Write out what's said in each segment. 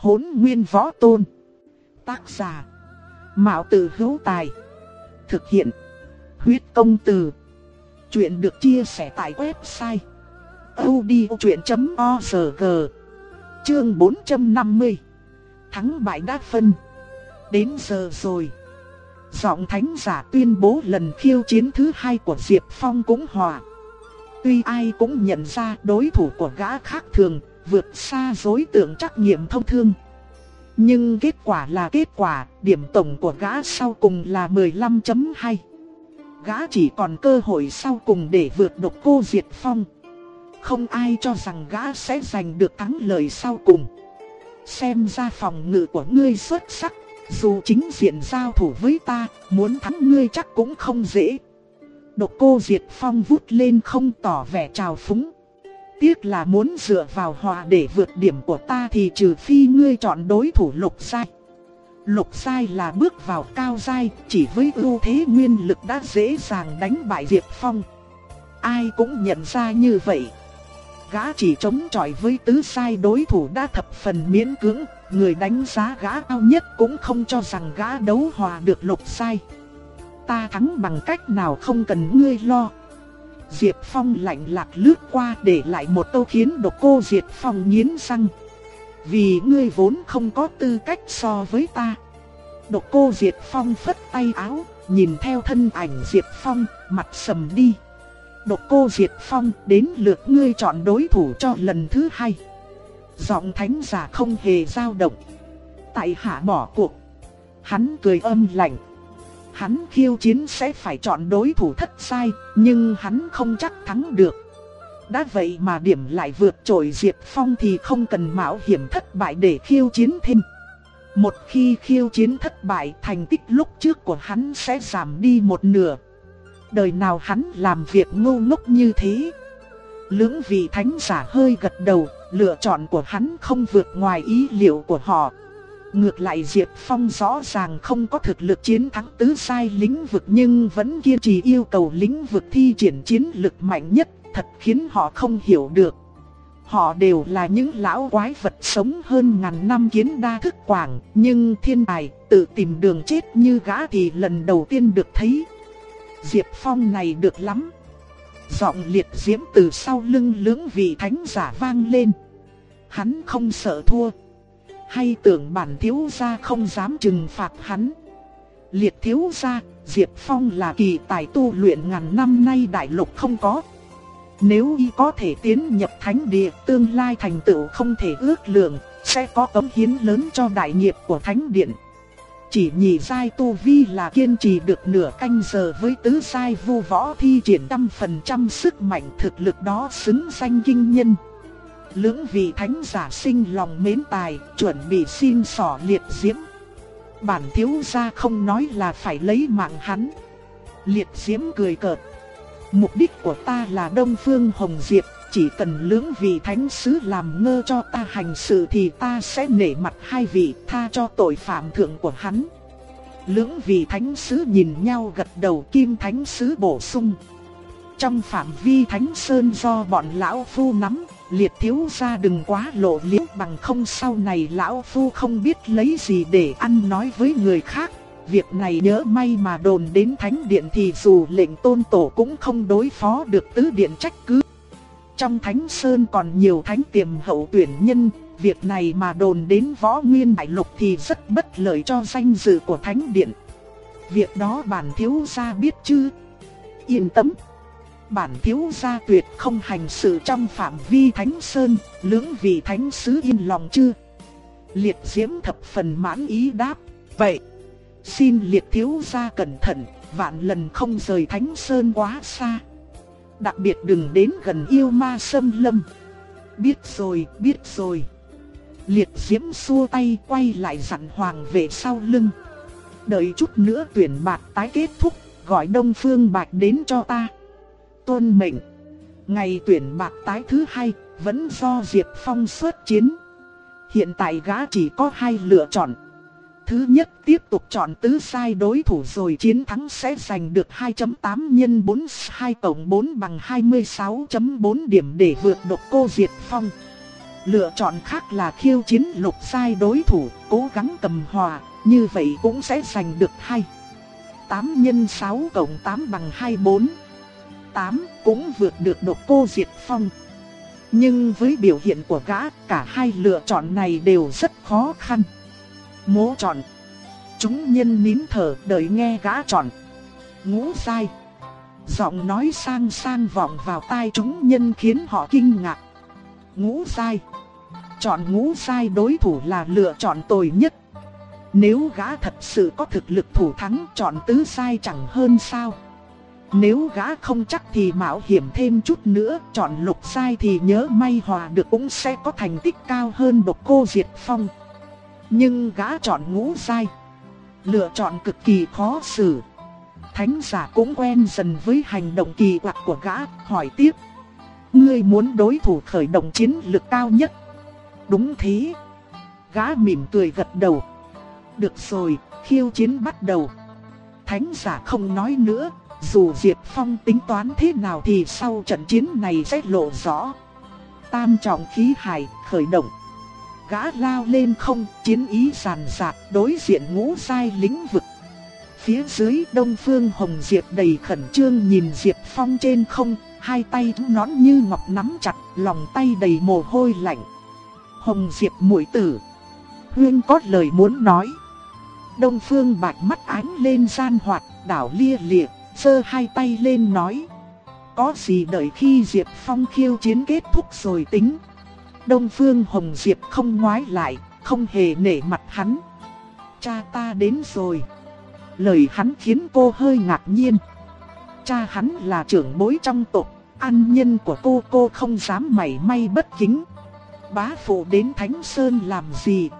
Hốn nguyên võ tôn. Tác giả. Mạo tử hữu tài. Thực hiện. Huyết công từ. Chuyện được chia sẻ tại website. odchuyện.org Chương 450 Thắng bại đã phân. Đến giờ rồi. Giọng thánh giả tuyên bố lần khiêu chiến thứ hai của Diệp Phong cũng hòa. Tuy ai cũng nhận ra đối thủ của gã khác thường, vượt xa dối tượng trắc nghiệm thông thương. Nhưng kết quả là kết quả, điểm tổng của gã sau cùng là 15.2. Gã chỉ còn cơ hội sau cùng để vượt độc cô Diệt Phong. Không ai cho rằng gã sẽ giành được thắng lợi sau cùng. Xem ra phòng ngự của ngươi xuất sắc, dù chính diện giao thủ với ta, muốn thắng ngươi chắc cũng không dễ. Độc cô Diệt Phong vút lên không tỏ vẻ trào phúng. Tiếc là muốn dựa vào hòa để vượt điểm của ta thì trừ phi ngươi chọn đối thủ lục sai. Lục sai là bước vào cao giai, chỉ với ưu thế nguyên lực đã dễ dàng đánh bại Diệp Phong. Ai cũng nhận ra như vậy. Gã chỉ chống chọi với tứ sai đối thủ đã thập phần miễn cưỡng, người đánh giá gã cao nhất cũng không cho rằng gã đấu hòa được lục sai. Ta thắng bằng cách nào không cần ngươi lo. Diệp Phong lạnh lạc lướt qua để lại một câu khiến độc cô Diệp Phong nghiến răng. Vì ngươi vốn không có tư cách so với ta. Độc cô Diệp Phong phất tay áo, nhìn theo thân ảnh Diệp Phong, mặt sầm đi. Độc cô Diệp Phong đến lượt ngươi chọn đối thủ cho lần thứ hai. Giọng thánh giả không hề dao động. Tại hạ bỏ cuộc. Hắn cười âm lạnh. Hắn khiêu chiến sẽ phải chọn đối thủ thất sai, nhưng hắn không chắc thắng được. Đã vậy mà điểm lại vượt trội Diệp Phong thì không cần mạo hiểm thất bại để khiêu chiến thêm. Một khi khiêu chiến thất bại thành tích lúc trước của hắn sẽ giảm đi một nửa. Đời nào hắn làm việc ngu ngốc như thế. Lưỡng vị thánh giả hơi gật đầu, lựa chọn của hắn không vượt ngoài ý liệu của họ. Ngược lại Diệp Phong rõ ràng không có thực lực chiến thắng tứ sai lĩnh vực nhưng vẫn kiên trì yêu cầu lĩnh vực thi triển chiến lực mạnh nhất, thật khiến họ không hiểu được. Họ đều là những lão quái vật sống hơn ngàn năm kiến đa thức quảng, nhưng thiên tài tự tìm đường chết như gã thì lần đầu tiên được thấy. Diệp Phong này được lắm. Giọng liệt diễm từ sau lưng lưỡng vị thánh giả vang lên. Hắn không sợ thua. Hay tưởng bản thiếu gia không dám trừng phạt hắn. Liệt thiếu gia, Diệp Phong là kỳ tài tu luyện ngàn năm nay đại lục không có. Nếu y có thể tiến nhập thánh địa, tương lai thành tựu không thể ước lượng, sẽ có cống hiến lớn cho đại nghiệp của thánh điện. Chỉ nhị giai tu vi là kiên trì được nửa canh giờ với tứ giai vu võ thi triển trăm phần trăm sức mạnh thực lực đó xứng danh kinh nhân. Lưỡng vị thánh giả sinh lòng mến tài, chuẩn bị xin sỏ liệt diễm. Bản thiếu gia không nói là phải lấy mạng hắn. Liệt diễm cười cợt. Mục đích của ta là Đông Phương Hồng Diệp, chỉ cần lưỡng vị thánh sứ làm ngơ cho ta hành sự thì ta sẽ nể mặt hai vị tha cho tội phạm thượng của hắn. Lưỡng vị thánh sứ nhìn nhau gật đầu kim thánh sứ bổ sung. Trong phạm vi thánh sơn do bọn lão phu nắm, liệt thiếu gia đừng quá lộ liễu bằng không sau này lão phu không biết lấy gì để ăn nói với người khác. Việc này nhớ may mà đồn đến thánh điện thì dù lệnh tôn tổ cũng không đối phó được tứ điện trách cứ. Trong thánh sơn còn nhiều thánh tiềm hậu tuyển nhân, việc này mà đồn đến võ nguyên đại lục thì rất bất lợi cho danh dự của thánh điện. Việc đó bản thiếu gia biết chứ? Yên tâm bản thiếu gia tuyệt không hành sự trong phạm vi thánh sơn, lưỡng vị thánh sứ yên lòng chưa? Liệt diễm thập phần mãn ý đáp, vậy, xin liệt thiếu gia cẩn thận, vạn lần không rời thánh sơn quá xa. Đặc biệt đừng đến gần yêu ma sâm lâm. Biết rồi, biết rồi. Liệt diễm xua tay quay lại dặn hoàng về sau lưng. Đợi chút nữa tuyển bạc tái kết thúc, gọi Đông Phương Bạch đến cho ta tuân mệnh. Ngày tuyển bạc tái thứ hai, vẫn do Diệp Phong xuất chiến. Hiện tại gã chỉ có hai lựa chọn. Thứ nhất tiếp tục chọn tứ sai đối thủ rồi chiến thắng sẽ giành được 2.8 x 4 2 cộng 4 bằng 26.4 điểm để vượt độc cô Diệp Phong. Lựa chọn khác là khiêu chiến lục sai đối thủ, cố gắng cầm hòa, như vậy cũng sẽ giành được 2. 8 x 6 cộng 8 bằng 24. 8 cũng vượt được độc cô Diệt Phong. Nhưng với biểu hiện của gã, cả hai lựa chọn này đều rất khó khăn. Mố chọn. Chúng nhân nín thở đợi nghe gã chọn. Ngũ sai. Giọng nói sang sang vọng vào tai chúng nhân khiến họ kinh ngạc. Ngũ sai. Chọn ngũ sai đối thủ là lựa chọn tồi nhất. Nếu gã thật sự có thực lực thủ thắng chọn tứ sai chẳng hơn sao. Nếu gã không chắc thì mạo hiểm thêm chút nữa, chọn lục sai thì nhớ may hòa được cũng sẽ có thành tích cao hơn độc cô diệt phong. Nhưng gã chọn ngũ sai, lựa chọn cực kỳ khó xử. Thánh giả cũng quen dần với hành động kỳ quặc của gã, hỏi tiếp. Ngươi muốn đối thủ khởi động chiến lực cao nhất. Đúng thế. Gã mỉm cười gật đầu. Được rồi, khiêu chiến bắt đầu. Thánh giả không nói nữa, dù Diệp Phong tính toán thế nào thì sau trận chiến này sẽ lộ rõ. Tam trọng khí hải khởi động. Gã lao lên không, chiến ý sàn sạt đối diện ngũ sai lĩnh vực. Phía dưới đông phương Hồng Diệp đầy khẩn trương nhìn Diệp Phong trên không, hai tay nón như ngọc nắm chặt, lòng tay đầy mồ hôi lạnh. Hồng Diệp mũi tử, Huyên có lời muốn nói. Đông Phương bạch mắt ánh lên gian hoạt, đảo lia liệt sơ hai tay lên nói. Có gì đợi khi Diệp Phong khiêu chiến kết thúc rồi tính. Đông Phương Hồng Diệp không ngoái lại, không hề nể mặt hắn. Cha ta đến rồi. Lời hắn khiến cô hơi ngạc nhiên. Cha hắn là trưởng bối trong tộc, an nhân của cô cô không dám mảy may bất kính. Bá phụ đến Thánh Sơn làm gì?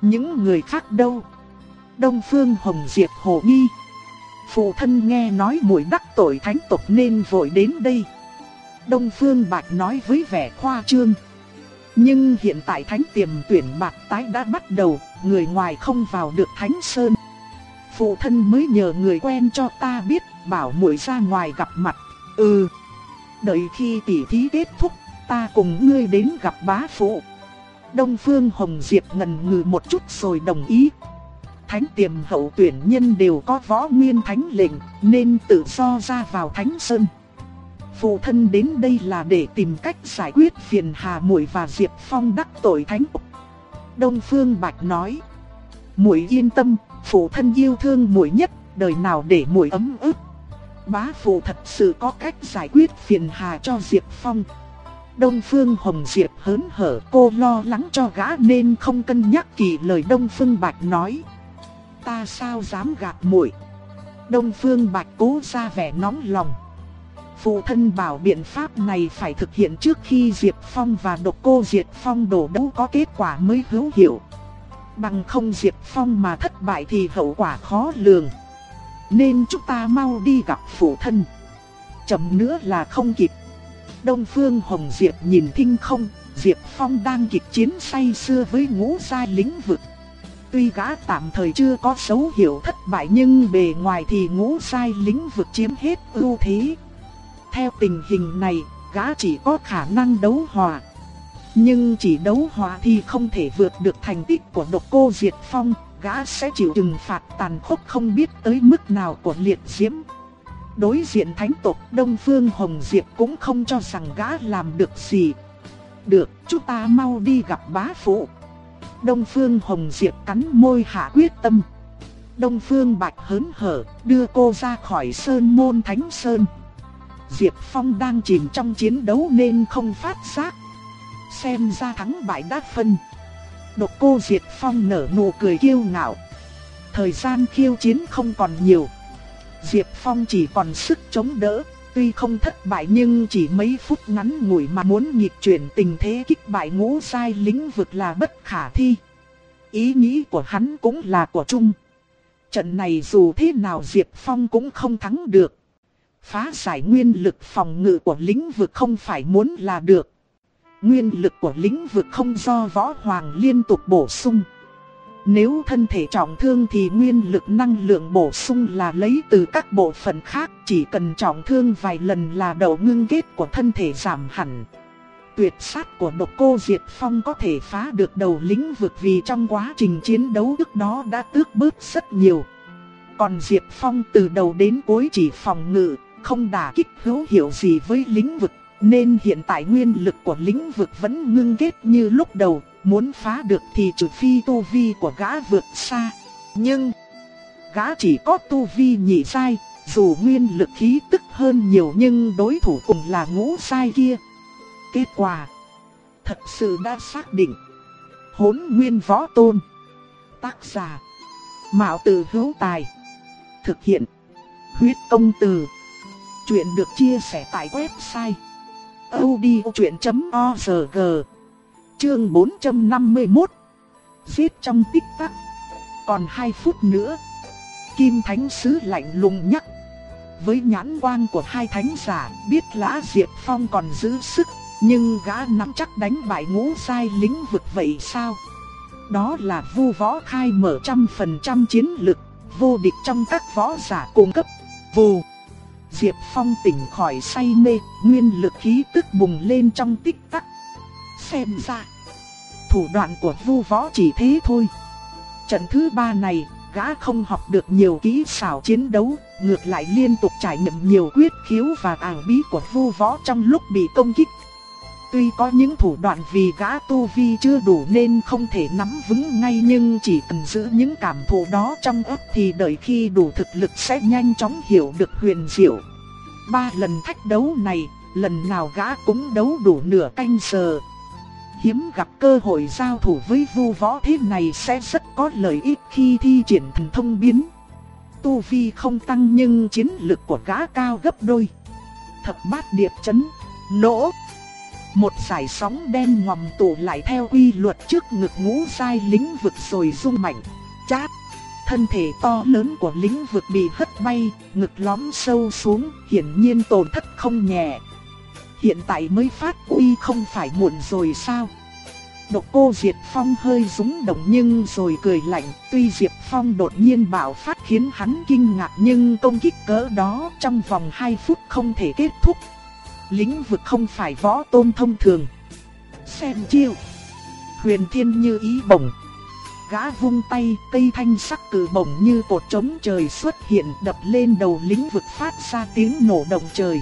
Những người khác đâu? Đông Phương Hồng Diệp hồ nghi. Phụ thân nghe nói muội đắc tội thánh tộc nên vội đến đây. Đông Phương Bạch nói với vẻ khoa trương. Nhưng hiện tại thánh tiềm tuyển bạc tái đã bắt đầu, người ngoài không vào được thánh sơn. Phụ thân mới nhờ người quen cho ta biết, bảo muội ra ngoài gặp mặt. Ừ, đợi khi tỉ thí kết thúc, ta cùng ngươi đến gặp bá phụ. Đông Phương Hồng Diệp ngần ngừ một chút rồi đồng ý. Thánh tiềm hậu tuyển nhân đều có võ nguyên thánh lệnh, nên tự do ra vào thánh sơn. Phụ thân đến đây là để tìm cách giải quyết phiền Hà Muội và Diệp Phong đắc tội thánh. Đông Phương Bạch nói: "Muội yên tâm, phụ thân yêu thương muội nhất, đời nào để muội ấm ức." Bá phụ thật sự có cách giải quyết phiền hà cho Diệp Phong. Đông Phương Hồng Diệp hớn hở cô lo lắng cho gã nên không cân nhắc kỳ lời Đông Phương Bạch nói. Ta sao dám gạt muội? Đông Phương Bạch cố ra vẻ nóng lòng. Phụ thân bảo biện pháp này phải thực hiện trước khi Diệp Phong và độc cô Diệp Phong đổ đấu có kết quả mới hữu hiệu. Bằng không Diệp Phong mà thất bại thì hậu quả khó lường. Nên chúng ta mau đi gặp phụ thân. Chậm nữa là không kịp. Đông Phương Hồng Diệp nhìn thinh không, Diệp Phong đang kịch chiến say xưa với ngũ gia lĩnh vực. Tuy gã tạm thời chưa có dấu hiệu thất bại nhưng bề ngoài thì ngũ sai lĩnh vực chiếm hết ưu thế. Theo tình hình này, gã chỉ có khả năng đấu hòa. Nhưng chỉ đấu hòa thì không thể vượt được thành tích của độc cô Diệt Phong, gã sẽ chịu trừng phạt tàn khốc không biết tới mức nào của liệt diễm. Đối diện thánh tộc Đông Phương Hồng Diệp cũng không cho rằng gã làm được gì. Được, chúng ta mau đi gặp bá phụ. Đông Phương Hồng Diệp cắn môi hạ quyết tâm. Đông Phương Bạch hớn hở, đưa cô ra khỏi sơn môn thánh sơn. Diệp Phong đang chìm trong chiến đấu nên không phát giác. Xem ra thắng bại đã phân. Độc cô Diệp Phong nở nụ cười kiêu ngạo. Thời gian khiêu chiến không còn nhiều. Diệp Phong chỉ còn sức chống đỡ, tuy không thất bại nhưng chỉ mấy phút ngắn ngủi mà muốn nghịch chuyển tình thế kích bại ngũ sai lĩnh vực là bất khả thi. Ý nghĩ của hắn cũng là của chung. Trận này dù thế nào Diệp Phong cũng không thắng được. Phá giải nguyên lực phòng ngự của lĩnh vực không phải muốn là được. Nguyên lực của lĩnh vực không do võ hoàng liên tục bổ sung. Nếu thân thể trọng thương thì nguyên lực năng lượng bổ sung là lấy từ các bộ phận khác, chỉ cần trọng thương vài lần là đầu ngưng kết của thân thể giảm hẳn. tuyệt sát của độc cô Diệt Phong có thể phá được đầu lĩnh vực vì trong quá trình chiến đấu trước đó đã tước bớt rất nhiều. Còn Diệp Phong từ đầu đến cuối chỉ phòng ngự, không đả kích hữu hiệu gì với lĩnh vực, nên hiện tại nguyên lực của lĩnh vực vẫn ngưng kết như lúc đầu, muốn phá được thì trừ phi tu vi của gã vượt xa. Nhưng, gã chỉ có tu vi nhị sai, dù nguyên lực khí tức hơn nhiều nhưng đối thủ cùng là ngũ sai kia. Kết quả, thật sự đã xác định. Hốn nguyên võ tôn. Tác giả, Mạo Tử Hữu Tài. Thực hiện, huyết công từ. Chuyện được chia sẻ tại website odchuyện.org Chương 451 Giết trong tích tắc. Còn 2 phút nữa Kim Thánh Sứ lạnh lùng nhắc. Với nhãn quang của hai thánh giả Biết Lã Diệp Phong còn giữ sức Nhưng gã nắm chắc đánh bại ngũ sai lính vực vậy sao? Đó là vu võ khai mở trăm phần trăm chiến lực Vô địch trong các võ giả cung cấp. Vù. Diệp Phong tỉnh khỏi say mê, nguyên lực khí tức bùng lên trong tích tắc. Xem ra, thủ đoạn của vu võ chỉ thế thôi. Trận thứ ba này, gã không học được nhiều kỹ xảo chiến đấu, ngược lại liên tục trải nghiệm nhiều quyết khiếu và ảo bí của vu võ trong lúc bị công kích. Tuy có những thủ đoạn vì gã tu vi chưa đủ nên không thể nắm vững ngay nhưng chỉ cần giữ những cảm thụ đó trong ấp thì đợi khi đủ thực lực sẽ nhanh chóng hiểu được huyền diệu. Ba lần thách đấu này, lần nào gã cũng đấu đủ nửa canh giờ. Hiếm gặp cơ hội giao thủ với vu võ thế này sẽ rất có lợi ích khi thi triển thần thông biến. Tu vi không tăng nhưng chiến lực của gã cao gấp đôi. Thập bát điệp chấn, nổ. Một sải sóng đen ngòm tụ lại theo quy luật trước ngực ngũ sai lính vực rồi rung mạnh. Chát! Thân thể to lớn của lính vực bị hất bay, ngực lõm sâu xuống, hiển nhiên tổn thất không nhẹ. Hiện tại mới phát uy không phải muộn rồi sao? Độc cô Diệp Phong hơi rúng động nhưng rồi cười lạnh, tuy Diệp Phong đột nhiên bạo phát khiến hắn kinh ngạc nhưng công kích cỡ đó trong vòng 2 phút không thể kết thúc lĩnh vực không phải võ tôn thông thường. Xem chiêu. Huyền thiên như ý bổng. Gã vung tay, cây thanh sắc cử bổng như cột trống trời xuất hiện đập lên đầu lĩnh vực phát ra tiếng nổ động trời.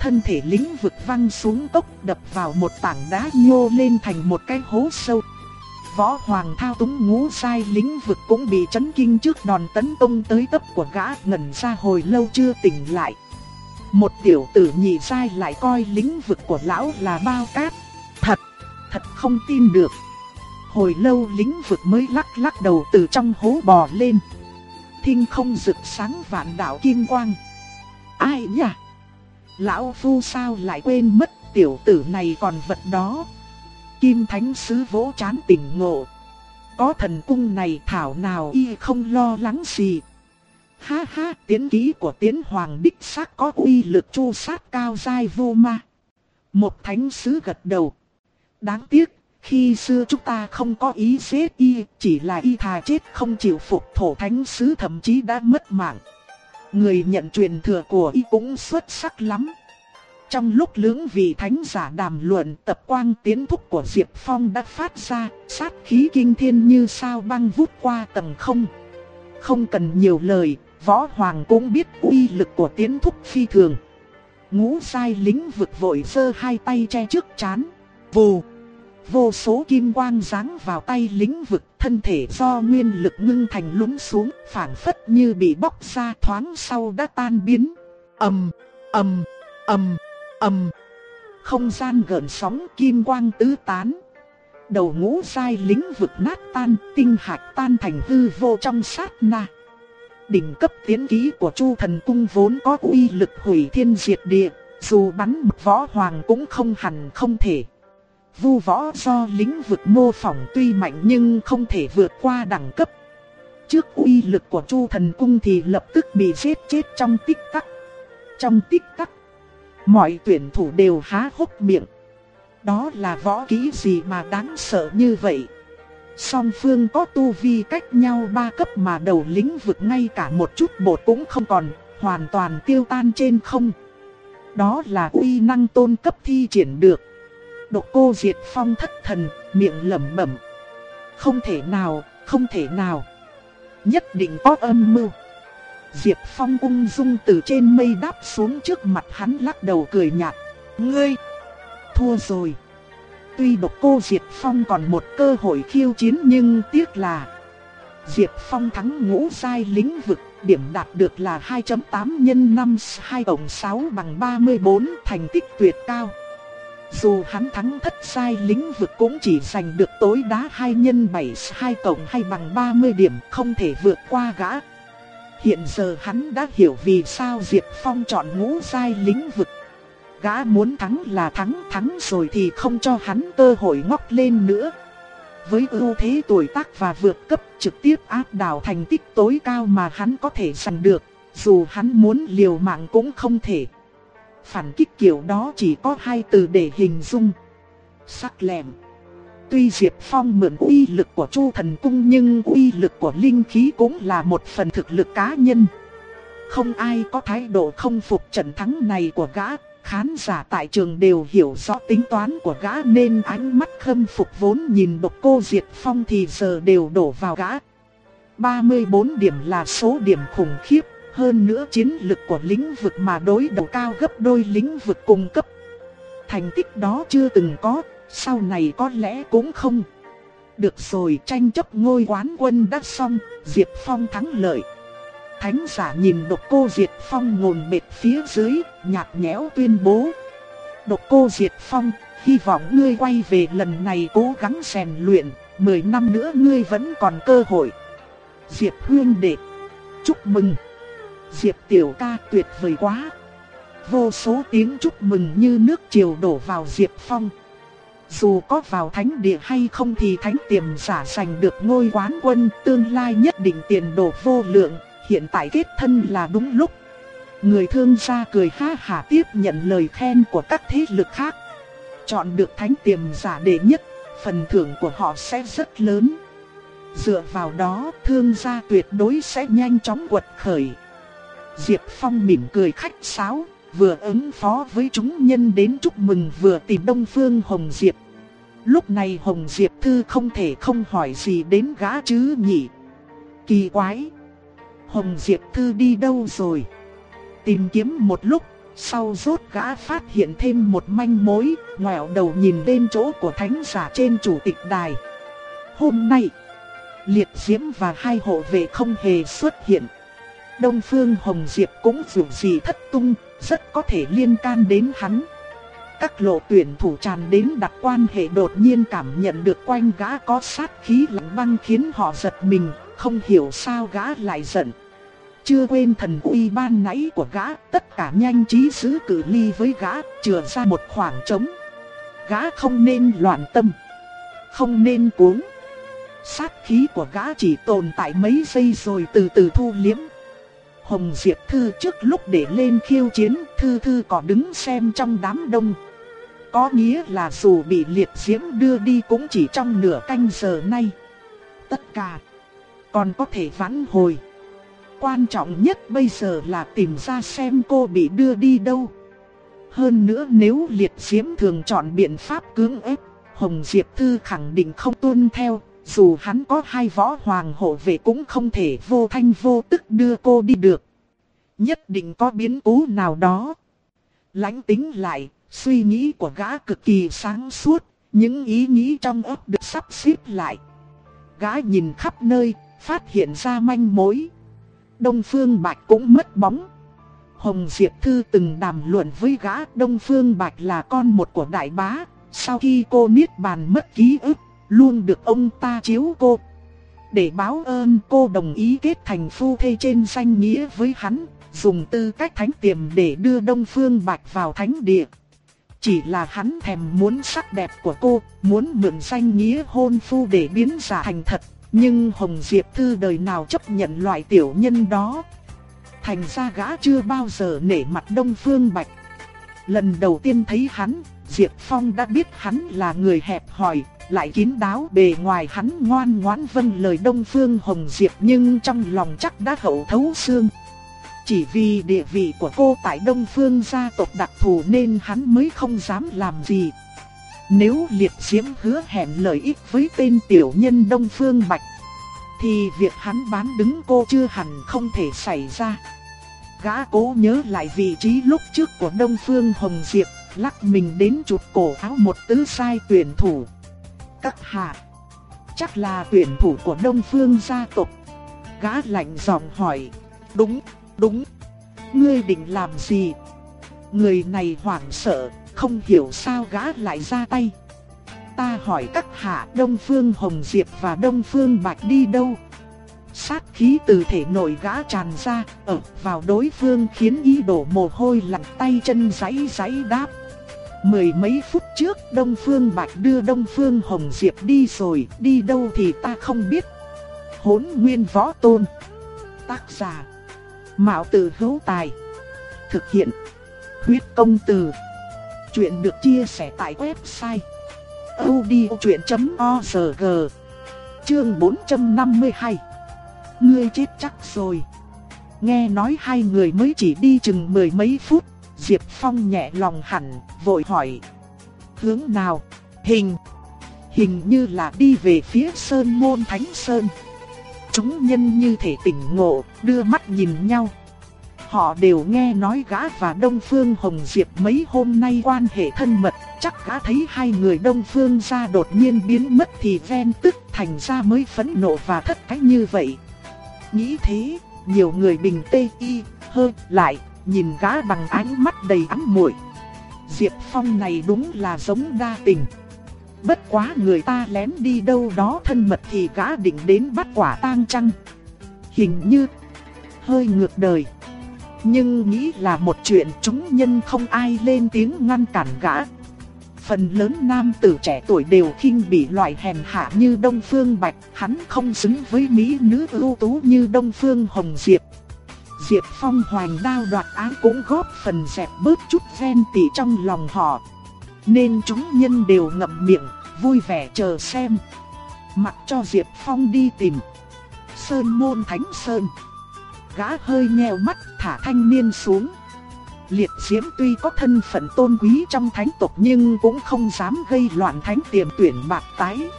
Thân thể lính vực văng xuống cốc đập vào một tảng đá nhô lên thành một cái hố sâu. Võ Hoàng thao túng ngũ sai lính vực cũng bị chấn kinh trước đòn tấn công tới tấp của gã ngẩn ra hồi lâu chưa tỉnh lại. Một tiểu tử nhị sai lại coi lính vực của lão là bao cát. Thật, thật không tin được. Hồi lâu lính vực mới lắc lắc đầu từ trong hố bò lên. Thinh không rực sáng vạn đạo kim quang. Ai nhỉ? Lão phu sao lại quên mất tiểu tử này còn vật đó. Kim thánh sứ vỗ chán tỉnh ngộ. Có thần cung này thảo nào y không lo lắng gì. Ha ha, tiến ký của tiến hoàng đích xác có uy lực chu sát cao dai vô ma. Một thánh sứ gật đầu. Đáng tiếc, khi xưa chúng ta không có ý giết y, chỉ là y thà chết không chịu phục thổ thánh sứ thậm chí đã mất mạng. Người nhận truyền thừa của y cũng xuất sắc lắm. Trong lúc lưỡng vị thánh giả đàm luận tập quang tiến thúc của Diệp Phong đã phát ra, sát khí kinh thiên như sao băng vút qua tầng không. Không cần nhiều lời, Võ Hoàng cũng biết uy lực của tiến thúc phi thường. Ngũ sai lính vực vội sơ hai tay che trước chán. Vù. Vô số kim quang giáng vào tay lính vực thân thể do nguyên lực ngưng thành lún xuống phản phất như bị bóc ra thoáng sau đã tan biến. ầm ầm ầm ầm Không gian gợn sóng kim quang tứ tán. Đầu ngũ sai lính vực nát tan tinh hạt tan thành hư vô trong sát na. Đỉnh cấp tiến ký của Chu Thần Cung vốn có uy lực hủy thiên diệt địa, dù bắn võ hoàng cũng không hẳn không thể. Vu võ do lĩnh vực mô phỏng tuy mạnh nhưng không thể vượt qua đẳng cấp. Trước uy lực của Chu Thần Cung thì lập tức bị giết chết trong tích tắc. Trong tích tắc, mọi tuyển thủ đều há hốc miệng. Đó là võ kỹ gì mà đáng sợ như vậy? Song phương có tu vi cách nhau ba cấp mà đầu lĩnh vực ngay cả một chút bột cũng không còn, hoàn toàn tiêu tan trên không. Đó là uy năng tôn cấp thi triển được. Độc cô Diệt Phong thất thần, miệng lẩm bẩm. Không thể nào, không thể nào. Nhất định có âm mưu. Diệp Phong ung dung từ trên mây đáp xuống trước mặt hắn lắc đầu cười nhạt. Ngươi, thua rồi. Tuy độc cô Diệp Phong còn một cơ hội khiêu chiến nhưng tiếc là Diệp Phong thắng ngũ sai lĩnh vực, điểm đạt được là 2.8 nhân 5 2 tổng 6 bằng 34 thành tích tuyệt cao. Dù hắn thắng thất sai lĩnh vực cũng chỉ giành được tối đá 2 nhân 7 2 tổng hay bằng 30 điểm không thể vượt qua gã. Hiện giờ hắn đã hiểu vì sao Diệp Phong chọn ngũ sai lĩnh vực. Gã muốn thắng là thắng, thắng rồi thì không cho hắn cơ hội ngóc lên nữa. Với ưu thế tuổi tác và vượt cấp trực tiếp áp đảo thành tích tối cao mà hắn có thể giành được, dù hắn muốn liều mạng cũng không thể. Phản kích kiểu đó chỉ có hai từ để hình dung. Sắc lẹm. Tuy Diệp Phong mượn uy lực của Chu Thần Cung nhưng uy lực của linh khí cũng là một phần thực lực cá nhân. Không ai có thái độ không phục trận thắng này của gã, khán giả tại trường đều hiểu rõ tính toán của gã nên ánh mắt khâm phục vốn nhìn độc cô Diệp Phong thì giờ đều đổ vào gã. 34 điểm là số điểm khủng khiếp, hơn nữa chiến lực của lĩnh vực mà đối đầu cao gấp đôi lĩnh vực cùng cấp. Thành tích đó chưa từng có, sau này có lẽ cũng không. Được rồi tranh chấp ngôi quán quân đã xong, Diệp Phong thắng lợi. Thánh giả nhìn độc cô Diệp Phong ngồn mệt phía dưới, nhạt nhẽo tuyên bố. Độc cô Diệp Phong, hy vọng ngươi quay về lần này cố gắng rèn luyện, 10 năm nữa ngươi vẫn còn cơ hội. Diệp Huyên Đệ, chúc mừng. Diệp Tiểu ca tuyệt vời quá. Vô số tiếng chúc mừng như nước triều đổ vào Diệp Phong. Dù có vào thánh địa hay không thì thánh tiềm giả giành được ngôi quán quân tương lai nhất định tiền đồ vô lượng, hiện tại kết thân là đúng lúc. Người thương gia cười ha hả tiếp nhận lời khen của các thế lực khác. Chọn được thánh tiềm giả đệ nhất, phần thưởng của họ sẽ rất lớn. Dựa vào đó, thương gia tuyệt đối sẽ nhanh chóng quật khởi. Diệp Phong mỉm cười khách sáo, vừa ứng phó với chúng nhân đến chúc mừng vừa tìm Đông Phương Hồng Diệp. Lúc này Hồng Diệp Thư không thể không hỏi gì đến gã chứ nhỉ. Kỳ quái! Hồng Diệp Thư đi đâu rồi? Tìm kiếm một lúc, sau rốt gã phát hiện thêm một manh mối, ngoẹo đầu nhìn lên chỗ của thánh giả trên chủ tịch đài. Hôm nay, Liệt Diễm và hai hộ vệ không hề xuất hiện. Đông Phương Hồng Diệp cũng dù gì thất tung, rất có thể liên can đến hắn. Các lộ tuyển thủ tràn đến đặt quan hệ đột nhiên cảm nhận được quanh gã có sát khí lạnh băng khiến họ giật mình, không hiểu sao gã lại giận. Chưa quên thần uy ban nãy của gã, tất cả nhanh trí giữ cử ly với gã, chừa ra một khoảng trống. Gã không nên loạn tâm, không nên cuống. Sát khí của gã chỉ tồn tại mấy giây rồi từ từ thu liếm. Hồng Diệp Thư trước lúc để lên khiêu chiến, Thư Thư có đứng xem trong đám đông. Có nghĩa là dù bị liệt diễm đưa đi cũng chỉ trong nửa canh giờ nay. Tất cả còn có thể vãn hồi. Quan trọng nhất bây giờ là tìm ra xem cô bị đưa đi đâu. Hơn nữa nếu liệt diễm thường chọn biện pháp cưỡng ép, Hồng Diệp Thư khẳng định không tuân theo, dù hắn có hai võ hoàng hộ vệ cũng không thể vô thanh vô tức đưa cô đi được. Nhất định có biến cố nào đó. Lánh tính lại, suy nghĩ của gã cực kỳ sáng suốt, những ý nghĩ trong ấp được sắp xếp lại. Gã nhìn khắp nơi, phát hiện ra manh mối. Đông Phương Bạch cũng mất bóng. Hồng Diệp Thư từng đàm luận với gã Đông Phương Bạch là con một của đại bá. Sau khi cô Niết Bàn mất ký ức, luôn được ông ta chiếu cô. Để báo ơn cô đồng ý kết thành phu thê trên danh nghĩa với hắn, dùng tư cách thánh tiềm để đưa Đông Phương Bạch vào thánh địa. Chỉ là hắn thèm muốn sắc đẹp của cô, muốn mượn danh nghĩa hôn phu để biến giả thành thật, nhưng Hồng Diệp Thư đời nào chấp nhận loại tiểu nhân đó. Thành ra gã chưa bao giờ nể mặt Đông Phương Bạch. Lần đầu tiên thấy hắn, Diệp Phong đã biết hắn là người hẹp hòi, lại kín đáo bề ngoài hắn ngoan ngoãn vâng lời Đông Phương Hồng Diệp nhưng trong lòng chắc đã hậu thấu xương. Chỉ vì địa vị của cô tại Đông Phương gia tộc đặc thù nên hắn mới không dám làm gì. Nếu liệt diễm hứa hẹn lợi ích với tên tiểu nhân Đông Phương Bạch, thì việc hắn bán đứng cô chưa hẳn không thể xảy ra. Gã cố nhớ lại vị trí lúc trước của Đông Phương Hồng Diệp, lắc mình đến chụp cổ áo một tứ sai tuyển thủ. Các hạ, chắc là tuyển thủ của Đông Phương gia tộc. Gã lạnh giọng hỏi, đúng, đúng, ngươi định làm gì? Người này hoảng sợ, không hiểu sao gã lại ra tay. Ta hỏi các hạ Đông Phương Hồng Diệp và Đông Phương Bạch đi đâu? Sát khí từ thể nội gã tràn ra, ở vào đối phương khiến y đổ mồ hôi lạnh tay chân giấy giấy đáp. Mười mấy phút trước Đông Phương Bạch đưa Đông Phương Hồng Diệp đi rồi, đi đâu thì ta không biết. Hốn nguyên võ tôn. Tác giả. Mạo tử hữu tài. Thực hiện. Huyết công từ. Chuyện được chia sẻ tại website. odchuyện.org Chương 452 Ngươi chết chắc rồi. Nghe nói hai người mới chỉ đi chừng mười mấy phút, Diệp Phong nhẹ lòng hẳn, vội hỏi. Hướng nào? Hình. Hình như là đi về phía Sơn Môn Thánh Sơn. Chúng nhân như thể tỉnh ngộ, đưa mắt nhìn nhau. Họ đều nghe nói gã và Đông Phương Hồng Diệp mấy hôm nay quan hệ thân mật, chắc gã thấy hai người Đông Phương ra đột nhiên biến mất thì ven tức thành ra mới phẫn nộ và thất cách như vậy. Nghĩ thế, nhiều người bình tê y, hơi lại, nhìn gã bằng ánh mắt đầy ấm muội. Diệp Phong này đúng là giống đa tình. Bất quá người ta lén đi đâu đó thân mật thì gã định đến bắt quả tang chăng. Hình như hơi ngược đời. Nhưng nghĩ là một chuyện chúng nhân không ai lên tiếng ngăn cản gã. Phần lớn nam tử trẻ tuổi đều khinh bị loại hèn hạ như Đông Phương Bạch, hắn không xứng với mỹ nữ ưu tú như Đông Phương Hồng Diệp. Diệp Phong hoành đao đoạt ái cũng góp phần dẹp bớt chút ven tỉ trong lòng họ. Nên chúng nhân đều ngậm miệng, vui vẻ chờ xem. Mặc cho Diệp Phong đi tìm. Sơn môn thánh sơn. Gã hơi nheo mắt thả thanh niên xuống. Liệt diễm tuy có thân phận tôn quý trong thánh tộc nhưng cũng không dám gây loạn thánh tiềm tuyển bạc tái.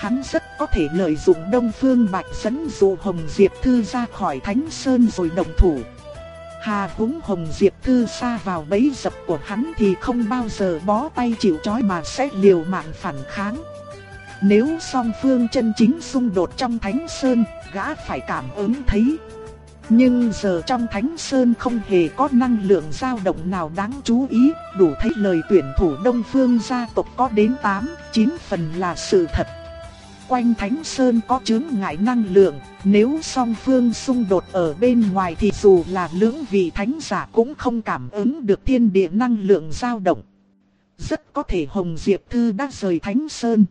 Hắn rất có thể lợi dụng Đông Phương Bạch dẫn dụ Hồng Diệp Thư ra khỏi Thánh Sơn rồi đồng thủ. Hà húng Hồng Diệp Thư xa vào bẫy dập của hắn thì không bao giờ bó tay chịu trói mà sẽ liều mạng phản kháng. Nếu song phương chân chính xung đột trong Thánh Sơn, gã phải cảm ứng thấy. Nhưng giờ trong Thánh Sơn không hề có năng lượng dao động nào đáng chú ý, đủ thấy lời tuyển thủ Đông Phương gia tộc có đến 8, 9 phần là sự thật quanh Thánh Sơn có chướng ngại năng lượng, nếu song phương xung đột ở bên ngoài thì dù là lưỡng vị thánh giả cũng không cảm ứng được thiên địa năng lượng dao động. Rất có thể Hồng Diệp Thư đã rời Thánh Sơn.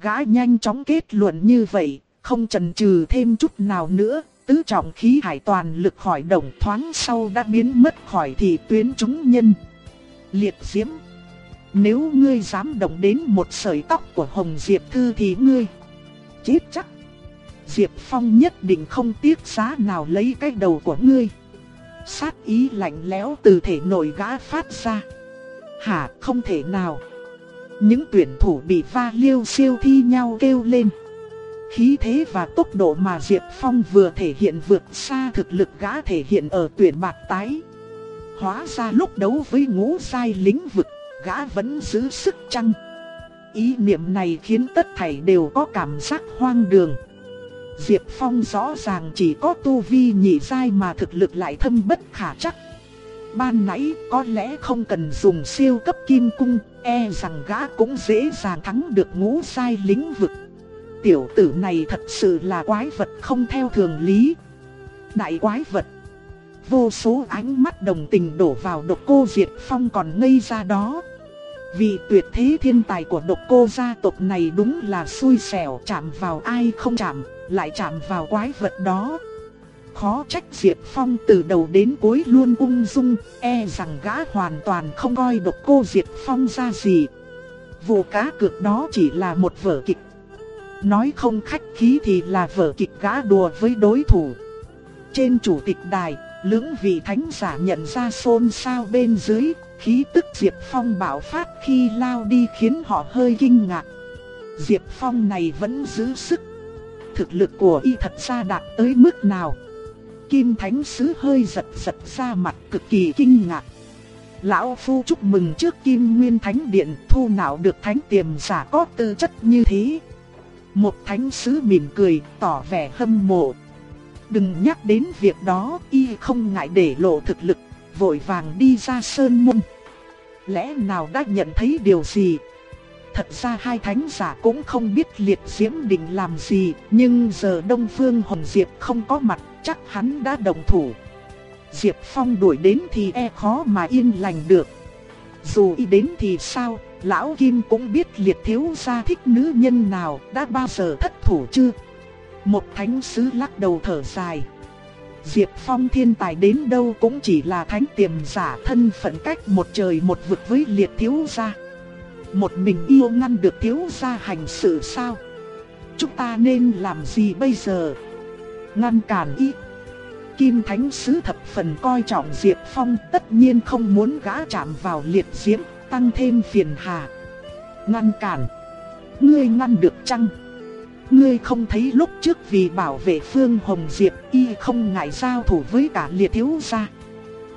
Gã nhanh chóng kết luận như vậy, không chần chừ thêm chút nào nữa, tứ trọng khí hải toàn lực khỏi động thoáng sau đã biến mất khỏi thị tuyến chúng nhân. Liệt diễm nếu ngươi dám động đến một sợi tóc của Hồng Diệp Thư thì ngươi chết chắc. Diệp Phong nhất định không tiếc giá nào lấy cái đầu của ngươi. Sát ý lạnh lẽo từ thể nội gã phát ra. Hả không thể nào. Những tuyển thủ bị va liêu siêu thi nhau kêu lên. Khí thế và tốc độ mà Diệp Phong vừa thể hiện vượt xa thực lực gã thể hiện ở tuyển bạc tái. Hóa ra lúc đấu với ngũ sai lính vực, gã vẫn giữ sức chăng. Ý niệm này khiến tất thảy đều có cảm giác hoang đường. Diệp Phong rõ ràng chỉ có tu vi nhị giai mà thực lực lại thâm bất khả chắc. Ban nãy có lẽ không cần dùng siêu cấp kim cung, e rằng gã cũng dễ dàng thắng được ngũ sai lĩnh vực. Tiểu tử này thật sự là quái vật không theo thường lý. Đại quái vật. Vô số ánh mắt đồng tình đổ vào độc cô diệt Phong còn ngây ra đó. vì tuyệt thế thiên tài của độc cô gia tộc này đúng là xui xẻo chạm vào ai không chạm, lại chạm vào quái vật đó. Khó trách Diệp Phong từ đầu đến cuối luôn ung dung, e rằng gã hoàn toàn không coi độc cô Diệp Phong ra gì. Vụ cá cược đó chỉ là một vở kịch. Nói không khách khí thì là vở kịch gã đùa với đối thủ. Trên chủ tịch đài, lưỡng vị thánh giả nhận ra xôn xao bên dưới, Khí tức Diệp Phong bạo phát khi lao đi khiến họ hơi kinh ngạc. Diệp Phong này vẫn giữ sức. Thực lực của y thật ra đạt tới mức nào? Kim Thánh Sứ hơi giật giật ra mặt cực kỳ kinh ngạc. Lão Phu chúc mừng trước Kim Nguyên Thánh Điện thu nào được thánh tiềm giả có tư chất như thế. Một thánh sứ mỉm cười, tỏ vẻ hâm mộ. Đừng nhắc đến việc đó, y không ngại để lộ thực lực, vội vàng đi ra sơn môn. Lẽ nào đã nhận thấy điều gì? Thật ra hai thánh giả cũng không biết liệt diễm định làm gì, nhưng giờ Đông Phương Hồng Diệp không có mặt, chắc hắn đã đồng thủ. Diệp Phong đuổi đến thì e khó mà yên lành được. Dù y đến thì sao, Lão Kim cũng biết liệt thiếu gia thích nữ nhân nào đã bao giờ thất thủ chưa? Một thánh sứ lắc đầu thở dài. Diệp Phong thiên tài đến đâu cũng chỉ là thánh tiềm giả thân phận cách một trời một vực với liệt thiếu gia. Một mình yêu ngăn được thiếu gia hành sự sao? Chúng ta nên làm gì bây giờ? Ngăn cản y. Kim Thánh Sứ thập phần coi trọng Diệp Phong tất nhiên không muốn gã chạm vào liệt diễm, tăng thêm phiền hà. Ngăn cản. Ngươi ngăn được chăng? Ngươi không thấy lúc trước vì bảo vệ Phương Hồng Diệp y không ngại giao thủ với cả liệt thiếu gia.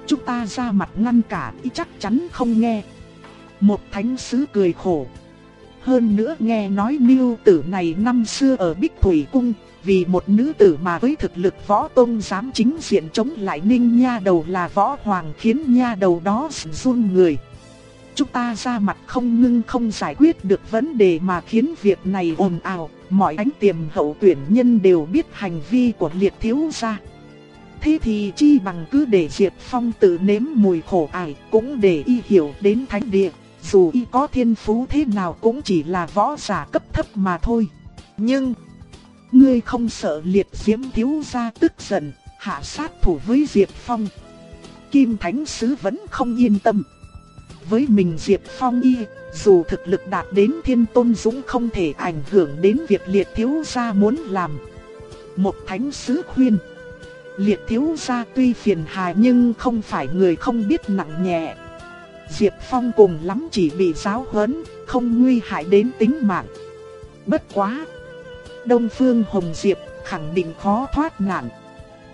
Chúng ta ra mặt ngăn cản y chắc chắn không nghe. Một thánh sứ cười khổ. Hơn nữa nghe nói miêu tử này năm xưa ở Bích Thủy Cung, vì một nữ tử mà với thực lực võ tôn dám chính diện chống lại ninh nha đầu là võ hoàng khiến nha đầu đó run người chúng ta ra mặt không ngưng không giải quyết được vấn đề mà khiến việc này ồn ào, mọi ánh tiềm hậu tuyển nhân đều biết hành vi của liệt thiếu gia. Thế thì chi bằng cứ để Diệp Phong tự nếm mùi khổ ải, cũng để y hiểu đến thánh địa, dù y có thiên phú thế nào cũng chỉ là võ giả cấp thấp mà thôi. Nhưng, ngươi không sợ liệt diễm thiếu gia tức giận, hạ sát thủ với Diệp Phong. Kim Thánh Sứ vẫn không yên tâm với mình Diệp Phong y, dù thực lực đạt đến thiên tôn dũng không thể ảnh hưởng đến việc liệt thiếu gia muốn làm. Một thánh sứ khuyên. Liệt thiếu gia tuy phiền hài nhưng không phải người không biết nặng nhẹ. Diệp Phong cùng lắm chỉ bị giáo huấn, không nguy hại đến tính mạng. Bất quá. Đông Phương Hồng Diệp khẳng định khó thoát nạn.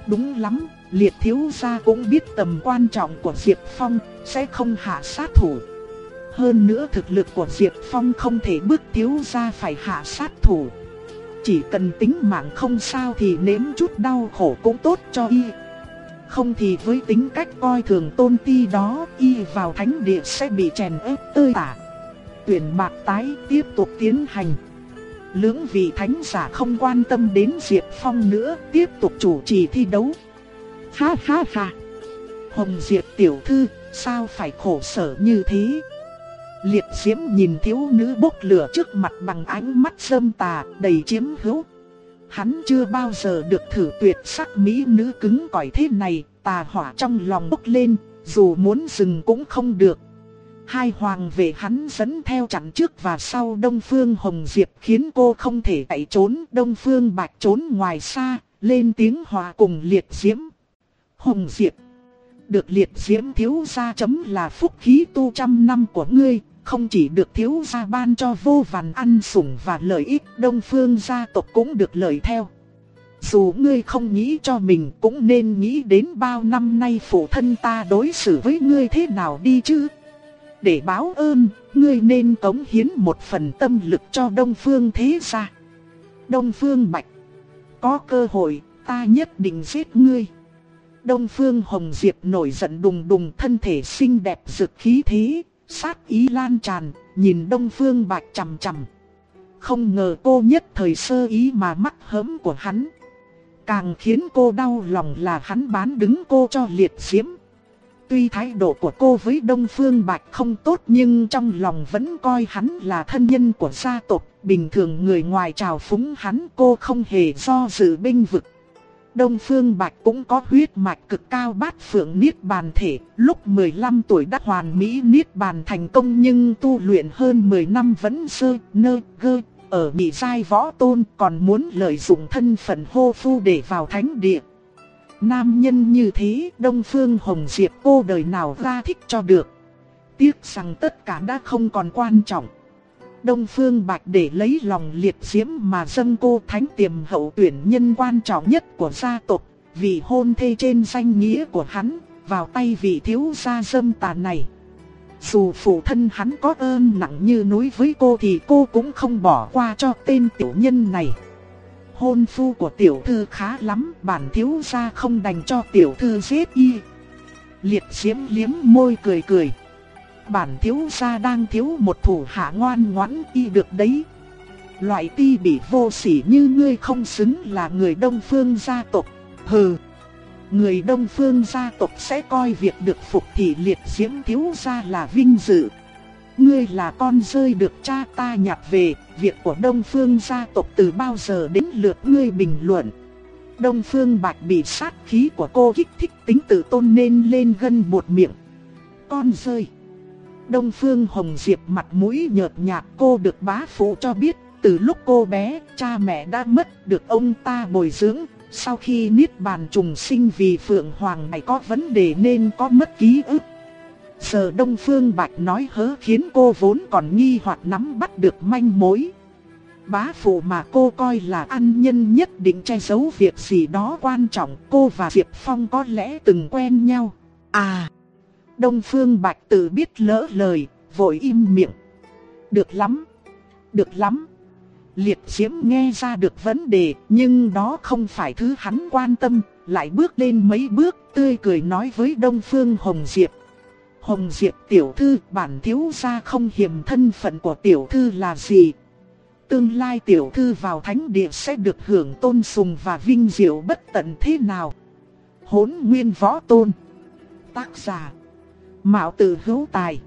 Đúng lắm, liệt thiếu gia cũng biết tầm quan trọng của Diệp Phong, sẽ không hạ sát thủ. Hơn nữa thực lực của Diệp Phong không thể bước thiếu gia phải hạ sát thủ. Chỉ cần tính mạng không sao thì nếm chút đau khổ cũng tốt cho y. Không thì với tính cách coi thường tôn ti đó, y vào thánh địa sẽ bị chèn ép tơi tả. Tuyển bạc tái tiếp tục tiến hành. Lưỡng vị thánh giả không quan tâm đến Diệp Phong nữa, tiếp tục chủ trì thi đấu. Ha ha ha. Hồng Diệp tiểu thư, sao phải khổ sở như thế? Liệt diễm nhìn thiếu nữ bốc lửa trước mặt bằng ánh mắt sâm tà, đầy chiếm hữu. Hắn chưa bao giờ được thử tuyệt sắc mỹ nữ cứng cỏi thế này, tà hỏa trong lòng bốc lên, dù muốn dừng cũng không được. Hai hoàng vệ hắn dẫn theo chặn trước và sau Đông Phương Hồng Diệp khiến cô không thể chạy trốn. Đông Phương Bạch trốn ngoài xa, lên tiếng hòa cùng liệt diễm. Hồng Diệp. Được liệt diễm thiếu gia chấm là phúc khí tu trăm năm của ngươi, không chỉ được thiếu gia ban cho vô vàn ăn sủng và lợi ích, đông phương gia tộc cũng được lợi theo. Dù ngươi không nghĩ cho mình cũng nên nghĩ đến bao năm nay phụ thân ta đối xử với ngươi thế nào đi chứ. Để báo ơn, ngươi nên cống hiến một phần tâm lực cho đông phương thế gia. Đông phương bạch, có cơ hội ta nhất định giết ngươi. Đông Phương Hồng Diệp nổi giận đùng đùng thân thể xinh đẹp rực khí thế, sát ý lan tràn, nhìn Đông Phương Bạch chằm chằm. Không ngờ cô nhất thời sơ ý mà mắc hớm của hắn. Càng khiến cô đau lòng là hắn bán đứng cô cho liệt diễm. Tuy thái độ của cô với Đông Phương Bạch không tốt nhưng trong lòng vẫn coi hắn là thân nhân của gia tộc. Bình thường người ngoài trào phúng hắn cô không hề do dự binh vực. Đông Phương Bạch cũng có huyết mạch cực cao bát phượng niết bàn thể, lúc 15 tuổi đã hoàn mỹ niết bàn thành công nhưng tu luyện hơn 10 năm vẫn sơ, nơ, gơ, ở bị sai võ tôn còn muốn lợi dụng thân phận hô phu để vào thánh địa. Nam nhân như thế, Đông Phương Hồng Diệp cô đời nào ra thích cho được. Tiếc rằng tất cả đã không còn quan trọng. Đông Phương Bạch để lấy lòng liệt diễm mà dâng cô thánh tiềm hậu tuyển nhân quan trọng nhất của gia tộc, vì hôn thê trên danh nghĩa của hắn, vào tay vị thiếu gia dâm tà này. Dù phụ thân hắn có ơn nặng như núi với cô thì cô cũng không bỏ qua cho tên tiểu nhân này. Hôn phu của tiểu thư khá lắm, bản thiếu gia không đành cho tiểu thư giết y. Liệt diễm liếm môi cười cười. Bản thiếu gia đang thiếu một thủ hạ ngoan ngoãn y được đấy. Loại ti bị vô sỉ như ngươi không xứng là người đông phương gia tộc. Hừ. Người đông phương gia tộc sẽ coi việc được phục thị liệt diễm thiếu gia là vinh dự. Ngươi là con rơi được cha ta nhặt về, việc của đông phương gia tộc từ bao giờ đến lượt ngươi bình luận. Đông phương bạch bị sát khí của cô kích thích tính tự tôn nên lên gân buột miệng. Con rơi. Đông Phương Hồng Diệp mặt mũi nhợt nhạt cô được bá phụ cho biết, từ lúc cô bé, cha mẹ đã mất được ông ta bồi dưỡng, sau khi niết bàn trùng sinh vì Phượng Hoàng này có vấn đề nên có mất ký ức. Giờ Đông Phương Bạch nói hớ khiến cô vốn còn nghi hoặc nắm bắt được manh mối. Bá phụ mà cô coi là ăn nhân nhất định che giấu việc gì đó quan trọng cô và Diệp Phong có lẽ từng quen nhau. À! Đông Phương Bạch tự biết lỡ lời, vội im miệng. Được lắm, được lắm. Liệt diễm nghe ra được vấn đề, nhưng đó không phải thứ hắn quan tâm, lại bước lên mấy bước, tươi cười nói với Đông Phương Hồng Diệp. Hồng Diệp tiểu thư, bản thiếu gia không hiểm thân phận của tiểu thư là gì. Tương lai tiểu thư vào thánh địa sẽ được hưởng tôn sùng và vinh diệu bất tận thế nào. Hốn nguyên võ tôn. Tác giả Mạo từ hữu tài.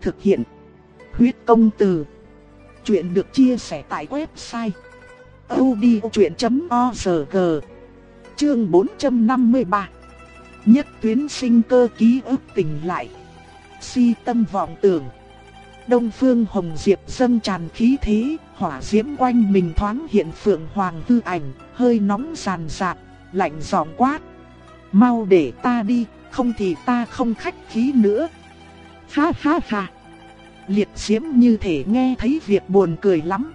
Thực hiện. Huyết công từ. Chuyện được chia sẻ tại website. odchuyện.org Chương 453 Nhất tuyến sinh cơ ký ức tình lại. Si tâm vọng tưởng. Đông phương hồng diệp dâng tràn khí thế, hỏa diễm quanh mình thoáng hiện phượng hoàng hư ảnh, hơi nóng sàn sạt, lạnh giọng quát. Mau để ta đi, không thì ta không khách khí nữa. Ha ha ha. Liệt diễm như thể nghe thấy việc buồn cười lắm.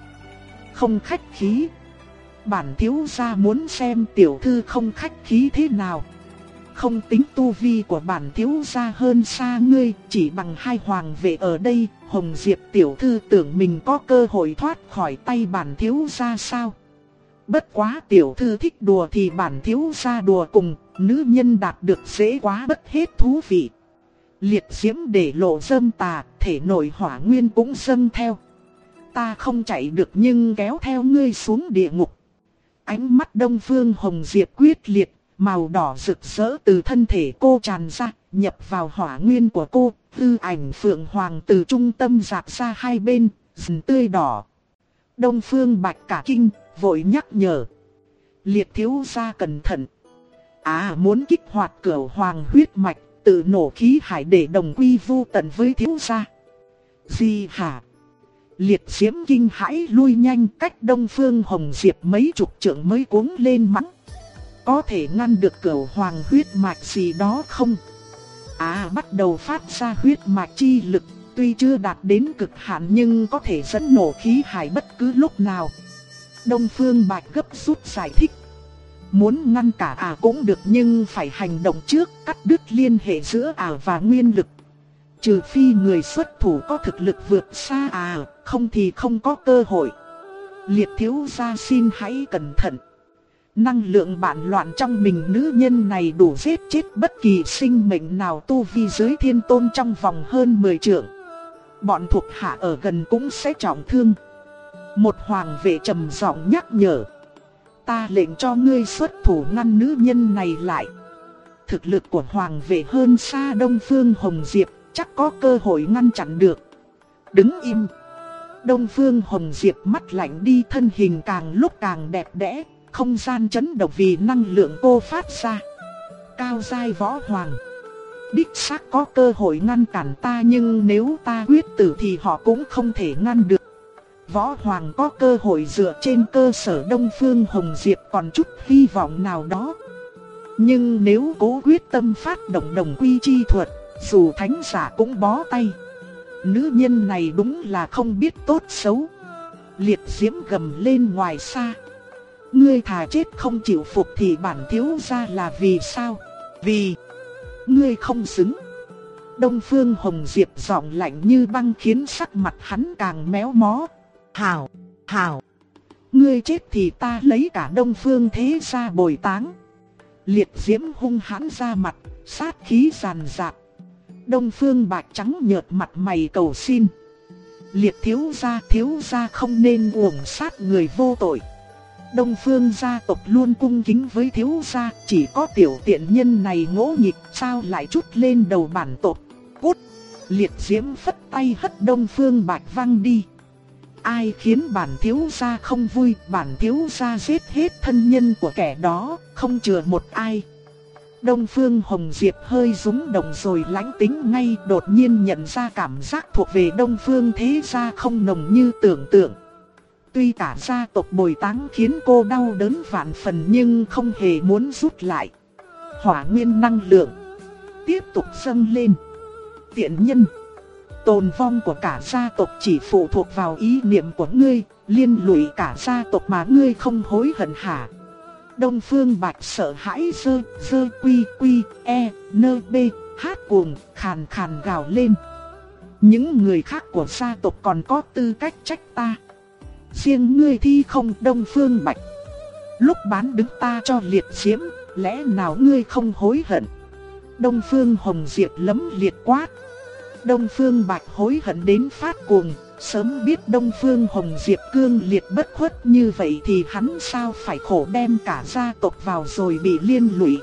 Không khách khí. Bản thiếu gia muốn xem tiểu thư không khách khí thế nào. Không tính tu vi của bản thiếu gia hơn xa ngươi, chỉ bằng hai hoàng vệ ở đây, Hồng Diệp tiểu thư tưởng mình có cơ hội thoát khỏi tay bản thiếu gia sao? Bất quá tiểu thư thích đùa thì bản thiếu gia đùa cùng, nữ nhân đạt được dễ quá bất hết thú vị. Liệt diễm để lộ dâm tà, thể nội hỏa nguyên cũng dâng theo. Ta không chạy được nhưng kéo theo ngươi xuống địa ngục. Ánh mắt đông phương hồng diệp quyết liệt, màu đỏ rực rỡ từ thân thể cô tràn ra, nhập vào hỏa nguyên của cô. Tư ảnh phượng hoàng từ trung tâm dạt ra hai bên, dần tươi đỏ. Đông phương bạch cả kinh, vội nhắc nhở. Liệt thiếu gia cẩn thận. À muốn kích hoạt cửa hoàng huyết mạch, tự nổ khí hải để đồng quy vu tận với thiếu gia. Gì hả? Liệt diễm kinh hãi lui nhanh cách đông phương hồng diệp mấy chục trượng mới cuống lên mắng. Có thể ngăn được cửa hoàng huyết mạch gì đó không? À bắt đầu phát ra huyết mạch chi lực, tuy chưa đạt đến cực hạn nhưng có thể dẫn nổ khí hải bất cứ lúc nào. Đông Phương Bạch gấp rút giải thích. Muốn ngăn cả à cũng được nhưng phải hành động trước, cắt đứt liên hệ giữa à và nguyên lực. Trừ phi người xuất thủ có thực lực vượt xa à, không thì không có cơ hội. Liệt thiếu gia xin hãy cẩn thận. Năng lượng bạn loạn trong mình nữ nhân này đủ giết chết bất kỳ sinh mệnh nào tu vi dưới thiên tôn trong vòng hơn 10 trượng. Bọn thuộc hạ ở gần cũng sẽ trọng thương. Một hoàng vệ trầm giọng nhắc nhở. Ta lệnh cho ngươi xuất thủ ngăn nữ nhân này lại. Thực lực của hoàng vệ hơn xa Đông Phương Hồng Diệp, chắc có cơ hội ngăn chặn được. Đứng im. Đông Phương Hồng Diệp mắt lạnh đi thân hình càng lúc càng đẹp đẽ, không gian chấn động vì năng lượng cô phát ra. Cao giai võ hoàng. Đích xác có cơ hội ngăn cản ta nhưng nếu ta quyết tử thì họ cũng không thể ngăn được. Võ Hoàng có cơ hội dựa trên cơ sở Đông Phương Hồng Diệp còn chút hy vọng nào đó. Nhưng nếu cố quyết tâm phát động đồng quy chi thuật, dù thánh giả cũng bó tay. Nữ nhân này đúng là không biết tốt xấu. Liệt diễm gầm lên ngoài xa. Ngươi thà chết không chịu phục thì bản thiếu gia là vì sao? Vì ngươi không xứng. Đông Phương Hồng Diệp giọng lạnh như băng khiến sắc mặt hắn càng méo mó. Hảo, hảo, ngươi chết thì ta lấy cả Đông Phương thế ra bồi táng. Liệt diễm hung hãn ra mặt, sát khí giàn giạc. Đông Phương bạc trắng nhợt mặt mày cầu xin. Liệt thiếu gia thiếu gia không nên uổng sát người vô tội. Đông phương gia tộc luôn cung kính với thiếu gia, chỉ có tiểu tiện nhân này ngỗ nghịch sao lại chút lên đầu bản tộc. Cút! Liệt diễm phất tay hất đông phương bạch văng đi. Ai khiến bản thiếu gia không vui, bản thiếu gia giết hết thân nhân của kẻ đó, không chừa một ai. Đông Phương Hồng Diệp hơi rúng động rồi lãnh tính ngay đột nhiên nhận ra cảm giác thuộc về Đông Phương thế gia không nồng như tưởng tượng. Tuy cả gia tộc bồi táng khiến cô đau đớn vạn phần nhưng không hề muốn rút lại. Hỏa nguyên năng lượng tiếp tục dâng lên. Tiện nhân, tồn vong của cả gia tộc chỉ phụ thuộc vào ý niệm của ngươi, liên lụy cả gia tộc mà ngươi không hối hận hả? Đông Phương Bạch sợ hãi dơ, dơ quy quy, e, nơ bê, hát cuồng, khàn khàn gào lên. Những người khác của gia tộc còn có tư cách trách ta. Riêng ngươi thi không Đông Phương Bạch. Lúc bán đứng ta cho liệt diễm, lẽ nào ngươi không hối hận? Đông Phương Hồng Diệp lấm liệt quát. Đông Phương Bạch hối hận đến phát cuồng, Sớm biết Đông Phương Hồng Diệp cương liệt bất khuất như vậy thì hắn sao phải khổ đem cả gia tộc vào rồi bị liên lụy.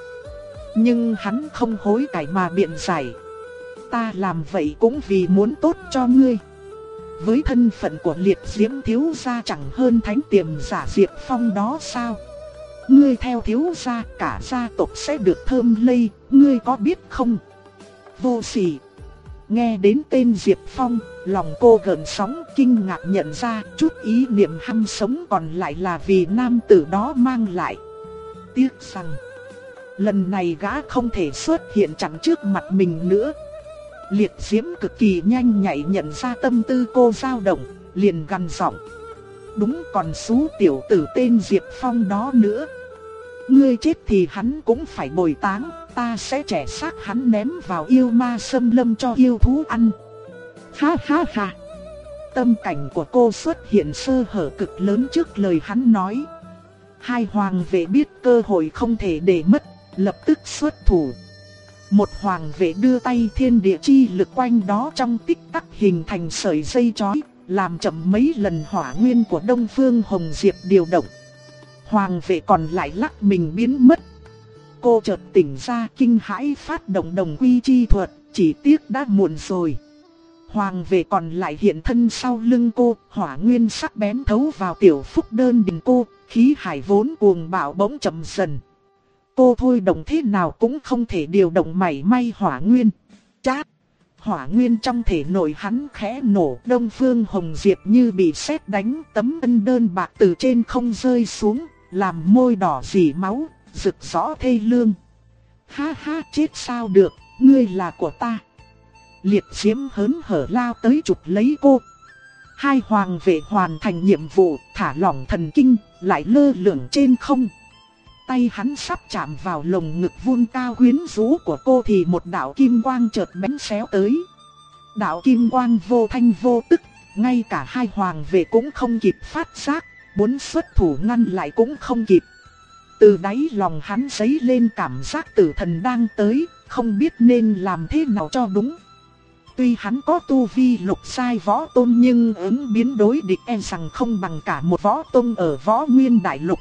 Nhưng hắn không hối cải mà biện giải. Ta làm vậy cũng vì muốn tốt cho ngươi. Với thân phận của liệt diễm thiếu gia chẳng hơn thánh tiềm giả diệp phong đó sao? Ngươi theo thiếu gia cả gia tộc sẽ được thơm lây, ngươi có biết không? Vô sỉ. Nghe đến tên Diệp Phong, lòng cô gần sóng kinh ngạc nhận ra chút ý niệm hăm sống còn lại là vì nam tử đó mang lại. Tiếc rằng, lần này gã không thể xuất hiện chắn trước mặt mình nữa. Liệt diễm cực kỳ nhanh nhạy nhận ra tâm tư cô dao động, liền gằn giọng. Đúng còn xú tiểu tử tên Diệp Phong đó nữa. Ngươi chết thì hắn cũng phải bồi táng, ta sẽ trẻ xác hắn ném vào yêu ma sâm lâm cho yêu thú ăn. Ha ha ha. Tâm cảnh của cô xuất hiện sơ hở cực lớn trước lời hắn nói. Hai hoàng vệ biết cơ hội không thể để mất, lập tức xuất thủ. Một hoàng vệ đưa tay thiên địa chi lực quanh đó trong tích tắc hình thành sợi dây chói, làm chậm mấy lần hỏa nguyên của Đông Phương Hồng Diệp điều động. Hoàng vệ còn lại lắc mình biến mất. Cô chợt tỉnh ra kinh hãi phát động đồng quy chi thuật, chỉ tiếc đã muộn rồi. Hoàng về còn lại hiện thân sau lưng cô, hỏa nguyên sắc bén thấu vào tiểu phúc đơn đình cô, khí hải vốn cuồng bạo bỗng chậm dần. Cô thôi động thế nào cũng không thể điều động mảy may hỏa nguyên. Chát! Hỏa nguyên trong thể nội hắn khẽ nổ, đông phương hồng diệp như bị sét đánh tấm ân đơn bạc từ trên không rơi xuống, làm môi đỏ dì máu, rực rõ thê lương. Ha ha chết sao được, ngươi là của ta. Liệt diễm hớn hở lao tới chụp lấy cô. Hai hoàng vệ hoàn thành nhiệm vụ, thả lỏng thần kinh, lại lơ lửng trên không. Tay hắn sắp chạm vào lồng ngực vun cao quyến rũ của cô thì một đạo kim quang chợt bén xéo tới. Đạo kim quang vô thanh vô tức, ngay cả hai hoàng vệ cũng không kịp phát giác, muốn xuất thủ ngăn lại cũng không kịp. Từ đáy lòng hắn giấy lên cảm giác tử thần đang tới, không biết nên làm thế nào cho đúng. Tuy hắn có tu vi lục sai võ tôn nhưng ứng biến đối địch e rằng không bằng cả một võ tôn ở võ nguyên đại lục.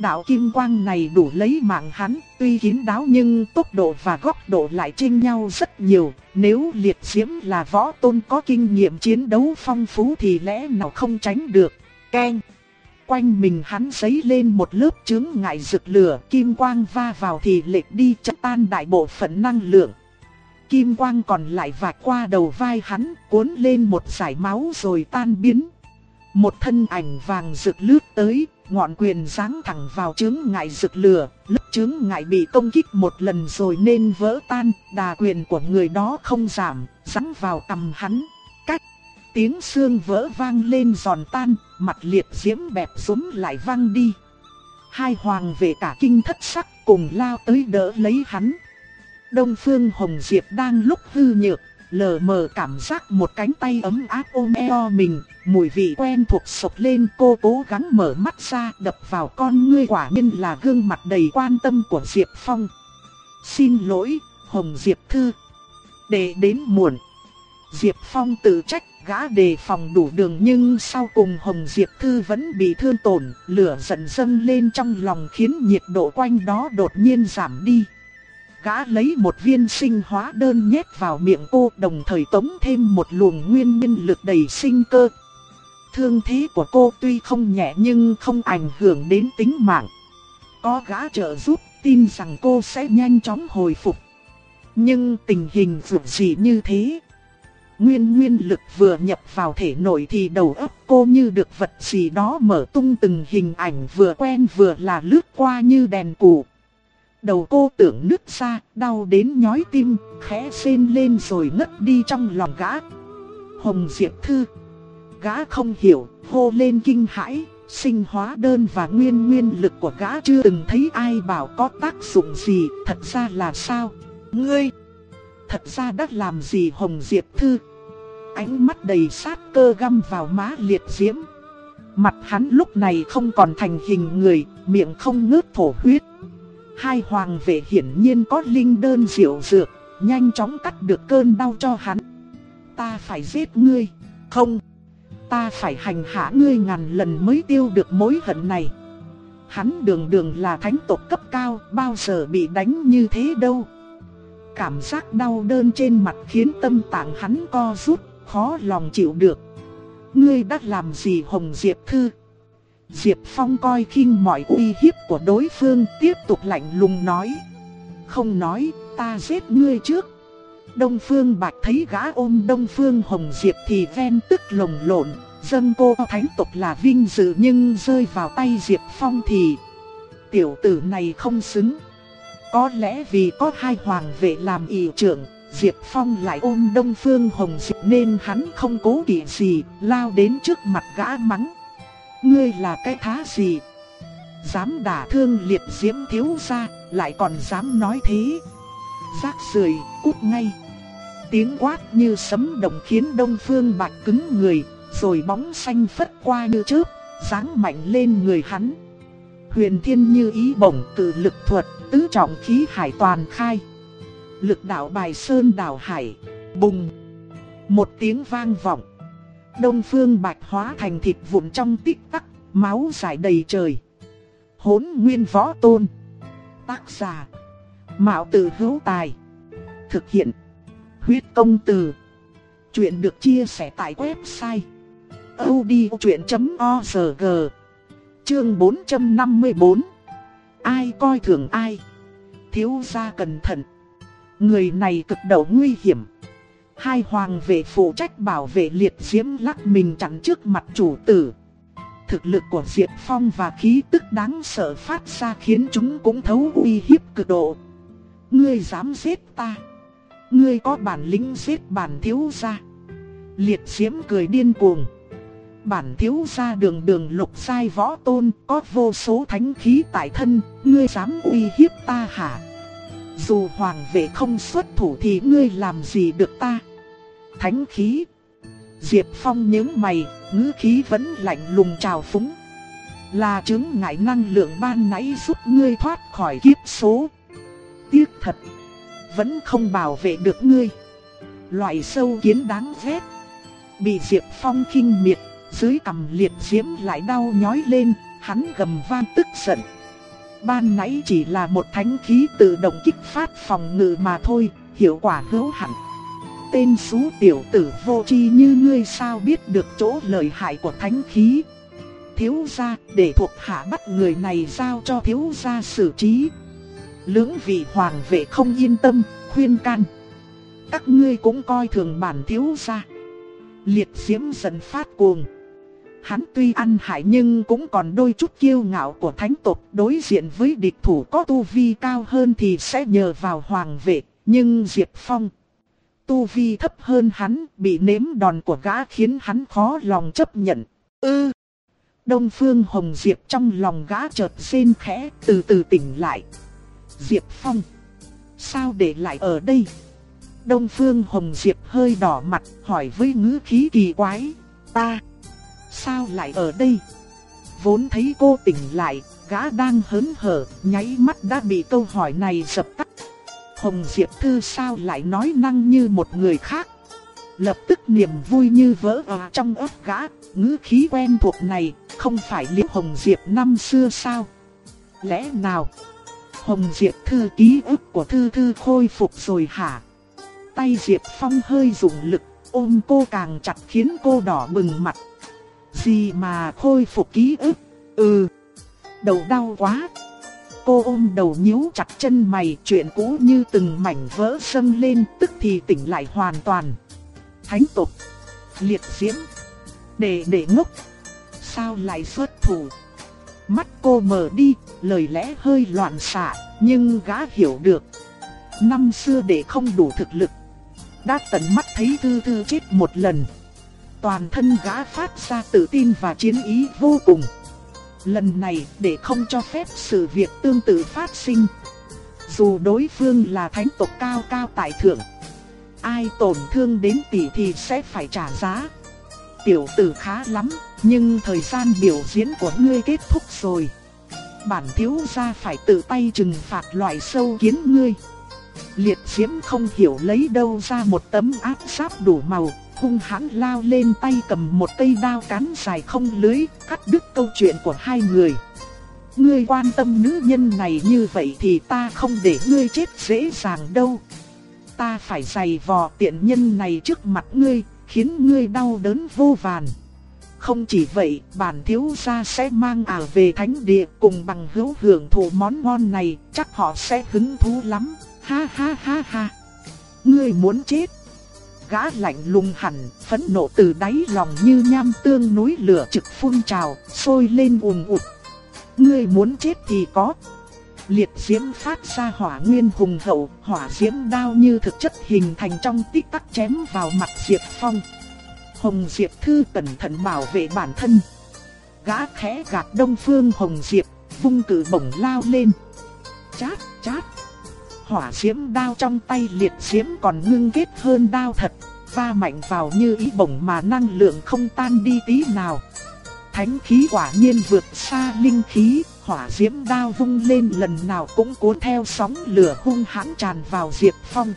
Đạo kim quang này đủ lấy mạng hắn, tuy kín đáo nhưng tốc độ và góc độ lại chênh nhau rất nhiều. Nếu liệt diễm là võ tôn có kinh nghiệm chiến đấu phong phú thì lẽ nào không tránh được. Ken! Quanh mình hắn giấy lên một lớp chứng ngại rực lửa, kim quang va vào thì lệch đi chặt tan đại bộ phận năng lượng. Kim quang còn lại vạch qua đầu vai hắn, cuốn lên một giải máu rồi tan biến. Một thân ảnh vàng rực lướt tới, ngọn quyền giáng thẳng vào chứng ngại rực lửa, lớp chứng ngại bị công kích một lần rồi nên vỡ tan, đà quyền của người đó không giảm, rắn vào cầm hắn. Cách, tiếng xương vỡ vang lên giòn tan, mặt liệt diễm bẹp xuống lại văng đi. Hai hoàng về cả kinh thất sắc cùng lao tới đỡ lấy hắn. Đông Phương Hồng Diệp đang lúc hư nhược, lờ mờ cảm giác một cánh tay ấm áp ôm eo mình, mùi vị quen thuộc sộc lên cô cố gắng mở mắt ra đập vào con ngươi quả nhiên là gương mặt đầy quan tâm của Diệp Phong. Xin lỗi, Hồng Diệp Thư. Để đến muộn. Diệp Phong tự trách gã đề phòng đủ đường nhưng sau cùng Hồng Diệp Thư vẫn bị thương tổn, lửa giận dâng lên trong lòng khiến nhiệt độ quanh đó đột nhiên giảm đi. Gã lấy một viên sinh hóa đơn nhét vào miệng cô đồng thời tống thêm một luồng nguyên minh lực đầy sinh cơ. Thương thế của cô tuy không nhẹ nhưng không ảnh hưởng đến tính mạng. Có gã trợ giúp tin rằng cô sẽ nhanh chóng hồi phục. Nhưng tình hình dù gì như thế? Nguyên nguyên lực vừa nhập vào thể nội thì đầu óc cô như được vật gì đó mở tung từng hình ảnh vừa quen vừa là lướt qua như đèn cụ. Đầu cô tưởng nứt ra, đau đến nhói tim, khẽ xên lên rồi ngất đi trong lòng gã. Hồng Diệp Thư Gã không hiểu, hô lên kinh hãi, sinh hóa đơn và nguyên nguyên lực của gã chưa từng thấy ai bảo có tác dụng gì, thật ra là sao? Ngươi! Thật ra đã làm gì Hồng Diệp Thư? Ánh mắt đầy sát cơ găm vào má liệt diễm. Mặt hắn lúc này không còn thành hình người, miệng không ngớt thổ huyết. Hai hoàng vệ hiển nhiên có linh đơn diệu dược, nhanh chóng cắt được cơn đau cho hắn. Ta phải giết ngươi. Không. Ta phải hành hạ ngươi ngàn lần mới tiêu được mối hận này. Hắn đường đường là thánh tộc cấp cao, bao giờ bị đánh như thế đâu. Cảm giác đau đơn trên mặt khiến tâm tạng hắn co rút, khó lòng chịu được. Ngươi đã làm gì Hồng Diệp Thư? Diệp Phong coi khinh mọi uy hiếp của đối phương tiếp tục lạnh lùng nói. Không nói, ta giết ngươi trước. Đông Phương Bạch thấy gã ôm Đông Phương Hồng Diệp thì ven tức lồng lộn, dâng cô thánh tộc là vinh dự nhưng rơi vào tay Diệp Phong thì tiểu tử này không xứng. Có lẽ vì có hai hoàng vệ làm ý trưởng, Diệp Phong lại ôm Đông Phương Hồng Diệp nên hắn không cố kỵ gì, lao đến trước mặt gã mắng. Ngươi là cái thá gì? Dám đả thương liệt diễm thiếu gia, lại còn dám nói thế. Giác rời, cút ngay. Tiếng quát như sấm động khiến Đông Phương Bạch cứng người, rồi bóng xanh phất qua như chớp, giáng mạnh lên người hắn. Huyền thiên như ý bổng tự lực thuật, tứ trọng khí hải toàn khai. Lực đạo bài sơn đảo hải, bùng. Một tiếng vang vọng. Đông phương bạch hóa thành thịt vụn trong tích tắc, máu dài đầy trời. Hốn nguyên võ tôn. Tác giả. Mạo tử hữu tài. Thực hiện. Huyết công từ. Chuyện được chia sẻ tại website. odchuyện.org Chương 454 Ai coi thường ai? Thiếu gia cẩn thận. Người này cực độ nguy hiểm. Hai hoàng vệ phụ trách bảo vệ liệt diễm lắc mình chặn trước mặt chủ tử. Thực lực của Diệp Phong và khí tức đáng sợ phát ra khiến chúng cũng thấu uy hiếp cực độ. Ngươi dám giết ta? Ngươi có bản lĩnh giết bản thiếu gia? Liệt diễm cười điên cuồng. Bản thiếu gia đường đường lục sai võ tôn có vô số thánh khí tại thân, ngươi dám uy hiếp ta hả? Dù hoàng vệ không xuất thủ thì ngươi làm gì được ta? thánh khí. Diệp Phong nhớ mày, ngữ khí vẫn lạnh lùng trào phúng. Là chứng ngại năng lượng ban nãy giúp ngươi thoát khỏi kiếp số. Tiếc thật, vẫn không bảo vệ được ngươi. Loại sâu kiến đáng ghét. Bị Diệp Phong kinh miệt, dưới cằm liệt diễm lại đau nhói lên, hắn gầm vang tức giận. Ban nãy chỉ là một thánh khí tự động kích phát phòng ngự mà thôi, hiệu quả hữu hạn tên xú tiểu tử vô tri như ngươi sao biết được chỗ lợi hại của thánh khí. Thiếu gia để thuộc hạ bắt người này giao cho thiếu gia xử trí. Lưỡng vị hoàng vệ không yên tâm, khuyên can. Các ngươi cũng coi thường bản thiếu gia. Liệt diễm dần phát cuồng. Hắn tuy ăn hại nhưng cũng còn đôi chút kiêu ngạo của thánh tộc đối diện với địch thủ có tu vi cao hơn thì sẽ nhờ vào hoàng vệ. Nhưng Diệp Phong, tu vi thấp hơn hắn, bị nếm đòn của gã khiến hắn khó lòng chấp nhận. Ư! Đông Phương Hồng Diệp trong lòng gã chợt rên khẽ, từ từ tỉnh lại. Diệp Phong! Sao để lại ở đây? Đông Phương Hồng Diệp hơi đỏ mặt, hỏi với ngữ khí kỳ quái. Ta! Sao lại ở đây? Vốn thấy cô tỉnh lại, gã đang hớn hở, nháy mắt đã bị câu hỏi này dập tắt. Hồng Diệp Thư sao lại nói năng như một người khác? Lập tức niềm vui như vỡ òa trong ớt gã, ngữ khí quen thuộc này, không phải Liễu Hồng Diệp năm xưa sao? Lẽ nào? Hồng Diệp Thư ký ức của Thư Thư khôi phục rồi hả? Tay Diệp Phong hơi dùng lực, ôm cô càng chặt khiến cô đỏ bừng mặt. Gì mà khôi phục ký ức? Ừ, đầu đau quá. Cô ôm đầu nhíu chặt chân mày, chuyện cũ như từng mảnh vỡ sân lên, tức thì tỉnh lại hoàn toàn. Thánh tục, liệt diễm, để để ngốc, sao lại xuất thủ? Mắt cô mở đi, lời lẽ hơi loạn xạ, nhưng gã hiểu được. Năm xưa để không đủ thực lực, đã tận mắt thấy Thư Thư chết một lần. Toàn thân gã phát ra tự tin và chiến ý vô cùng. Lần này để không cho phép sự việc tương tự phát sinh. Dù đối phương là thánh tộc cao cao tại thượng, ai tổn thương đến tỷ thì sẽ phải trả giá. Tiểu tử khá lắm, nhưng thời gian biểu diễn của ngươi kết thúc rồi. Bản thiếu gia phải tự tay trừng phạt loại sâu kiến ngươi. Liệt diễm không hiểu lấy đâu ra một tấm áp giáp đủ màu, hung hãn lao lên tay cầm một cây đao cán dài không lưới, cắt đứt câu chuyện của hai người. Ngươi quan tâm nữ nhân này như vậy thì ta không để ngươi chết dễ dàng đâu. Ta phải giày vò tiện nhân này trước mặt ngươi, khiến ngươi đau đớn vô vàn. Không chỉ vậy, bản thiếu gia sẽ mang ả về thánh địa cùng bằng hữu hưởng thụ món ngon này, chắc họ sẽ hứng thú lắm. Ha ha ha ha. Ngươi muốn chết gã lạnh lùng hẳn, phẫn nộ từ đáy lòng như nham tương núi lửa trực phun trào, sôi lên ùn ụt. Ngươi muốn chết thì có. Liệt diễm phát ra hỏa nguyên hùng hậu, hỏa diễm đao như thực chất hình thành trong tích tắc chém vào mặt Diệp Phong. Hồng Diệp Thư cẩn thận bảo vệ bản thân. Gã khẽ gạt đông phương Hồng Diệp, vung cử bổng lao lên. Chát, chát hỏa diễm đao trong tay liệt diễm còn ngưng kết hơn đao thật, va mạnh vào như ý bổng mà năng lượng không tan đi tí nào. Thánh khí quả nhiên vượt xa linh khí, hỏa diễm đao vung lên lần nào cũng cuốn theo sóng lửa hung hãn tràn vào Diệp Phong.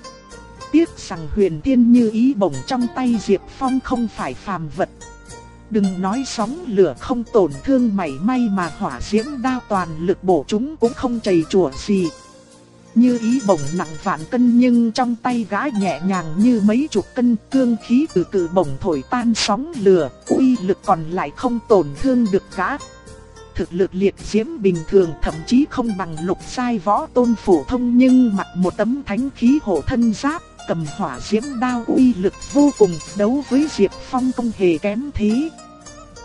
Tiếc rằng huyền tiên như ý bổng trong tay Diệp Phong không phải phàm vật. Đừng nói sóng lửa không tổn thương mảy may mà hỏa diễm đao toàn lực bổ chúng cũng không chảy chùa gì, như ý bổng nặng vạn cân nhưng trong tay gã nhẹ nhàng như mấy chục cân cương khí từ từ bổng thổi tan sóng lửa, uy lực còn lại không tổn thương được gã. Thực lực liệt diễm bình thường thậm chí không bằng lục sai võ tôn phổ thông nhưng mặc một tấm thánh khí hộ thân giáp, cầm hỏa diễm đao uy lực vô cùng đấu với Diệp Phong không hề kém thế.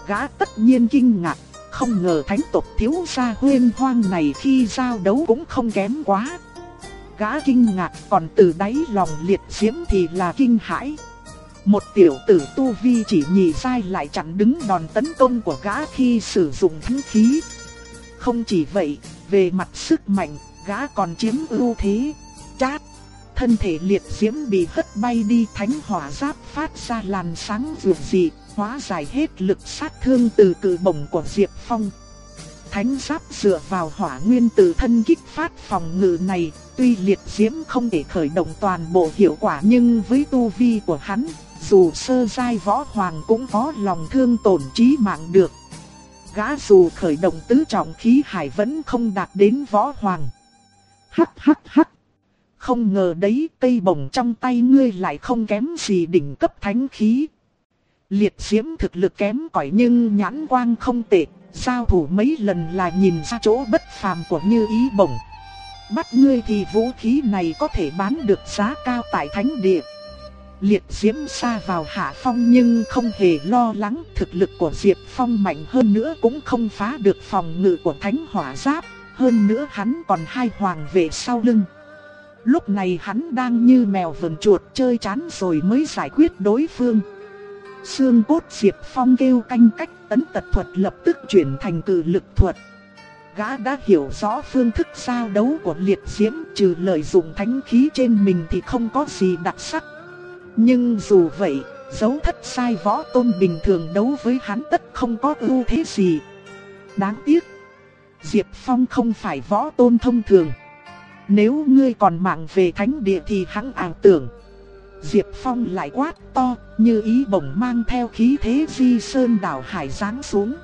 Gã tất nhiên kinh ngạc, không ngờ thánh tộc thiếu gia huyên hoang này khi giao đấu cũng không kém quá gã kinh ngạc còn từ đáy lòng liệt diễm thì là kinh hãi. Một tiểu tử tu vi chỉ nhị sai lại chặn đứng đòn tấn công của gã khi sử dụng vũ khí. Không chỉ vậy, về mặt sức mạnh, gã còn chiếm ưu thế. Chát! Thân thể liệt diễm bị hất bay đi thánh hỏa giáp phát ra làn sáng rượu dị, hóa giải hết lực sát thương từ cự bổng của Diệp Phong. Thánh giáp dựa vào hỏa nguyên tử thân kích phát phòng ngự này, tuy liệt diễm không thể khởi động toàn bộ hiệu quả nhưng với tu vi của hắn, dù sơ giai võ hoàng cũng có lòng thương tổn chí mạng được. Gã dù khởi động tứ trọng khí hải vẫn không đạt đến võ hoàng. Hắc hắc hắc. Không ngờ đấy cây bồng trong tay ngươi lại không kém gì đỉnh cấp thánh khí. Liệt diễm thực lực kém cỏi nhưng nhãn quang không tệ, giao thủ mấy lần là nhìn ra chỗ bất phàm của như ý bổng. Bắt ngươi thì vũ khí này có thể bán được giá cao tại thánh địa. Liệt diễm xa vào hạ phong nhưng không hề lo lắng, thực lực của Diệp Phong mạnh hơn nữa cũng không phá được phòng ngự của thánh hỏa giáp. Hơn nữa hắn còn hai hoàng vệ sau lưng. Lúc này hắn đang như mèo vờn chuột chơi chán rồi mới giải quyết đối phương. Xương cốt Diệp Phong kêu canh cách tấn tật thuật lập tức chuyển thành cử lực thuật. Gã đã hiểu rõ phương thức sao đấu của liệt diễm trừ lợi dụng thánh khí trên mình thì không có gì đặc sắc. Nhưng dù vậy, dấu thất sai võ tôn bình thường đấu với hắn tất không có ưu thế gì. Đáng tiếc, Diệp Phong không phải võ tôn thông thường. Nếu ngươi còn mạng về thánh địa thì hắn ảo tưởng. Diệp Phong lại quát to, như ý bổng mang theo khí thế di sơn đảo hải giáng xuống.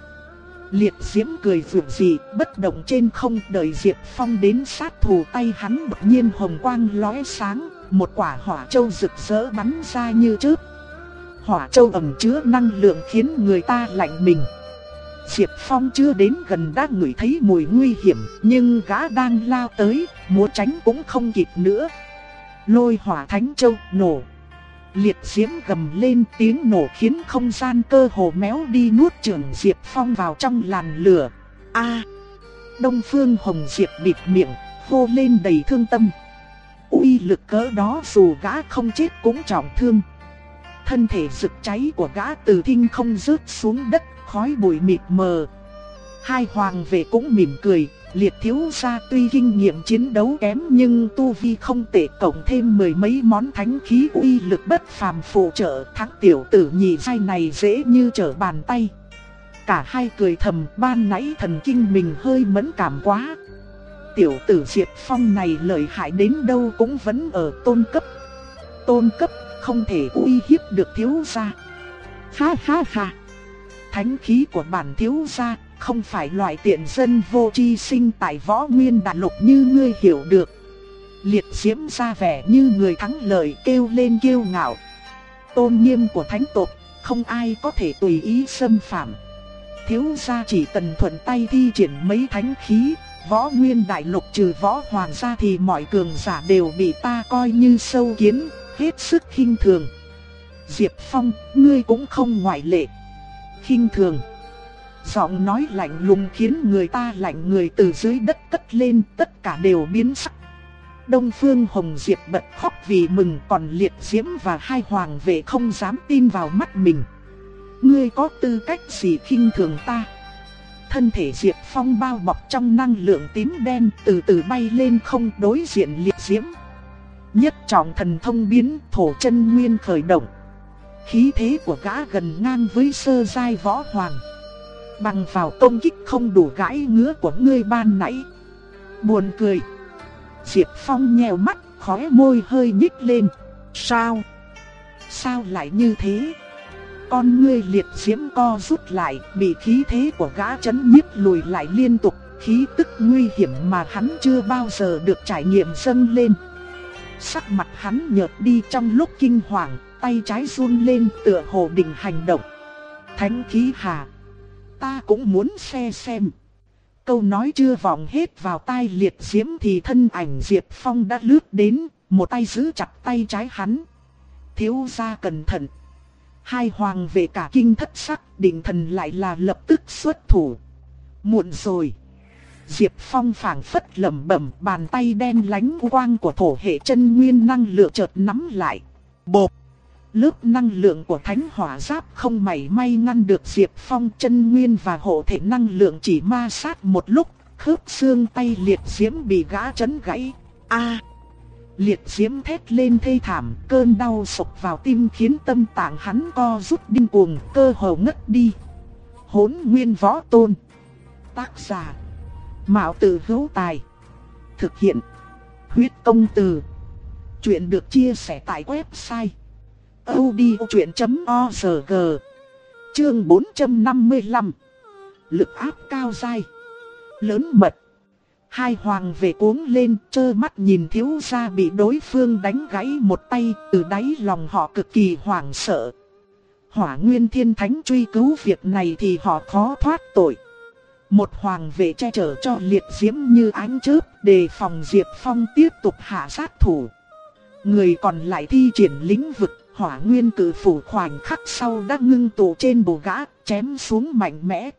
Liệt diễm cười vượt dị, bất động trên không đợi Diệp Phong đến sát thủ tay hắn đột nhiên hồng quang lóe sáng, một quả hỏa châu rực rỡ bắn ra như chớp. Hỏa châu ẩn chứa năng lượng khiến người ta lạnh mình. Diệp Phong chưa đến gần đã ngửi thấy mùi nguy hiểm, nhưng gã đang lao tới, muốn tránh cũng không kịp nữa. Lôi hỏa thánh châu nổ. Liệt diễm gầm lên tiếng nổ khiến không gian cơ hồ méo đi nuốt trường Diệp Phong vào trong làn lửa. A! Đông Phương Hồng Diệp bịt miệng, hô lên đầy thương tâm. uy lực cỡ đó dù gã không chết cũng trọng thương. Thân thể rực cháy của gã từ thinh không rớt xuống đất, khói bụi mịt mờ. Hai hoàng vệ cũng mỉm cười, liệt thiếu gia tuy kinh nghiệm chiến đấu kém nhưng tu vi không tệ, cộng thêm mười mấy món thánh khí uy lực bất phàm phụ trợ, thắng tiểu tử nhị sai này dễ như trở bàn tay. Cả hai cười thầm ban nãy thần kinh mình hơi mẫn cảm quá. Tiểu tử Diệp Phong này lợi hại đến đâu cũng vẫn ở tôn cấp. Tôn cấp không thể uy hiếp được thiếu gia. Ha ha ha. Thánh khí của bản thiếu gia không phải loại tiện dân vô tri sinh tại võ nguyên đại lục như ngươi hiểu được. Liệt diễm ra vẻ như người thắng lợi kêu lên kêu ngạo. Tôn nghiêm của thánh tộc, không ai có thể tùy ý xâm phạm. Thiếu gia chỉ cần thuận tay thi triển mấy thánh khí, võ nguyên đại lục trừ võ hoàng gia thì mọi cường giả đều bị ta coi như sâu kiến, hết sức khinh thường. Diệp Phong, ngươi cũng không ngoại lệ. Khinh thường. Giọng nói lạnh lùng khiến người ta lạnh người từ dưới đất cất lên, tất cả đều biến sắc. Đông Phương Hồng Diệp bật khóc vì mừng, còn liệt diễm và hai hoàng vệ không dám tin vào mắt mình. Ngươi có tư cách gì khinh thường ta? Thân thể Diệp Phong bao bọc trong năng lượng tím đen từ từ bay lên không đối diện liệt diễm. Nhất trọng thần thông biến, thổ chân nguyên khởi động. Khí thế của gã gần ngang với sơ giai võ hoàng. Bằng vào công kích không đủ gãi ngứa của ngươi ban nãy. Buồn cười. Diệp Phong nhèo mắt, khóe môi hơi nhích lên. Sao? Sao lại như thế? Con ngươi liệt diễm co rút lại, bị khí thế của gã chấn nhiếp lùi lại liên tục, khí tức nguy hiểm mà hắn chưa bao giờ được trải nghiệm dâng lên. Sắc mặt hắn nhợt đi trong lúc kinh hoàng, tay trái run lên tựa hồ định hành động. Thánh khí hà ta cũng muốn xe xem. Câu nói chưa vọng hết vào tai liệt diễm thì thân ảnh Diệp Phong đã lướt đến, một tay giữ chặt tay trái hắn. Thiếu gia cẩn thận. Hai hoàng về cả kinh thất sắc, định thần lại là lập tức xuất thủ. Muộn rồi. Diệp Phong phảng phất lẩm bẩm, bàn tay đen lánh quang của thổ hệ chân nguyên năng lượng chợt nắm lại. Bộp. Lớp năng lượng của thánh hỏa giáp không mảy may ngăn được Diệp Phong chân nguyên và hộ thể năng lượng chỉ ma sát một lúc, khớp xương tay liệt diễm bị gã chấn gãy. A! liệt diễm thét lên thê thảm, cơn đau sộc vào tim khiến tâm tạng hắn co rút điên cuồng, cơ hồ ngất đi. hốn Nguyên Võ Tôn. Tác giả: Mạo Tử Hữu Tài. Thực hiện: Huyết Công Từ. Chuyện được chia sẻ tại website audiochuyện.org Chương 455 Lực áp cao dai. Lớn mật. Hai hoàng về cuống lên, trơ mắt nhìn thiếu gia bị đối phương đánh gãy một tay, Từ đáy lòng họ cực kỳ hoảng sợ. Hỏa nguyên thiên thánh truy cứu việc này thì họ khó thoát tội. Một hoàng vệ che chở cho liệt diễm như ánh chớp, Đề phòng Diệp Phong tiếp tục hạ sát thủ. Người còn lại thi triển lĩnh vực hỏa nguyên cử phủ khoảnh khắc sau đã ngưng tụ trên bồ gã, chém xuống mạnh mẽ.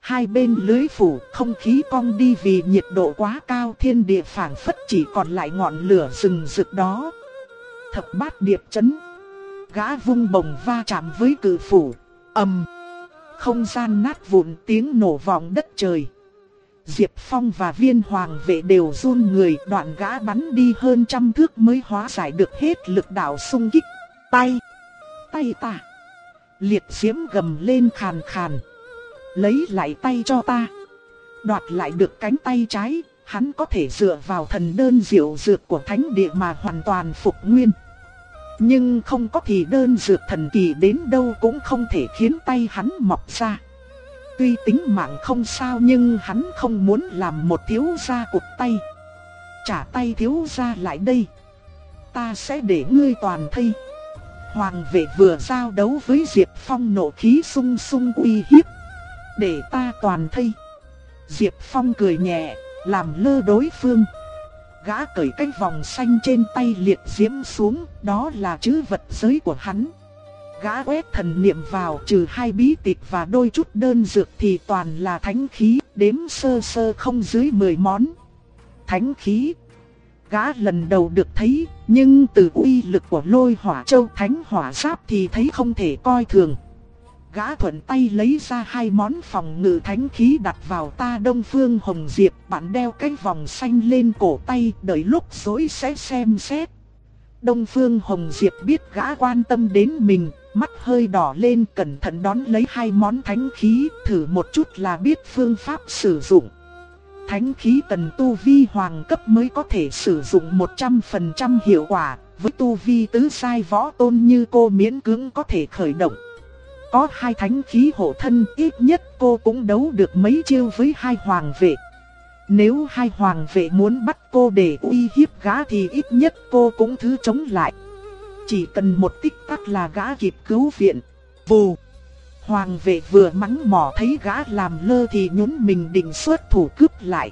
Hai bên lưới phủ không khí cong đi vì nhiệt độ quá cao thiên địa phảng phất chỉ còn lại ngọn lửa rừng rực đó. Thập bát điệp chấn. Gã vung bồng va chạm với cử phủ. ầm Không gian nát vụn tiếng nổ vọng đất trời. Diệp Phong và viên hoàng vệ đều run người đoạn gã bắn đi hơn trăm thước mới hóa giải được hết lực đạo xung kích. Tay! Tay ta! Liệt diễm gầm lên khàn khàn. Lấy lại tay cho ta. Đoạt lại được cánh tay trái, hắn có thể dựa vào thần đơn diệu dược của thánh địa mà hoàn toàn phục nguyên. Nhưng không có thì đơn dược thần kỳ đến đâu cũng không thể khiến tay hắn mọc ra. Tuy tính mạng không sao nhưng hắn không muốn làm một thiếu gia cụt tay. Trả tay thiếu gia lại đây. Ta sẽ để ngươi toàn thây. Hoàng vệ vừa giao đấu với Diệp Phong nộ khí sung sung uy hiếp. Để ta toàn thây. Diệp Phong cười nhẹ, làm lơ đối phương. Gã cởi cái vòng xanh trên tay liệt diễm xuống, đó là chữ vật giới của hắn. Gã quét thần niệm vào trừ hai bí tịch và đôi chút đơn dược thì toàn là thánh khí, đếm sơ sơ không dưới 10 món. Thánh khí Gã lần đầu được thấy, nhưng từ uy lực của lôi hỏa châu thánh hỏa giáp thì thấy không thể coi thường. Gã thuận tay lấy ra hai món phòng ngự thánh khí đặt vào ta đông phương hồng diệp, bạn đeo cái vòng xanh lên cổ tay, đợi lúc dối sẽ xem xét. Đông phương hồng diệp biết gã quan tâm đến mình, mắt hơi đỏ lên cẩn thận đón lấy hai món thánh khí, thử một chút là biết phương pháp sử dụng. Thánh khí tần tu vi hoàng cấp mới có thể sử dụng 100% hiệu quả, với tu vi tứ sai võ tôn như cô miễn cưỡng có thể khởi động. Có hai thánh khí hộ thân, ít nhất cô cũng đấu được mấy chiêu với hai hoàng vệ. Nếu hai hoàng vệ muốn bắt cô để uy hiếp gã thì ít nhất cô cũng thứ chống lại. Chỉ cần một tích tắc là gã kịp cứu viện. Vù! Hoàng vệ vừa mắng mỏ thấy gã làm lơ thì nhún mình định xuất thủ cướp lại.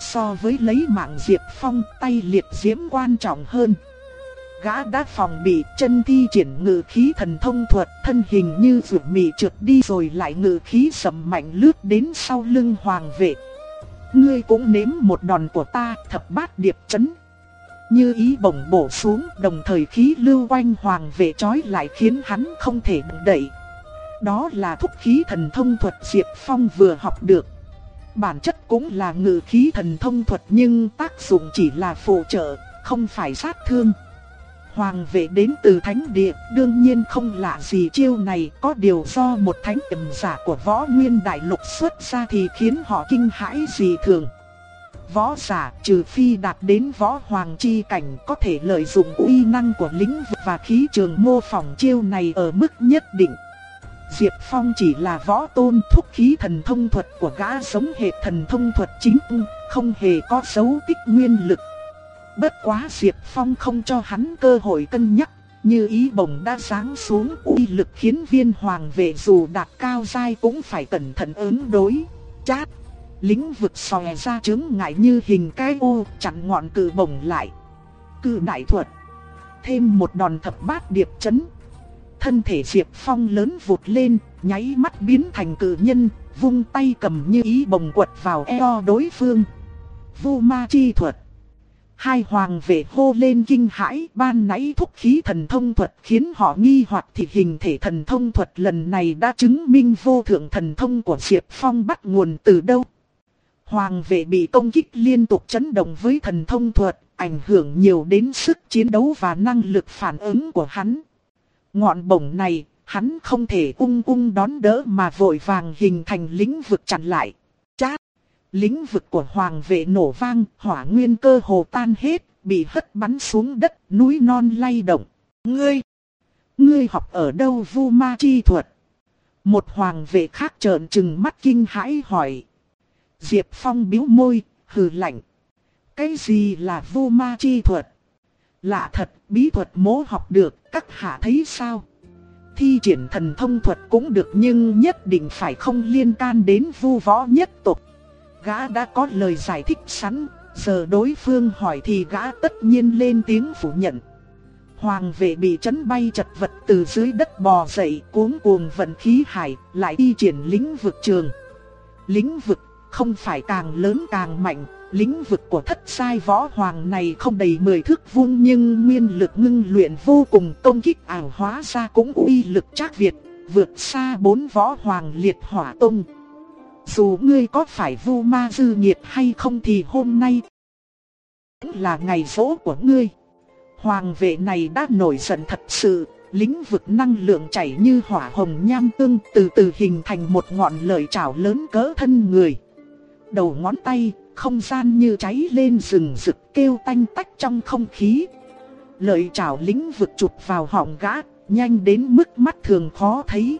So với lấy mạng Diệp Phong, tay liệt diễm quan trọng hơn. Gã đã phòng bị chân thi triển ngự khí thần thông thuật, thân hình như rượu mị trượt đi rồi lại ngự khí sầm mạnh lướt đến sau lưng hoàng vệ. Ngươi cũng nếm một đòn của ta, thập bát điệp chấn. Như ý bổng bổ xuống, đồng thời khí lưu quanh hoàng vệ trói lại khiến hắn không thể đẩy. Đó là thúc khí thần thông thuật Diệp Phong vừa học được. Bản chất cũng là ngự khí thần thông thuật nhưng tác dụng chỉ là phụ trợ, không phải sát thương. Hoàng vệ đến từ thánh địa, đương nhiên không lạ gì chiêu này, có điều do một thánh ẩm giả của võ nguyên đại lục xuất ra thì khiến họ kinh hãi gì thường. Võ giả trừ phi đạt đến võ hoàng chi cảnh có thể lợi dụng uy năng của lĩnh vực và khí trường mô phỏng chiêu này ở mức nhất định. Diệp Phong chỉ là võ tôn thúc khí thần thông thuật của gã sống hệ thần thông thuật chính, không hề có dấu tích nguyên lực. Bất quá Diệp Phong không cho hắn cơ hội cân nhắc, như ý bổng đã sáng xuống uy lực khiến viên hoàng vệ dù đạt cao dai cũng phải cẩn thận ứng đối. Chát! Lính vực xòe ra chứng ngại như hình cái ô chặn ngọn cử bổng lại. Cử đại thuật. Thêm một đòn thập bát điệp chấn. Thân thể Diệp Phong lớn vụt lên, nháy mắt biến thành cử nhân, vung tay cầm như ý bồng quật vào eo đối phương. Vu ma chi thuật. Hai hoàng vệ hô lên kinh hãi ban nãy thúc khí thần thông thuật khiến họ nghi hoặc thì hình thể thần thông thuật lần này đã chứng minh vô thượng thần thông của Diệp Phong bắt nguồn từ đâu. Hoàng vệ bị công kích liên tục chấn động với thần thông thuật, ảnh hưởng nhiều đến sức chiến đấu và năng lực phản ứng của hắn. Ngọn bổng này, hắn không thể ung ung đón đỡ mà vội vàng hình thành lĩnh vực chặn lại. Chát! Lĩnh vực của hoàng vệ nổ vang, hỏa nguyên cơ hồ tan hết, bị hất bắn xuống đất, núi non lay động. Ngươi! Ngươi học ở đâu vu ma chi thuật? Một hoàng vệ khác trợn trừng mắt kinh hãi hỏi. Diệp Phong biếu môi, hừ lạnh. Cái gì là vu ma chi thuật? Lạ thật, bí thuật mố học được, các hạ thấy sao? Thi triển thần thông thuật cũng được nhưng nhất định phải không liên can đến vu võ nhất tộc Gã đã có lời giải thích sẵn, giờ đối phương hỏi thì gã tất nhiên lên tiếng phủ nhận. Hoàng vệ bị chấn bay chật vật từ dưới đất bò dậy cuống cuồng vận khí hải, lại đi triển lĩnh vực trường. Lĩnh vực không phải càng lớn càng mạnh, lĩnh vực của thất sai võ hoàng này không đầy 10 thước vuông nhưng nguyên lực ngưng luyện vô cùng công kích ảo hóa ra cũng uy lực chắc việt, vượt xa bốn võ hoàng liệt hỏa tông. Dù ngươi có phải vu ma dư nhiệt hay không thì hôm nay cũng là ngày rỗ của ngươi. Hoàng vệ này đã nổi giận thật sự, lĩnh vực năng lượng chảy như hỏa hồng nham tương từ từ hình thành một ngọn lợi chảo lớn cỡ thân người. Đầu ngón tay, không gian như cháy lên rừng rực kêu tanh tách trong không khí. Lợi trảo lính vực chụp vào họng gã, nhanh đến mức mắt thường khó thấy.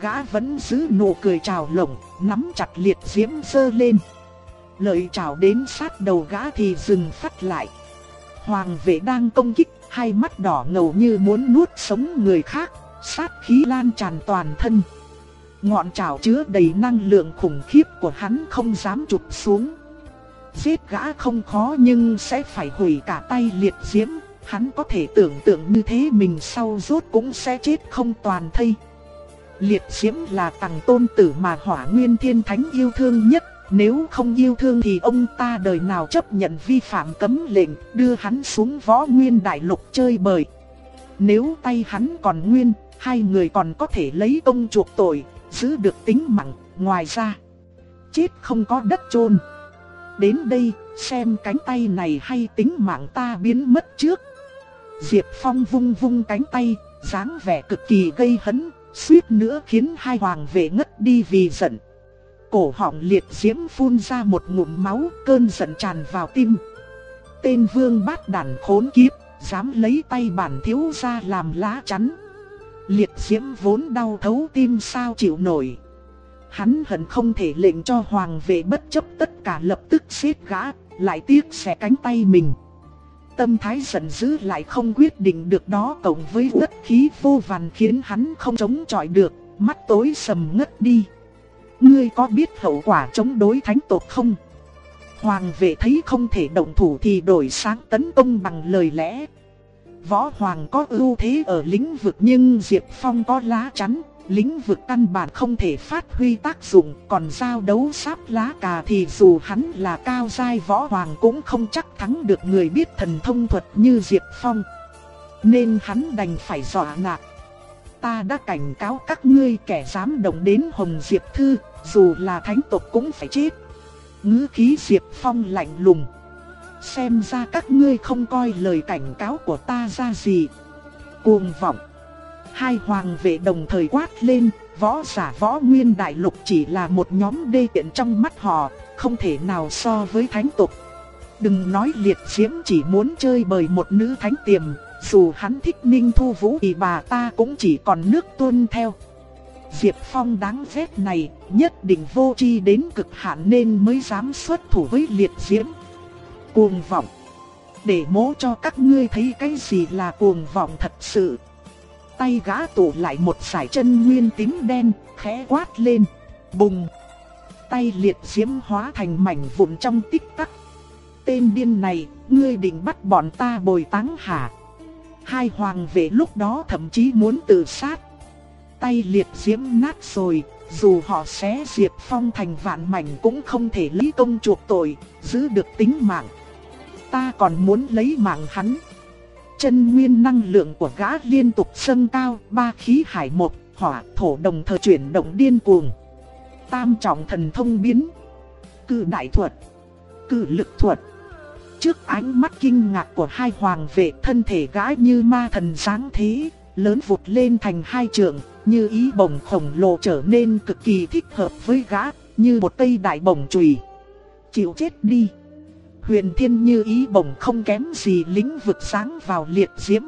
Gã vẫn giữ nụ cười trào lồng, nắm chặt liệt diễm sơ lên. Lợi trảo đến sát đầu gã thì dừng phát lại. Hoàng vệ đang công kích, hai mắt đỏ ngầu như muốn nuốt sống người khác, sát khí lan tràn toàn thân. Ngọn trảo chứa đầy năng lượng khủng khiếp của hắn không dám chụp xuống. Giết gã không khó nhưng sẽ phải hủy cả tay liệt diễm, hắn có thể tưởng tượng như thế mình sau rốt cũng sẽ chết không toàn thây. Liệt diễm là tầng tôn tử mà hỏa nguyên thiên thánh yêu thương nhất nếu không yêu thương thì ông ta đời nào chấp nhận vi phạm cấm lệnh, đưa hắn xuống võ nguyên đại lục chơi bời. Nếu tay hắn còn nguyên, hai người còn có thể lấy ông chuộc tội, giữ được tính mạng, ngoài ra. Chết không có đất chôn Đến đây, xem cánh tay này hay tính mạng ta biến mất trước. Diệp Phong vung vung cánh tay, dáng vẻ cực kỳ gây hấn, suýt nữa khiến hai hoàng vệ ngất đi vì giận. Cổ họng liệt diễm phun ra một ngụm máu, cơn giận tràn vào tim. Tên vương bát đàn khốn kiếp, dám lấy tay bản thiếu ra làm lá chắn. Liệt diễm vốn đau thấu tim sao chịu nổi. Hắn hận không thể lệnh cho hoàng vệ bất chấp tất cả lập tức xếp gã, lại tiếc xẻ cánh tay mình. Tâm thái giận dữ lại không quyết định được đó cộng với đất khí vô vàn khiến hắn không chống chọi được, mắt tối sầm ngất đi. Ngươi có biết hậu quả chống đối thánh tộc không? Hoàng vệ thấy không thể động thủ thì đổi sáng tấn công bằng lời lẽ. Võ Hoàng có ưu thế ở lĩnh vực nhưng Diệp Phong có lá chắn, lĩnh vực căn bản không thể phát huy tác dụng, còn giao đấu sáp lá cà thì dù hắn là cao giai Võ Hoàng cũng không chắc thắng được người biết thần thông thuật như Diệp Phong. Nên hắn đành phải dọa nạt. Ta đã cảnh cáo các ngươi kẻ dám động đến Hồng Diệp Thư, dù là thánh tộc cũng phải chết. Ngữ khí Diệp Phong lạnh lùng. Xem ra các ngươi không coi lời cảnh cáo của ta ra gì. Cuồng vọng. Hai hoàng vệ đồng thời quát lên, võ giả võ nguyên đại lục chỉ là một nhóm đê tiện trong mắt họ, không thể nào so với thánh tộc. Đừng nói liệt diễm chỉ muốn chơi bời một nữ thánh tiềm, dù hắn thích ninh thu vũ thì bà ta cũng chỉ còn nước tuân theo. Diệp Phong đáng ghét này, nhất định vô tri đến cực hạn nên mới dám xuất thủ với liệt diễm. Cuồng vọng. Để mố cho các ngươi thấy cái gì là cuồng vọng thật sự. Tay gã tụ lại một sải chân nguyên tím đen, khẽ quát lên. Bùng. Tay liệt diễm hóa thành mảnh vụn trong tích tắc. Tên điên này, ngươi định bắt bọn ta bồi táng hả? Hai hoàng vệ lúc đó thậm chí muốn tự sát tay liệt diễm nát rồi, dù họ xé diệt Phong thành vạn mảnh cũng không thể lý công chuộc tội, giữ được tính mạng. Ta còn muốn lấy mạng hắn. Chân nguyên năng lượng của gã liên tục dâng cao, ba khí hải một, hỏa, thổ đồng thời chuyển động điên cuồng. Tam trọng thần thông biến, cử đại thuật, cử lực thuật. Trước ánh mắt kinh ngạc của hai hoàng vệ thân thể gã như ma thần sáng thế, lớn vụt lên thành hai trường, như ý bổng khổng lồ trở nên cực kỳ thích hợp với gã, như một cây đại bổng chùy. Chịu chết đi. Huyền thiên như ý bổng không kém gì lính vực sáng vào liệt diễm.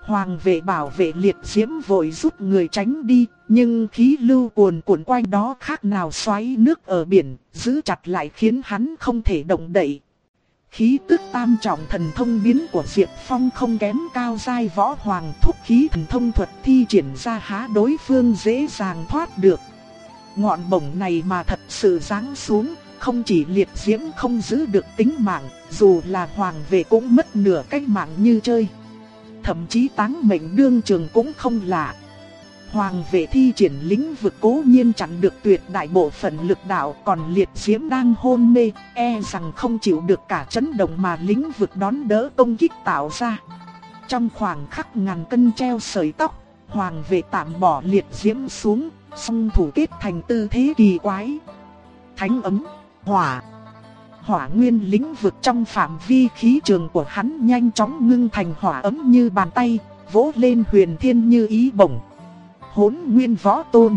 Hoàng vệ bảo vệ liệt diễm vội giúp người tránh đi, nhưng khí lưu cuồn cuộn quanh đó khác nào xoáy nước ở biển, giữ chặt lại khiến hắn không thể động đậy. Khí tức tam trọng thần thông biến của Diệp Phong không kém cao dai võ hoàng thúc khí thần thông thuật thi triển ra há đối phương dễ dàng thoát được. Ngọn bổng này mà thật sự giáng xuống, không chỉ liệt diễm không giữ được tính mạng, dù là hoàng vệ cũng mất nửa cách mạng như chơi. thậm chí táng mệnh đương trường cũng không lạ. Hoàng vệ thi triển lĩnh vực cố nhiên chặn được tuyệt đại bộ phận lực đạo còn liệt diễm đang hôn mê, e rằng không chịu được cả chấn động mà lĩnh vực đón đỡ công kích tạo ra. Trong khoảng khắc ngàn cân treo sợi tóc, hoàng vệ tạm bỏ liệt diễm xuống, song thủ kết thành tư thế kỳ quái. Thánh ấm, hỏa. Hỏa nguyên lĩnh vực trong phạm vi khí trường của hắn nhanh chóng ngưng thành hỏa ấm như bàn tay, vỗ lên huyền thiên như ý bổng. Hốn nguyên võ tôn.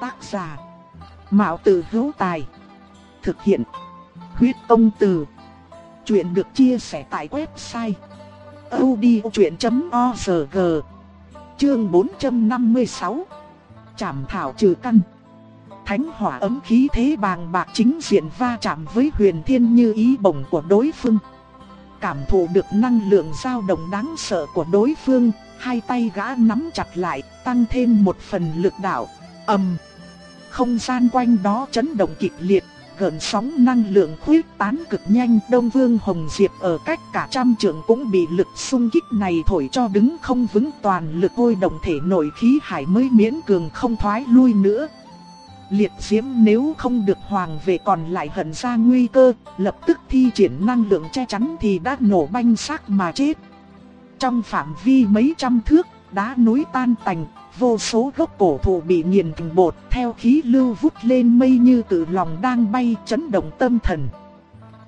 Tác giả. Mạo tử hữu tài. Thực hiện. Huyết công từ. Chuyện được chia sẻ tại website. odchuyện.org Chương 456 Chảm thảo trừ căn Thánh hỏa ấm khí thế bàng bạc chính diện va chạm với huyền thiên như ý bổng của đối phương Cảm thụ được năng lượng dao động đáng sợ của đối phương Hai tay gã nắm chặt lại, tăng thêm một phần lực đạo. ầm, không gian quanh đó chấn động kịch liệt, gợn sóng năng lượng khuyết tán cực nhanh. Đông Vương Hồng Diệp ở cách cả trăm trượng cũng bị lực xung kích này thổi cho đứng không vững toàn lực hôi động thể nội khí hải mới miễn cường không thoái lui nữa. Liệt diễm nếu không được hoàng về còn lại hận ra nguy cơ, lập tức thi triển năng lượng che chắn thì đã nổ banh xác mà chết. Trong phạm vi mấy trăm thước, đá núi tan tành, vô số gốc cổ thụ bị nghiền thành bột theo khí lưu vút lên mây như tự lòng đang bay chấn động tâm thần.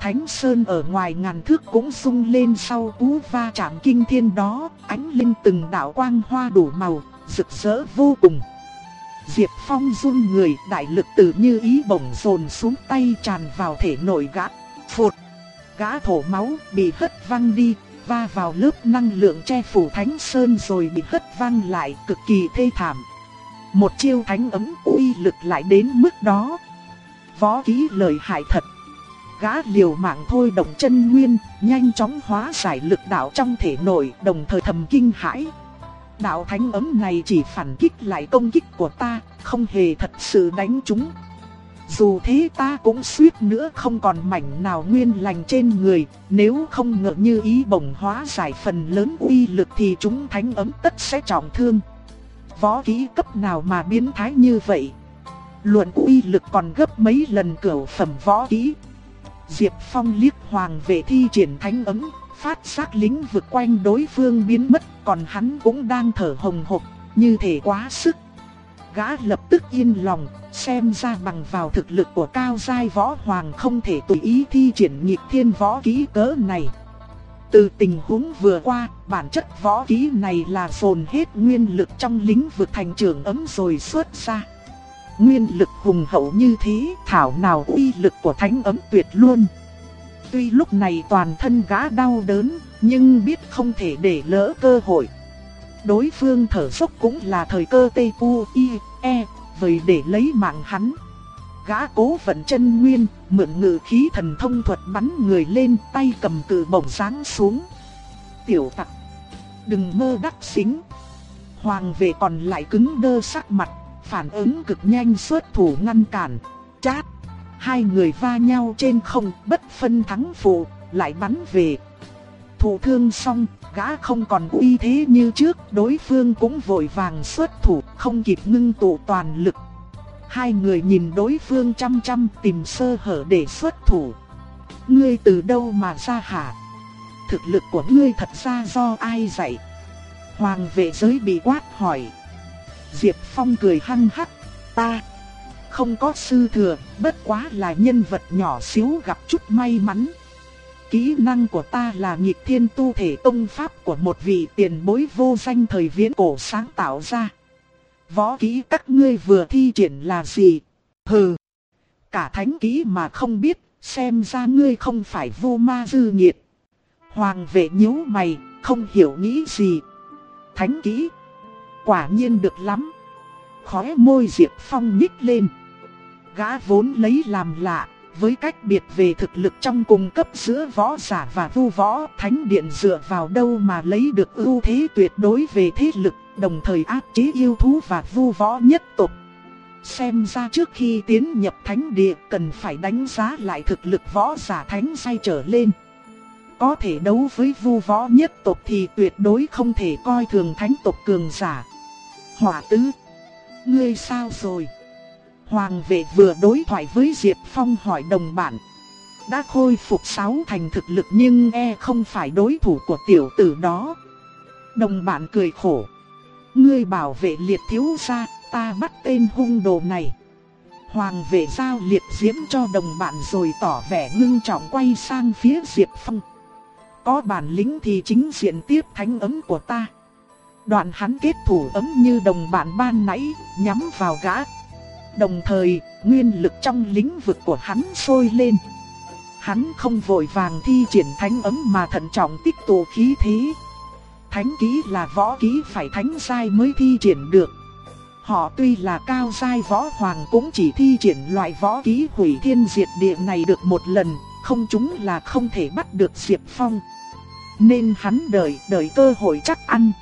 Thánh Sơn ở ngoài ngàn thước cũng rung lên sau cú va chạm kinh thiên đó, ánh lên từng đạo quang hoa đủ màu, rực rỡ vô cùng. Diệp Phong run người, đại lực tự như ý bổng dồn xuống tay tràn vào thể nội gã. Phụt! Gã thổ máu bị hất văng đi, va vào lớp năng lượng che phủ thánh sơn rồi bị hất văng lại cực kỳ thê thảm. Một chiêu thánh ấm uy lực lại đến mức đó. Võ ký lời hại thật. Gã liều mạng thôi động chân nguyên, nhanh chóng hóa giải lực đạo trong thể nội, đồng thời thầm kinh hãi. Đạo thánh ấm này chỉ phản kích lại công kích của ta, không hề thật sự đánh chúng. Dù thế ta cũng suýt nữa không còn mảnh nào nguyên lành trên người, nếu không ngờ như ý bổng hóa giải phần lớn uy lực thì chúng thánh ấm tất sẽ trọng thương. Võ kỹ cấp nào mà biến thái như vậy? Luận uy lực còn gấp mấy lần cửu phẩm võ kỹ. Diệp Phong liếc hoàng vệ thi triển thánh ấm, phát giác lính vực quanh đối phương biến mất, còn hắn cũng đang thở hồng hộc, như thể quá sức gã lập tức yên lòng, xem ra bằng vào thực lực của cao giai võ hoàng không thể tùy ý thi triển nghịch thiên võ kỹ cỡ này. Từ tình huống vừa qua, bản chất võ kỹ này là dồn hết nguyên lực trong lĩnh vực thành trường ấm rồi xuất ra. Nguyên lực hùng hậu như thế, thảo nào uy lực của thánh ấm tuyệt luôn. Tuy lúc này toàn thân gã đau đớn, nhưng biết không thể để lỡ cơ hội đối phương thở dốc cũng là thời cơ tê u i e vì để lấy mạng hắn. Gã cố vận chân nguyên, mượn ngự khí thần thông thuật bắn người lên tay cầm cự bổng sáng xuống. Tiểu tặc, đừng mơ đắc xính. Hoàng vệ còn lại cứng đơ sắc mặt, phản ứng cực nhanh xuất thủ ngăn cản. Chát, hai người va nhau trên không bất phân thắng phụ, lại bắn về. Thủ thương xong, gã không còn uy thế như trước, đối phương cũng vội vàng xuất thủ, không kịp ngưng tụ toàn lực. Hai người nhìn đối phương chăm chăm tìm sơ hở để xuất thủ. Ngươi từ đâu mà ra hả? Thực lực của ngươi thật ra do ai dạy? Hoàng vệ giới bị quát hỏi. Diệp Phong cười hăng hắc, ta không có sư thừa, bất quá là nhân vật nhỏ xíu gặp chút may mắn. Kỹ năng của ta là nhịp thiên tu thể tông pháp của một vị tiền bối vô danh thời viễn cổ sáng tạo ra. Võ kỹ các ngươi vừa thi triển là gì? Hừ! Cả thánh kỹ mà không biết, xem ra ngươi không phải vô ma dư nhiệt. Hoàng vệ nhíu mày, không hiểu nghĩ gì. Thánh kỹ! Quả nhiên được lắm. Khóe môi Diệp Phong nhích lên. Gã vốn lấy làm lạ, với cách biệt về thực lực trong cùng cấp giữa võ giả và vu võ, thánh điện dựa vào đâu mà lấy được ưu thế tuyệt đối về thế lực, đồng thời áp chế yêu thú và vu võ nhất tộc. Xem ra trước khi tiến nhập thánh địa cần phải đánh giá lại thực lực võ giả thánh sai trở lên. có thể đấu với vu võ nhất tộc thì tuyệt đối không thể coi thường thánh tộc cường giả. Hỏa tứ, ngươi sao rồi? Hoàng vệ vừa đối thoại với Diệp Phong hỏi đồng bản. Đã khôi phục sáu thành thực lực nhưng e không phải đối thủ của tiểu tử đó. Đồng bản cười khổ. Ngươi bảo vệ liệt thiếu gia, ta bắt tên hung đồ này. Hoàng vệ giao liệt diễm cho đồng bạn rồi tỏ vẻ ngưng trọng quay sang phía Diệp Phong. Có bản lĩnh thì chính diện tiếp thánh ấm của ta. Đoạn hắn kết thủ ấm như đồng bạn ban nãy, nhắm vào gã. Đồng thời, nguyên lực trong lĩnh vực của hắn sôi lên. Hắn không vội vàng thi triển thánh ấm mà thận trọng tích tụ khí thế. Thánh kỹ là võ kỹ phải thánh sai mới thi triển được. Họ tuy là cao giai võ hoàng cũng chỉ thi triển loại võ kỹ hủy thiên diệt địa này được một lần, không chúng là không thể bắt được Diệp Phong. Nên hắn đợi, đợi cơ hội chắc ăn.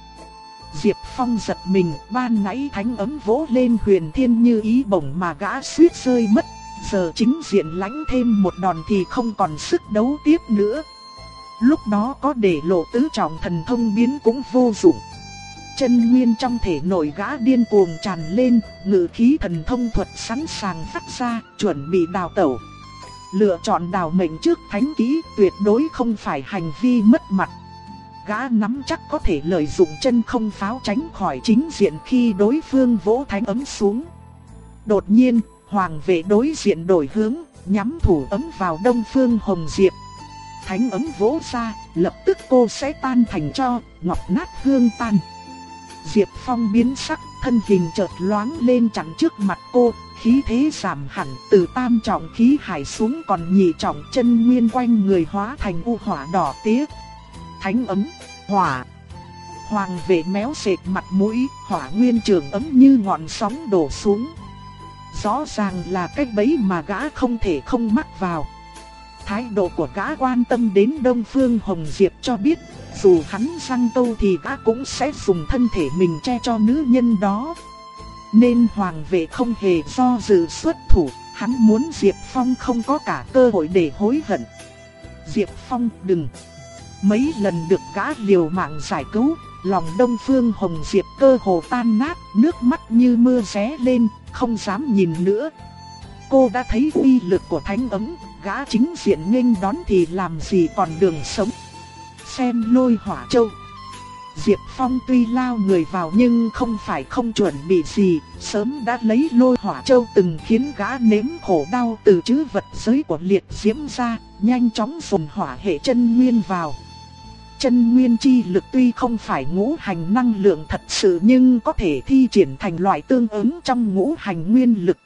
Diệp Phong giật mình, ban nãy thánh ấm vỗ lên huyền thiên như ý bổng mà gã suýt rơi mất. Giờ chính diện lãnh thêm một đòn thì không còn sức đấu tiếp nữa. Lúc đó có để lộ tứ trọng thần thông biến cũng vô dụng. Chân nguyên trong thể nội gã điên cuồng tràn lên, ngự khí thần thông thuật sẵn sàng phát ra, chuẩn bị đào tẩu. Lựa chọn đào mệnh trước thánh kỹ tuyệt đối không phải hành vi mất mặt. Gã nắm chắc có thể lợi dụng chân không pháo tránh khỏi chính diện khi đối phương vỗ thánh ấm xuống. Đột nhiên, hoàng vệ đối diện đổi hướng, nhắm thủ ấm vào đông phương hồng diệp. Thánh ấm vỗ ra, lập tức cô sẽ tan thành cho, ngọc nát hương tan. Diệp Phong biến sắc, thân hình chợt loáng lên chặn trước mặt cô, khí thế giảm hẳn từ tam trọng khí hải xuống còn nhị trọng chân nguyên quanh người hóa thành u hỏa đỏ tía. Thánh ấm, hỏa. Hoàng vệ méo sệt mặt mũi, hỏa nguyên trường ấm như ngọn sóng đổ xuống. Rõ ràng là cách bấy mà gã không thể không mắc vào. Thái độ của gã quan tâm đến Đông Phương Hồng Diệp cho biết, dù hắn răng tâu thì gã cũng sẽ dùng thân thể mình che cho nữ nhân đó. Nên hoàng vệ không hề do dự xuất thủ, hắn muốn Diệp Phong không có cả cơ hội để hối hận. Diệp Phong đừng. Mấy lần được gã liều mạng giải cứu, lòng Đông Phương Hồng Diệp cơ hồ tan nát, nước mắt như mưa ré lên, không dám nhìn nữa. Cô đã thấy uy lực của thánh ấm, gã chính diện nghênh đón thì làm gì còn đường sống. Xem lôi hỏa châu. Diệp Phong tuy lao người vào nhưng không phải không chuẩn bị gì, sớm đã lấy lôi hỏa châu từng khiến gã nếm khổ đau từ chữ vật giới của liệt diễm ra, nhanh chóng dùng hỏa hệ chân nguyên vào. Chân nguyên chi lực tuy không phải ngũ hành năng lượng thật sự nhưng có thể thi triển thành loại tương ứng trong ngũ hành nguyên lực.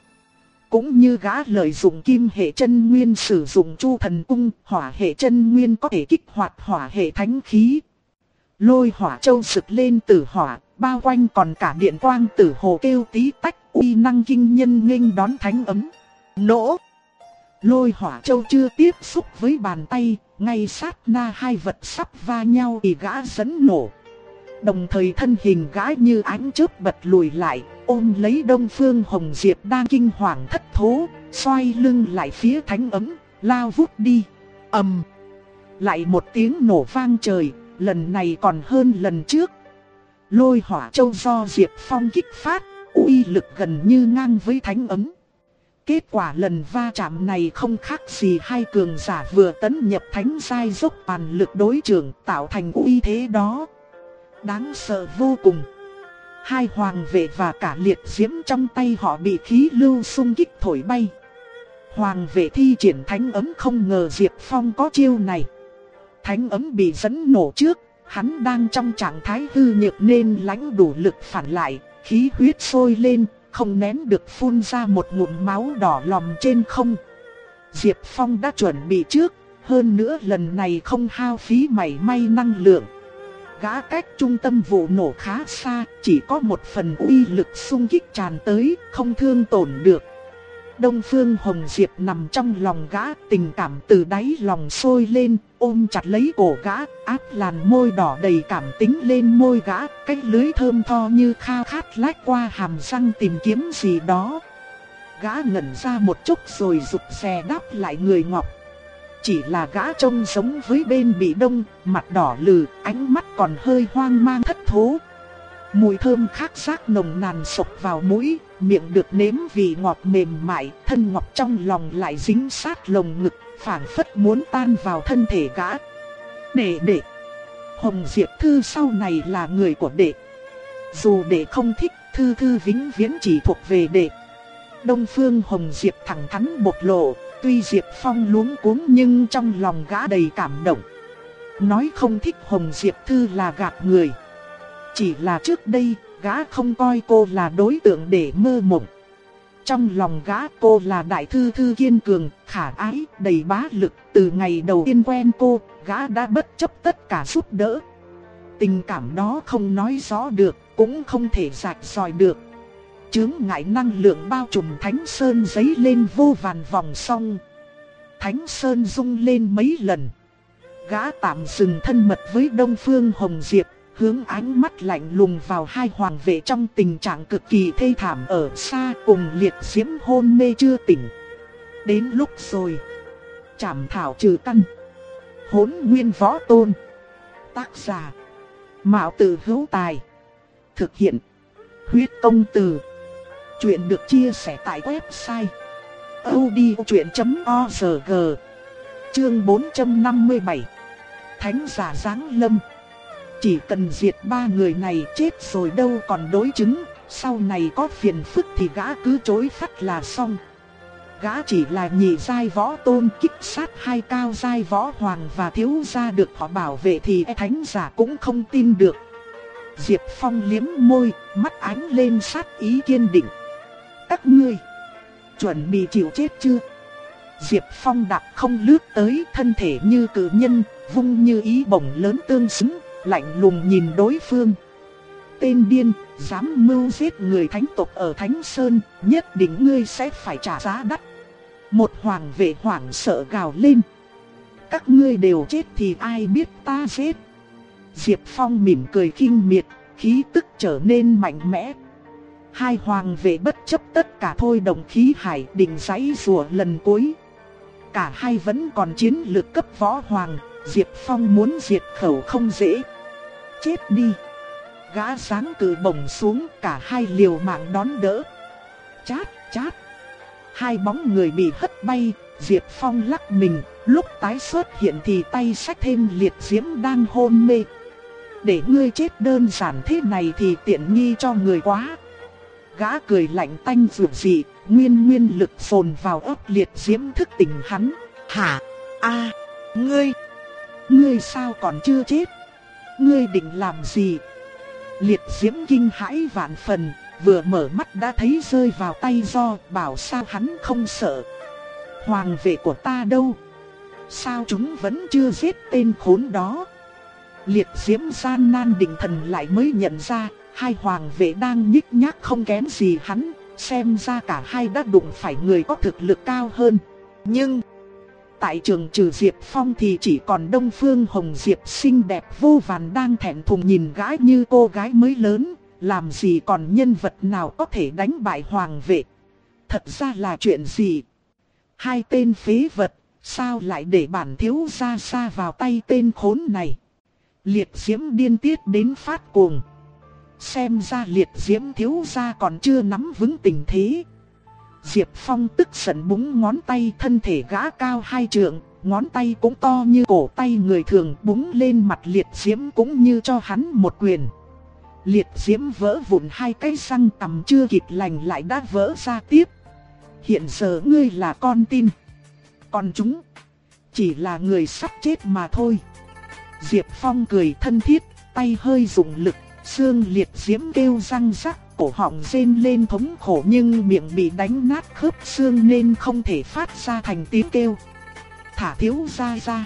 Cũng như gã lợi dụng kim hệ chân nguyên sử dụng chu thần cung, hỏa hệ chân nguyên có thể kích hoạt hỏa hệ thánh khí. Lôi hỏa châu sực lên tử hỏa, bao quanh còn cả điện quang tử hồ kêu tí tách uy năng kinh nhân nghênh đón thánh ấm. Nổ! Lôi hỏa châu chưa tiếp xúc với bàn tay, ngay sát na hai vật sắp va nhau thì gã dẫn nổ. Đồng thời thân hình gã như ánh chớp bật lùi lại, ôm lấy Đông Phương Hồng Diệp đang kinh hoàng thất thố, xoay lưng lại phía thánh ấm, lao vút đi. ầm, lại một tiếng nổ vang trời, lần này còn hơn lần trước. Lôi hỏa châu do Diệp Phong kích phát, uy lực gần như ngang với thánh ấm. Kết quả lần va chạm này không khác gì hai cường giả vừa tấn nhập thánh giai dốc toàn lực đối trường tạo thành uy thế đó. Đáng sợ vô cùng. Hai hoàng vệ và cả liệt diễm trong tay họ bị khí lưu xung kích thổi bay. Hoàng vệ thi triển thánh ấm không ngờ Diệp Phong có chiêu này. Thánh ấm bị dẫn nổ trước, hắn đang trong trạng thái hư nhược nên lãnh đủ lực phản lại, khí huyết sôi lên, không nén được phun ra một ngụm máu đỏ lòm trên không. Diệp Phong đã chuẩn bị trước, hơn nữa lần này không hao phí mảy may năng lượng. Gã cách trung tâm vụ nổ khá xa, chỉ có một phần uy lực xung kích tràn tới, không thương tổn được. Đông Phương Hồng Diệp nằm trong lòng gã, tình cảm từ đáy lòng sôi lên, ôm chặt lấy cổ gã, áp làn môi đỏ đầy cảm tính lên môi gã, cái lưới thơm tho như kha khát lách qua hàm răng tìm kiếm gì đó. Gã ngẩn ra một chút rồi rụt rè đáp lại người ngọc. chỉ là gã trông giống với bên bị đông, mặt đỏ lừ, ánh mắt còn hơi hoang mang thất thố. Mùi thơm khác xác nồng nàn sộc vào mũi, miệng được nếm vị ngọt mềm mại, thân ngọc trong lòng lại dính sát lồng ngực, phảng phất muốn tan vào thân thể gã. Đệ đệ, Hồng Diệp Thư sau này là người của đệ. Dù đệ không thích, Thư Thư vĩnh viễn chỉ thuộc về đệ. Đông Phương Hồng Diệp thẳng thắn bộc lộ, tuy Diệp Phong luống cuống nhưng trong lòng gã đầy cảm động. Nói không thích Hồng Diệp Thư là gạt người. Chỉ là trước đây, gã không coi cô là đối tượng để mơ mộng. Trong lòng gã cô là đại thư thư kiên cường, khả ái, đầy bá lực. Từ ngày đầu tiên quen cô, gã đã bất chấp tất cả giúp đỡ. Tình cảm đó không nói rõ được, cũng không thể rạch ròi được. Chướng ngại năng lượng bao trùm Thánh Sơn giấy lên vô vàn vòng song. Thánh Sơn rung lên mấy lần. Gã tạm dừng thân mật với Đông Phương Hồng Diệp, hướng ánh mắt lạnh lùng vào hai hoàng vệ trong tình trạng cực kỳ thê thảm ở xa cùng liệt diễm hôn mê chưa tỉnh. Đến lúc rồi, chảm thảo trừ căn, hỗn nguyên võ tôn. Tác giả, Mạo Tử Hữu Tài, thực hiện, huyết công từ. Chuyện được chia sẻ tại website odchuyện.org Chương 457 Thánh giả giáng lâm chỉ cần diệt ba người này chết rồi đâu còn đối chứng, sau này có phiền phức thì gã cứ chối phát là xong. Gã chỉ là nhị giai võ tôn kích sát hai cao giai võ hoàng và thiếu gia được họ bảo vệ thì e thánh giả cũng không tin được. Diệp Phong liếm môi, mắt ánh lên sát ý kiên định. Các ngươi, chuẩn bị chịu chết chưa? Diệp Phong đạp không lướt tới thân thể như cử nhân, vung như ý bổng lớn tương xứng, lạnh lùng nhìn đối phương. Tên điên, dám mưu giết người thánh tộc ở Thánh Sơn, nhất định ngươi sẽ phải trả giá đắt. Một hoàng vệ hoảng sợ gào lên. Các ngươi đều chết thì ai biết ta giết. Diệp Phong mỉm cười kinh miệt, khí tức trở nên mạnh mẽ. Hai hoàng vệ bất chấp tất cả thôi đồng khí hải định giấy rùa lần cuối. Cả hai vẫn còn chiến lược cấp võ hoàng, Diệp Phong muốn diệt khẩu không dễ chết đi. Gã sáng cử bổng xuống cả hai liều mạng đón đỡ. Chát, chát. Hai bóng người bị hất bay, Diệp Phong lắc mình, lúc tái xuất hiện thì tay sách thêm liệt diễm đang hôn mê. Để ngươi chết đơn giản thế này thì tiện nghi cho người quá. Gã cười lạnh tanh rượu dị, nguyên nguyên lực phồn vào ấp liệt diễm thức tỉnh hắn. Hả? a ngươi! Ngươi sao còn chưa chết? Ngươi định làm gì? Liệt diễm kinh hãi vạn phần, vừa mở mắt đã thấy rơi vào tay do, bảo sao hắn không sợ. Hoàng vệ của ta đâu? Sao chúng vẫn chưa giết tên khốn đó? Liệt diễm gian nan định thần lại mới nhận ra, hai hoàng vệ đang nhích nhác không kém gì hắn, xem ra cả hai đã đụng phải người có thực lực cao hơn. Nhưng tại trường trừ Diệp Phong thì chỉ còn Đông Phương Hồng Diệp xinh đẹp vô vàn đang thẹn thùng nhìn gái như cô gái mới lớn, làm gì còn nhân vật nào có thể đánh bại hoàng vệ. Thật ra là chuyện gì? Hai tên phế vật, sao lại để bản thiếu gia xa vào tay tên khốn này? Liệt diễm điên tiết đến phát cuồng. Xem ra liệt diễm thiếu gia còn chưa nắm vững tình thế. Diệp Phong tức giận búng ngón tay thân thể gã cao hai trượng, ngón tay cũng to như cổ tay người thường búng lên mặt liệt diễm cũng như cho hắn một quyền. Liệt diễm vỡ vụn hai cái răng tầm chưa kịp lành lại đã vỡ ra tiếp. Hiện giờ ngươi là con tin. Còn chúng, chỉ là người sắp chết mà thôi. Diệp Phong cười thân thiết, tay hơi dùng lực, xương liệt diễm kêu răng rắc cổ họng rên lên thống khổ nhưng miệng bị đánh nát khớp xương nên không thể phát ra thành tiếng kêu. Thả thiếu ra ra.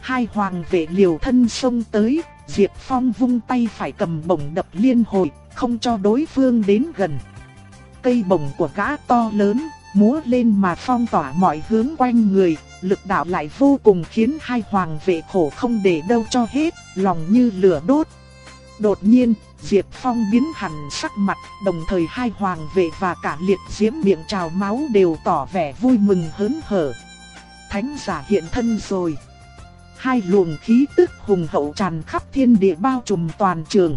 Hai hoàng vệ liều thân xông tới, Diệp Phong vung tay phải cầm bổng đập liên hồi, không cho đối phương đến gần. Cây bổng của gã to lớn, múa lên mà phong tỏa mọi hướng quanh người, lực đạo lại vô cùng khiến hai hoàng vệ khổ không để đâu cho hết, lòng như lửa đốt. Đột nhiên, Diệp Phong biến hẳn sắc mặt, đồng thời hai hoàng vệ và cả liệt diễm miệng trào máu đều tỏ vẻ vui mừng hớn hở. thánh giả hiện thân rồi. Hai luồng khí tức hùng hậu tràn khắp thiên địa bao trùm toàn trường.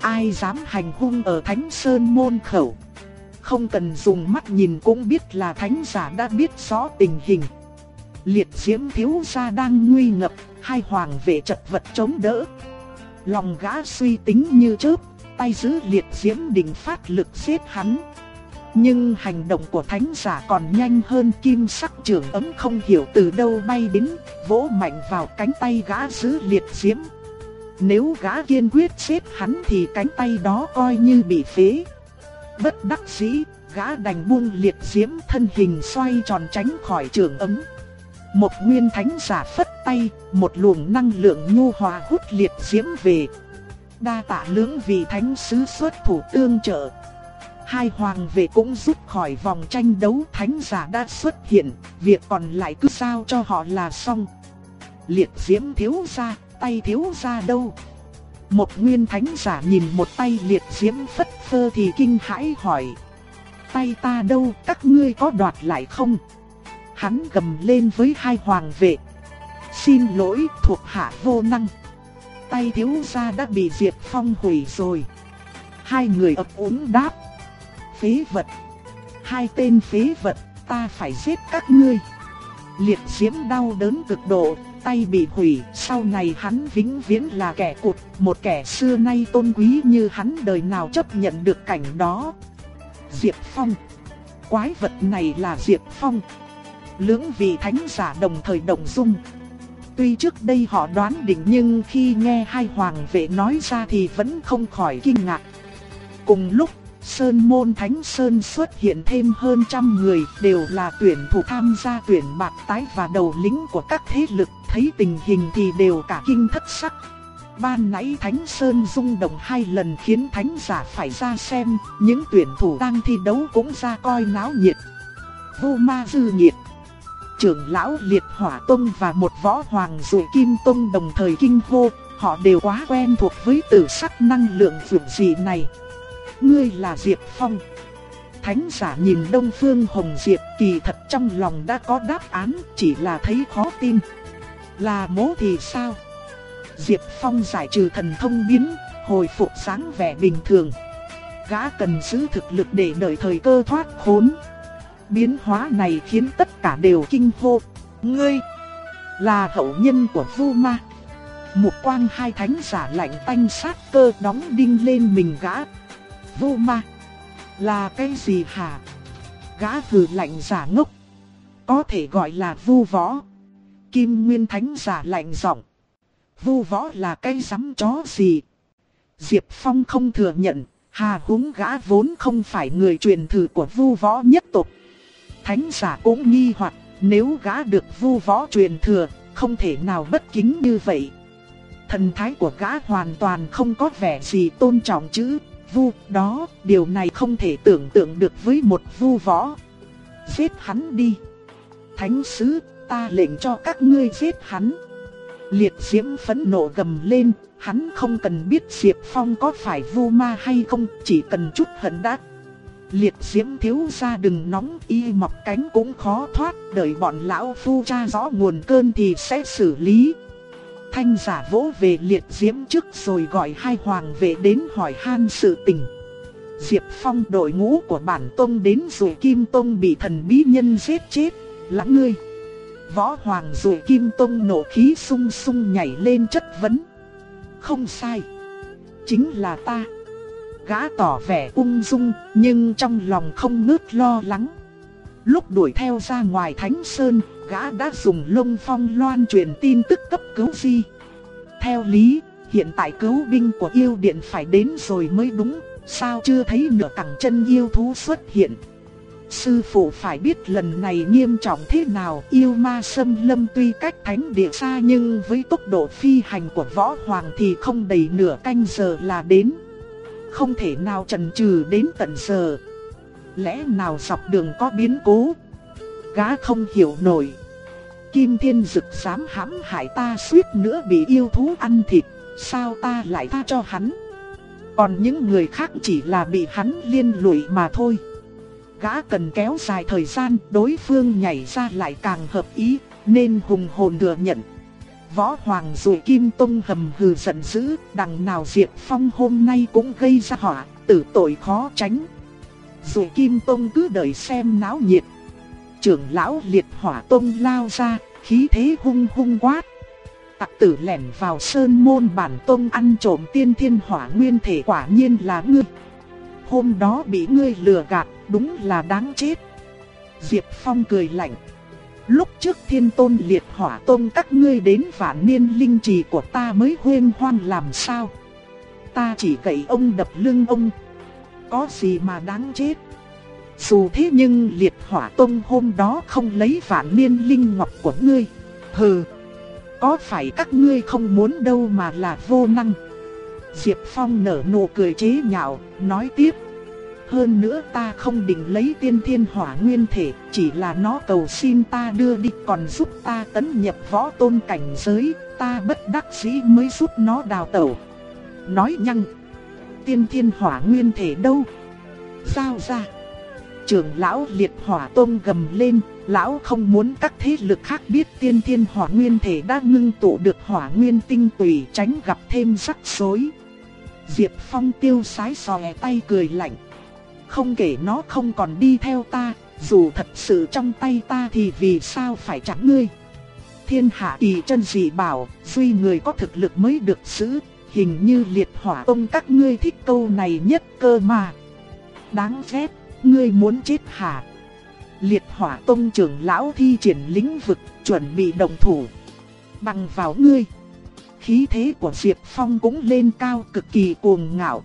Ai dám hành hung ở Thánh Sơn môn khẩu. Không cần dùng mắt nhìn cũng biết là thánh giả đã biết rõ tình hình. Liệt diễm thiếu gia đang nguy ngập, hai hoàng vệ chật vật chống đỡ. Lòng gã suy tính như chớp, tay giữ liệt diễm định phát lực giết hắn. Nhưng hành động của thánh giả còn nhanh hơn kim sắc trường ấm không hiểu từ đâu bay đến, vỗ mạnh vào cánh tay gã giữ liệt diễm. Nếu gã kiên quyết giết hắn thì cánh tay đó coi như bị phế. Bất đắc dĩ, gã đành buông liệt diễm thân hình xoay tròn tránh khỏi trường ấm. Một nguyên thánh giả phất tay, một luồng năng lượng nhu hòa hút liệt diễm về. Đa tạ lưỡng vị thánh sứ xuất thủ tương trợ. Hai hoàng vệ cũng rút khỏi vòng tranh đấu thánh giả đã xuất hiện, việc còn lại cứ sao cho họ là xong. Liệt diễm thiếu ra, tay thiếu ra đâu? Một nguyên thánh giả nhìn một tay liệt diễm phất phơ thì kinh hãi hỏi. Tay ta đâu, các ngươi có đoạt lại không? Hắn gầm lên với hai hoàng vệ. Xin lỗi, thuộc hạ vô năng. Tay thiếu gia đã bị Diệp Phong hủy rồi. Hai người ấp úng đáp. Phế vật. Hai tên phế vật, ta phải giết các ngươi. Liệt diễm đau đớn cực độ, tay bị hủy, sau này hắn vĩnh viễn là kẻ cụt, một kẻ xưa nay tôn quý như hắn đời nào chấp nhận được cảnh đó. Diệp Phong Quái vật này là Diệp Phong Lưỡng vị thánh giả đồng thời đồng dung Tuy trước đây họ đoán định nhưng khi nghe hai hoàng vệ nói ra thì vẫn không khỏi kinh ngạc Cùng lúc Sơn môn Thánh Sơn xuất hiện thêm hơn trăm người đều là tuyển thủ tham gia tuyển bạc tái và đầu lính của các thế lực thấy tình hình thì đều cả kinh thất sắc. Ban nãy Thánh Sơn rung động hai lần khiến Thánh giả phải ra xem, những tuyển thủ đang thi đấu cũng ra coi náo nhiệt. Vô ma dư nhiệt. Trưởng lão liệt hỏa tông và một võ hoàng rồi kim tông đồng thời kinh hô, họ đều quá quen thuộc với tử sắc năng lượng vượt dị này. Ngươi là Diệp Phong. Thánh giả nhìn Đông Phương Hồng Diệp kỳ thật trong lòng đã có đáp án, chỉ là thấy khó tin. Là mố thì sao? Diệp Phong giải trừ thần thông biến, hồi phục sáng vẻ bình thường. Gã cần giữ thực lực để đợi thời cơ thoát khốn. Biến hóa này khiến tất cả đều kinh hô. Ngươi là hậu nhân của Vu Ma. Một quang hai thánh giả lạnh tanh sát cơ đóng đinh lên mình gã. Vu Ma là cái gì hả? Gã hừ lạnh giả ngốc. Có thể gọi là vu võ. Kim Nguyên Thánh giả lạnh giọng. Vu võ là cái rắm chó gì? Diệp Phong không thừa nhận, hà húng gã vốn không phải người truyền thừa của vu võ nhất tộc. Thánh giả cũng nghi hoặc nếu gã được vu võ truyền thừa, không thể nào bất kính như vậy. Thần thái của gã hoàn toàn không có vẻ gì tôn trọng chữ vu đó, điều này không thể tưởng tượng được với một vu võ. Giết hắn đi. Thánh sứ, ta lệnh cho các ngươi giết hắn. Liệt diễm phẫn nộ gầm lên, hắn không cần biết Diệp Phong có phải vu ma hay không, chỉ cần chút hận đắc. Liệt diễm thiếu ra đừng nóng y mọc cánh cũng khó thoát, đợi bọn lão phu tra rõ nguồn cơn thì sẽ xử lý. Thanh giả vỗ về liệt diễm trước rồi gọi hai hoàng vệ đến hỏi han sự tình. Diệp Phong đội ngũ của bản tông đến rồi Kim Tông bị thần bí nhân giết chết, lãng ngươi. Võ Hoàng rồi Kim Tông nổ khí sung sung nhảy lên chất vấn. Không sai. Chính là ta. Gã tỏ vẻ ung dung nhưng trong lòng không ngớt lo lắng. Lúc đuổi theo ra ngoài Thánh Sơn, gã đã dùng lông phong loan truyền tin tức cấp cứu di. Theo lý, hiện tại cứu binh của yêu điện phải đến rồi mới đúng, sao chưa thấy nửa cẳng chân yêu thú xuất hiện. Sư phụ phải biết lần này nghiêm trọng thế nào yêu ma sâm lâm tuy cách thánh địa xa nhưng với tốc độ phi hành của võ hoàng thì không đầy nửa canh giờ là đến. Không thể nào trần trừ đến tận giờ. Lẽ nào dọc đường có biến cố? Gã không hiểu nổi. Kim Thiên Dực dám hãm hại ta suýt nữa bị yêu thú ăn thịt, sao ta lại tha cho hắn? Còn những người khác chỉ là bị hắn liên lụy mà thôi. gã cần kéo dài thời gian, đối phương nhảy ra lại càng hợp ý, nên hùng hồn thừa nhận. Võ Hoàng rồi Kim Tông hầm hừ giận dữ, đằng nào Diệp Phong hôm nay cũng gây ra họa, tử tội khó tránh. Rồi Kim Tông cứ đợi xem náo nhiệt. Trưởng lão liệt hỏa tông lao ra, khí thế hung hung quát. Tặc tử lẻn vào sơn môn bản tông ăn trộm tiên thiên hỏa nguyên thể quả nhiên là ngươi. Hôm đó bị ngươi lừa gạt, đúng là đáng chết. Diệp Phong cười lạnh. Lúc trước thiên tôn liệt hỏa tôn các ngươi đến vạn niên linh trì của ta mới huyên hoan làm sao. Ta chỉ cậy ông đập lưng ông. Có gì mà đáng chết. Dù thế nhưng liệt hỏa tôn hôm đó không lấy vạn niên linh ngọc của ngươi. Hừ. Có phải các ngươi không muốn đâu mà là vô năng. Diệp Phong nở nụ cười chế nhạo, nói tiếp. Hơn nữa ta không định lấy tiên thiên hỏa nguyên thể, chỉ là nó cầu xin ta đưa đi còn giúp ta tấn nhập võ tôn cảnh giới, ta bất đắc dĩ mới giúp nó đào tẩu. Nói nhăng, tiên thiên hỏa nguyên thể đâu? Sao ra? Trưởng lão liệt hỏa tôn gầm lên, lão không muốn các thế lực khác biết tiên thiên hỏa nguyên thể đã ngưng tụ được hỏa nguyên tinh tùy tránh gặp thêm rắc rối. Diệp Phong tiêu sái sòe tay cười lạnh. Không kể nó không còn đi theo ta, dù thật sự trong tay ta thì vì sao phải chặn ngươi. Thiên hạ kỳ chân dị bảo, duy người có thực lực mới được giữ, hình như liệt hỏa tông các ngươi thích câu này nhất cơ mà. Đáng ghét, ngươi muốn chết hả? Liệt hỏa tông trưởng lão thi triển lĩnh vực, chuẩn bị động thủ. Bằng vào ngươi. Khí thế của Diệp Phong cũng lên cao cực kỳ cuồng ngạo.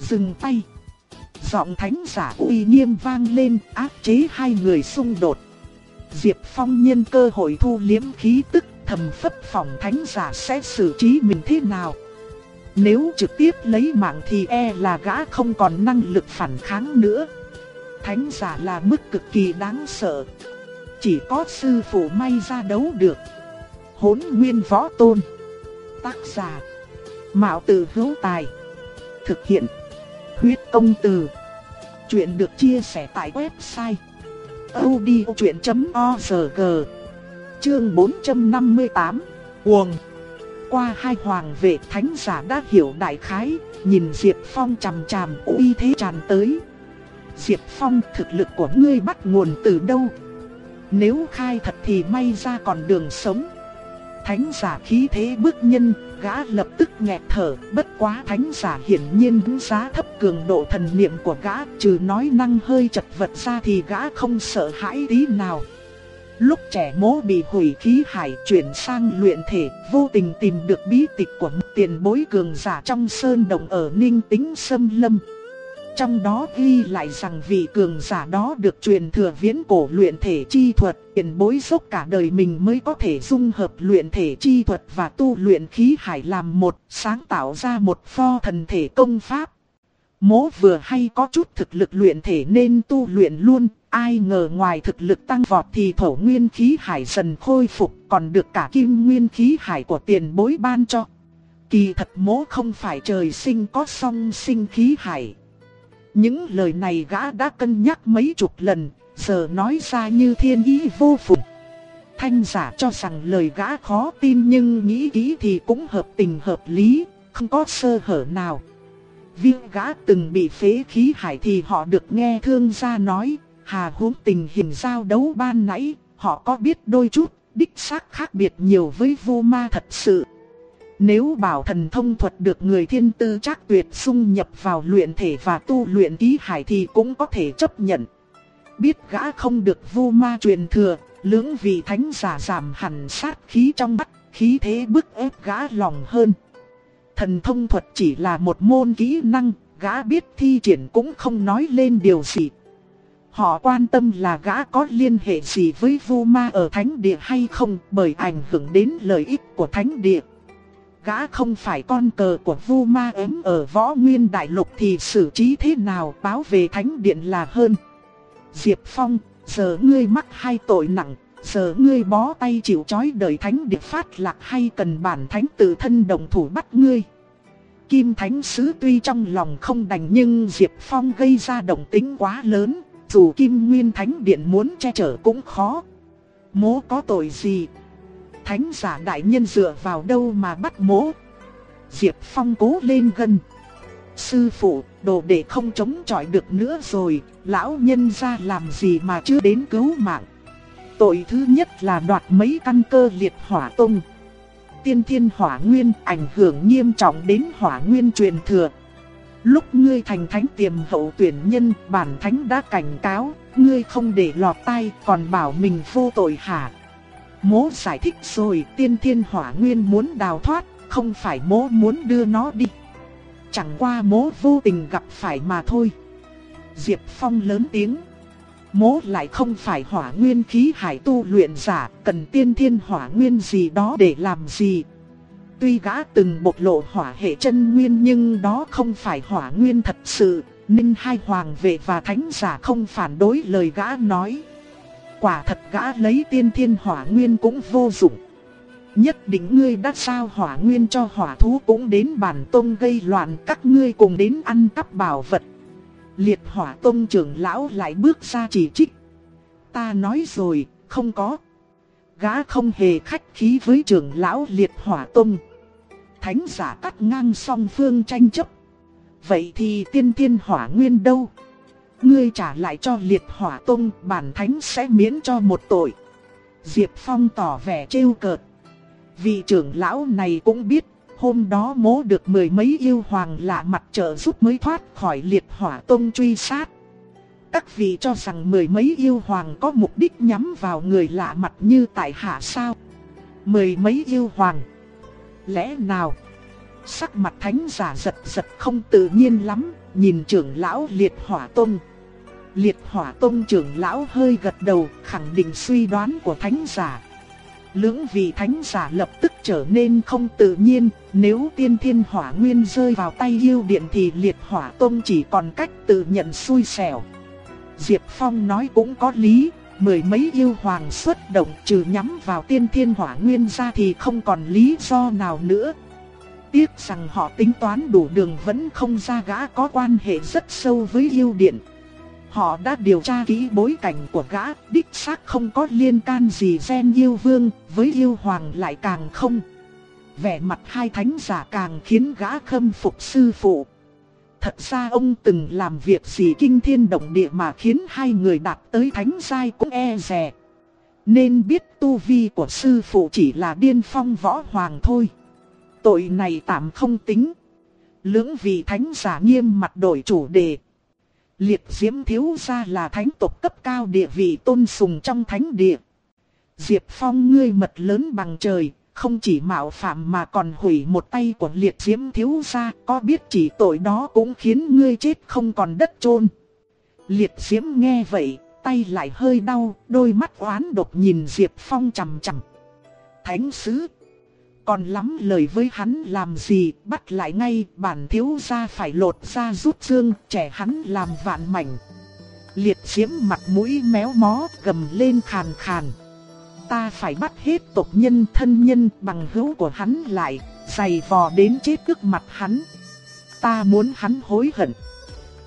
Dừng tay. Giọng thánh giả uy nghiêm vang lên, áp chế hai người xung đột. Diệp Phong nhân cơ hội thu liếm khí tức, thầm phất phòng thánh giả sẽ xử trí mình thế nào. Nếu trực tiếp lấy mạng thì e là gã không còn năng lực phản kháng nữa. Thánh giả là mức cực kỳ đáng sợ. Chỉ có sư phụ may ra đấu được. Hốn nguyên võ tôn. Tác giả. Mạo tử hữu tài. Thực hiện. Huyết công từ. Chuyện được chia sẻ tại website odchuyện.org Chương 458 Cuồng Qua hai hoàng vệ thánh giả đã hiểu đại khái, nhìn Diệp Phong chằm chằm uy thế tràn tới. Diệp Phong thực lực của ngươi bắt nguồn từ đâu? Nếu khai thật thì may ra còn đường sống. Thánh giả khí thế bức nhân, gã lập tức nghẹt thở, bất quá thánh giả hiển nhiên đánh giá thấp cường độ thần niệm của gã, trừ nói năng hơi chật vật ra thì gã không sợ hãi tí nào. Lúc trẻ mố bị hủy khí hải chuyển sang luyện thể, vô tình tìm được bí tịch của tiền bối cường giả trong sơn động ở Ninh Tĩnh Sâm Lâm. Trong đó ghi lại rằng vị cường giả đó được truyền thừa viễn cổ luyện thể chi thuật, tiền bối dốc cả đời mình mới có thể dung hợp luyện thể chi thuật và tu luyện khí hải làm một, sáng tạo ra một pho thần thể công pháp. Mố vừa hay có chút thực lực luyện thể nên tu luyện luôn, ai ngờ ngoài thực lực tăng vọt thì thổ nguyên khí hải dần khôi phục, còn được cả kim nguyên khí hải của tiền bối ban cho. Kỳ thật mố không phải trời sinh có song sinh khí hải. Những lời này gã đã cân nhắc mấy chục lần, giờ nói ra như thiên ý vô phùng. Thanh giả cho rằng lời gã khó tin nhưng nghĩ kỹ thì cũng hợp tình hợp lý, không có sơ hở nào. Viên gã từng bị phế khí hải thì họ được nghe thương gia nói, hà huống tình hình giao đấu ban nãy, họ có biết đôi chút, đích xác khác biệt nhiều với vô ma thật sự. Nếu bảo thần thông thuật được người thiên tư chắc tuyệt xung nhập vào luyện thể và tu luyện ký hải thì cũng có thể chấp nhận. Biết gã không được vu ma truyền thừa, lưỡng vị thánh giả giảm hẳn sát khí trong mắt, khí thế bức ép gã lòng hơn. Thần thông thuật chỉ là một môn kỹ năng, gã biết thi triển cũng không nói lên điều gì. Họ quan tâm là gã có liên hệ gì với vu ma ở thánh địa hay không bởi ảnh hưởng đến lợi ích của thánh địa gã không phải con cờ của vu ma ếm ở võ nguyên đại lục thì xử trí thế nào báo về thánh điện là hơn. Diệp Phong, giờ ngươi mắc hai tội nặng, giờ ngươi bó tay chịu chói đời thánh điện phát lạc hay cần bản thánh tự thân đồng thủ bắt ngươi. Kim Thánh Sứ tuy trong lòng không đành nhưng Diệp Phong gây ra động tính quá lớn, dù Kim Nguyên Thánh Điện muốn che chở cũng khó. Mố có tội gì? Thánh giả đại nhân dựa vào đâu mà bắt mố? Diệp Phong cố lên gần. Sư phụ, đồ đệ không chống chọi được nữa rồi, lão nhân ra làm gì mà chưa đến cứu mạng. Tội thứ nhất là đoạt mấy căn cơ liệt hỏa tung. Tiên thiên hỏa nguyên ảnh hưởng nghiêm trọng đến hỏa nguyên truyền thừa. Lúc ngươi thành thánh tiềm hậu tuyển nhân, bản thánh đã cảnh cáo, ngươi không để lọt tay còn bảo mình vô tội hả? Mố giải thích rồi, tiên thiên hỏa nguyên muốn đào thoát, không phải mố muốn đưa nó đi. Chẳng qua mố vô tình gặp phải mà thôi. Diệp Phong lớn tiếng. Mố lại không phải hỏa nguyên khí hải tu luyện giả, cần tiên thiên hỏa nguyên gì đó để làm gì. Tuy gã từng bộc lộ hỏa hệ chân nguyên nhưng đó không phải hỏa nguyên thật sự, Ninh hai hoàng vệ và thánh giả không phản đối lời gã nói. Quả thật gã lấy tiên thiên hỏa nguyên cũng vô dụng. Nhất định ngươi đã sao hỏa nguyên cho hỏa thú cũng đến bản tông gây loạn các ngươi cùng đến ăn cắp bảo vật. Liệt hỏa tông trưởng lão lại bước ra chỉ trích. Ta nói rồi, không có. Gã không hề khách khí với trưởng lão liệt hỏa tông. Thánh giả cắt ngang song phương tranh chấp. Vậy thì tiên thiên hỏa nguyên đâu? Ngươi trả lại cho liệt hỏa tông bản thánh sẽ miễn cho một tội. Diệp Phong tỏ vẻ trêu cợt. Vị trưởng lão này cũng biết, hôm đó mố được mười mấy yêu hoàng lạ mặt trợ giúp mới thoát khỏi liệt hỏa tông truy sát. Các vị cho rằng mười mấy yêu hoàng có mục đích nhắm vào người lạ mặt như tại hạ sao? Mười mấy yêu hoàng. Lẽ nào? Sắc mặt thánh giả giật giật không tự nhiên lắm, nhìn trưởng lão liệt hỏa tông. Liệt hỏa tông trưởng lão hơi gật đầu khẳng định suy đoán của thánh giả. Lưỡng vị thánh giả lập tức trở nên không tự nhiên, nếu tiên thiên hỏa nguyên rơi vào tay yêu điện thì liệt hỏa tông chỉ còn cách tự nhận xui xẻo. Diệp Phong nói cũng có lý, mười mấy yêu hoàng xuất động trừ nhắm vào tiên thiên hỏa nguyên ra thì không còn lý do nào nữa. Tiếc rằng họ tính toán đủ đường vẫn không ra gã có quan hệ rất sâu với yêu điện. Họ đã điều tra kỹ bối cảnh của gã, đích xác không có liên can gì gen yêu vương, với yêu hoàng lại càng không. Vẻ mặt hai thánh giả càng khiến gã khâm phục sư phụ. Thật ra ông từng làm việc gì kinh thiên động địa mà khiến hai người đạt tới thánh giai cũng e rè. Nên biết tu vi của sư phụ chỉ là điên phong võ hoàng thôi. Tội này tạm không tính. Lưỡng vị thánh giả nghiêm mặt đổi chủ đề. Liệt diễm thiếu gia là thánh tộc cấp cao địa vị tôn sùng trong thánh địa. Diệp Phong ngươi mật lớn bằng trời, không chỉ mạo phạm mà còn hủy một tay của liệt diễm thiếu gia, có biết chỉ tội đó cũng khiến ngươi chết không còn đất chôn. Liệt diễm nghe vậy, tay lại hơi đau, đôi mắt oán độc nhìn Diệp Phong chằm chằm. Thánh sứ còn lắm lời với hắn làm gì, bắt lại ngay, bản thiếu gia phải lột ra rút xương, trẻ hắn làm vạn mảnh. Liệt diễm mặt mũi méo mó, gầm lên khàn khàn. Ta phải bắt hết tộc nhân thân nhân bằng hữu của hắn lại, giày vò đến chết trước mặt hắn. Ta muốn hắn hối hận.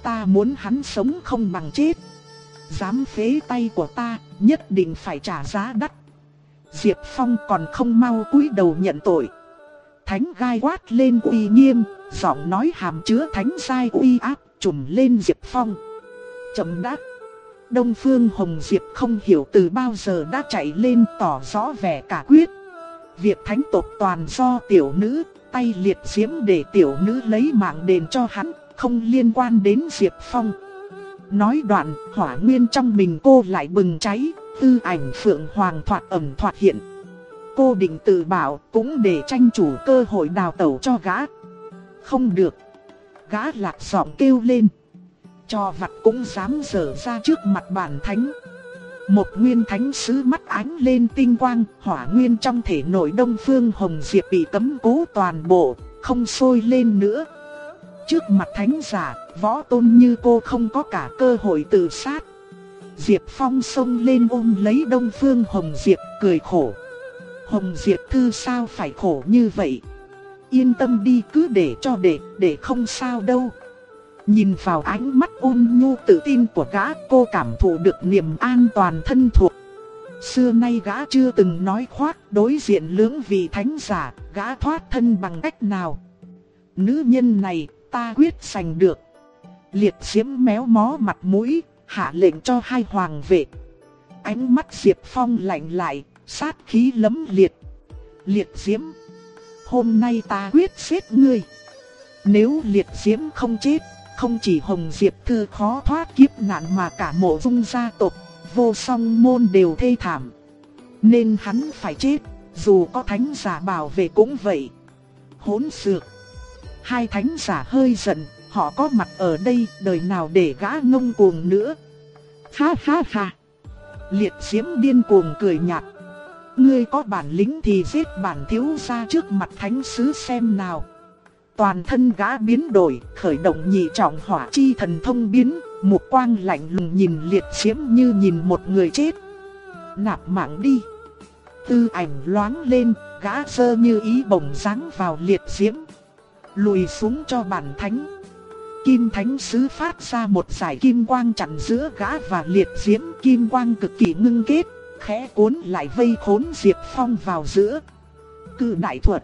Ta muốn hắn sống không bằng chết. Dám phế tay của ta, nhất định phải trả giá đắt. Diệp Phong còn không mau cúi đầu nhận tội. Thánh gai quát lên uy nghiêm, giọng nói hàm chứa thánh sai uy áp, trùm lên Diệp Phong. Chậm đáp. Đông Phương Hồng Diệp không hiểu từ bao giờ đã chạy lên tỏ rõ vẻ cả quyết. Việc thánh tộc toàn do tiểu nữ, tay liệt diễm để tiểu nữ lấy mạng đền cho hắn, không liên quan đến Diệp Phong. Nói đoạn, hỏa nguyên trong mình cô lại bừng cháy, tư ảnh phượng hoàng thoạt ẩm thoạt hiện. Cô định tự bảo cũng để tranh chủ cơ hội đào tẩu cho gã. Không được. Gã lạc giọng kêu lên. Cho vặt cũng dám dở ra trước mặt bản thánh. Một nguyên thánh sứ mắt ánh lên tinh quang, hỏa nguyên trong thể nội đông phương hồng diệp bị cấm cố toàn bộ, không sôi lên nữa. Trước mặt thánh giả, võ tôn như cô không có cả cơ hội tự sát. Diệp Phong xông lên ôm lấy Đông Phương Hồng Diệp cười khổ. Hồng Diệp thư sao phải khổ như vậy? Yên tâm đi cứ để cho để, để không sao đâu. Nhìn vào ánh mắt ôn nhu tự tin của gã cô cảm thụ được niềm an toàn thân thuộc. Xưa nay gã chưa từng nói khoác đối diện lưỡng vị thánh giả, gã thoát thân bằng cách nào. Nữ nhân này ta quyết giành được. Liệt diễm méo mó mặt mũi, hạ lệnh cho hai hoàng vệ. Ánh mắt Diệp Phong lạnh lại, sát khí lấm liệt. Liệt diễm, hôm nay ta quyết giết ngươi. Nếu liệt diễm không chết, không chỉ Hồng Diệp Thư khó thoát kiếp nạn mà cả mộ dung gia tộc, vô song môn đều thê thảm. Nên hắn phải chết, dù có thánh giả bảo vệ cũng vậy. Hỗn xược. Hai thánh giả hơi giận, họ có mặt ở đây, đời nào để gã ngông cuồng nữa. Ha ha ha. Liệt diễm điên cuồng cười nhạt. Ngươi có bản lĩnh thì giết bản thiếu gia trước mặt thánh sứ xem nào. Toàn thân gã biến đổi, khởi động nhị trọng hỏa chi thần thông biến, một quang lạnh lùng nhìn liệt diễm như nhìn một người chết. Nạp mạng đi. Tư ảnh loáng lên, gã sơ như ý bổng dáng vào liệt diễm. Lùi xuống cho bản thánh. Kim thánh sứ phát ra một giải kim quang chặn giữa gã và liệt diễm kim quang cực kỳ ngưng kết, khẽ cuốn lại vây khốn Diệp Phong vào giữa. Cự đại thuật.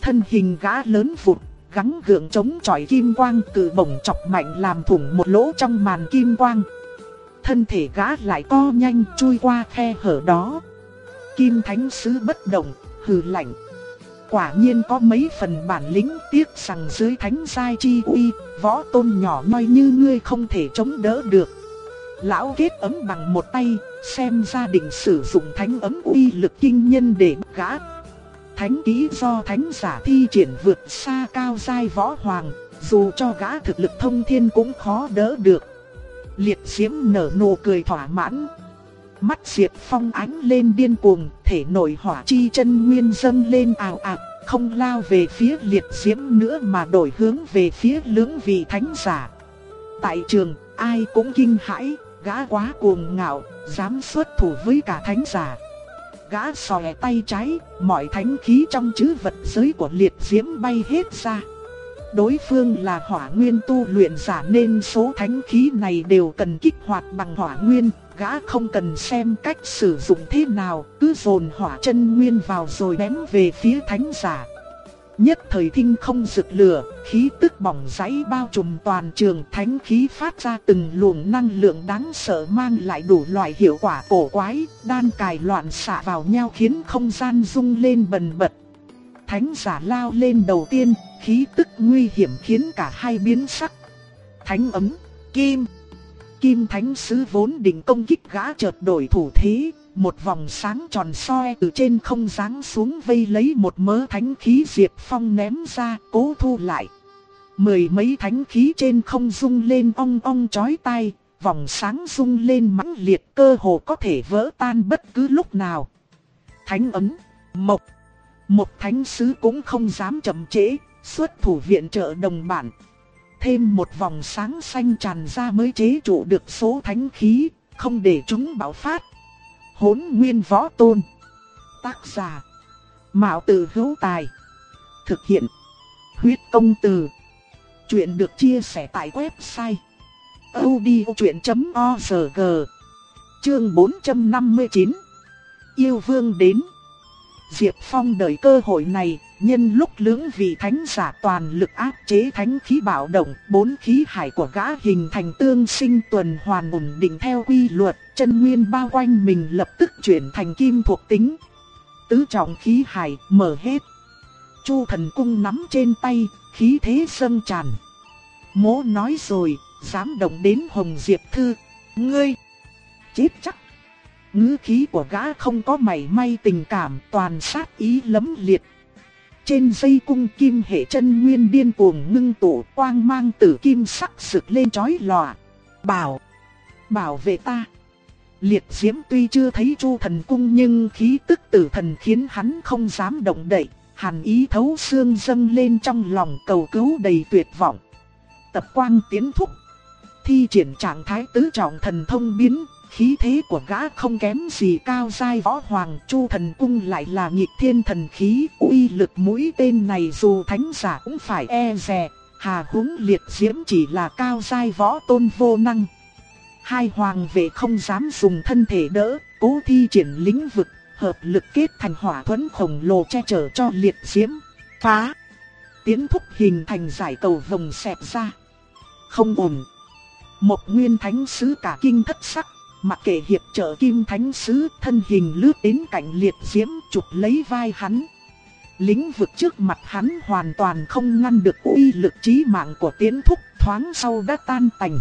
Thân hình gã lớn vụt, gắng gượng chống chọi kim quang cự bổng chọc mạnh làm thủng một lỗ trong màn kim quang. Thân thể gã lại co nhanh chui qua khe hở đó. Kim thánh sứ bất động, hừ lạnh. Quả nhiên có mấy phần bản lĩnh tiếc rằng dưới thánh giai chi uy, võ tôn nhỏ nhoi như ngươi không thể chống đỡ được. Lão kết ấm bằng một tay, xem ra định sử dụng thánh ấm uy lực kinh nhân để gã. Thánh ký do thánh giả thi triển vượt xa cao giai võ hoàng, dù cho gã thực lực thông thiên cũng khó đỡ được. Liệt diễm nở nụ cười thỏa mãn. Mắt Diệp Phong ánh lên điên cuồng, thể nội hỏa chi chân nguyên dâng lên ào ạt, không lao về phía liệt diễm nữa mà đổi hướng về phía lưỡng vị thánh giả. Tại trường, ai cũng kinh hãi, gã quá cuồng ngạo, dám xuất thủ với cả thánh giả. Gã sòe tay trái, mọi thánh khí trong chữ vật giới của liệt diễm bay hết ra. Đối phương là hỏa nguyên tu luyện giả nên số thánh khí này đều cần kích hoạt bằng hỏa nguyên, gã không cần xem cách sử dụng thế nào, cứ dồn hỏa chân nguyên vào rồi ném về phía thánh giả. Nhất thời thinh không rực lửa, khí tức bỏng giấy bao trùm toàn trường thánh khí phát ra từng luồng năng lượng đáng sợ mang lại đủ loại hiệu quả cổ quái, đan cài loạn xạ vào nhau khiến không gian rung lên bần bật. Thánh giả lao lên đầu tiên, khí tức nguy hiểm khiến cả hai biến sắc. Thánh ấm, kim. Kim thánh sứ vốn định công kích gã chợt đổi thủ thế, một vòng sáng tròn soi từ trên không giáng xuống vây lấy một mớ thánh khí diệt phong ném ra, cố thu lại. Mười mấy thánh khí trên không rung lên ong ong chói tai, vòng sáng rung lên mãnh liệt cơ hồ có thể vỡ tan bất cứ lúc nào. Thánh ấm, mộc, một thánh sứ cũng không dám chậm trễ, xuất thủ viện trợ đồng bản. Thêm một vòng sáng xanh tràn ra mới chế trụ được số thánh khí, không để chúng bạo phát. Hốn nguyên võ tôn. Tác giả. Mạo tử hữu tài. Thực hiện. Huyết công từ. Chuyện được chia sẻ tại website. odchuyện.org Chương 459 Yêu vương đến. Diệp Phong đợi cơ hội này, nhân lúc lưỡng vị thánh giả toàn lực áp chế thánh khí bạo động, bốn khí hải của gã hình thành tương sinh tuần hoàn ổn định theo quy luật, chân nguyên bao quanh mình lập tức chuyển thành kim thuộc tính. Tứ trọng khí hải mở hết. Chu thần cung nắm trên tay, khí thế dâng tràn. Mố nói rồi, dám động đến Hồng Diệp Thư, ngươi chết chắc. Ngữ khí của gã không có mảy may tình cảm, toàn sát ý lấm liệt. Trên dây cung kim hệ chân nguyên điên cuồng ngưng tụ quang mang tử kim sắc sực lên chói lòa. Bảo, bảo vệ ta. Liệt diễm tuy chưa thấy chu thần cung nhưng khí tức tử thần khiến hắn không dám động đậy. Hàn ý thấu xương dâng lên trong lòng cầu cứu đầy tuyệt vọng. Tập quang tiến thúc. Thi triển trạng thái tứ trọng thần thông biến Khí thế của gã không kém gì cao giai võ hoàng chu thần cung lại là nhịp thiên thần khí uy lực mũi tên này dù thánh giả cũng phải e dè Hà húng liệt diễm chỉ là cao giai võ tôn vô năng. Hai hoàng vệ không dám dùng thân thể đỡ, cố thi triển lĩnh vực, hợp lực kết thành hỏa thuẫn khổng lồ che chở cho liệt diễm. Phá! Tiến thúc hình thành giải cầu vòng xẹp ra. Không ổn. Một nguyên thánh sứ cả kinh thất sắc, mặc kệ hiệp trợ kim thánh sứ thân hình lướt đến cạnh liệt diễm chụp lấy vai hắn. Lĩnh vực trước mặt hắn hoàn toàn không ngăn được uy lực trí mạng của tiến thúc thoáng sau đã tan tành.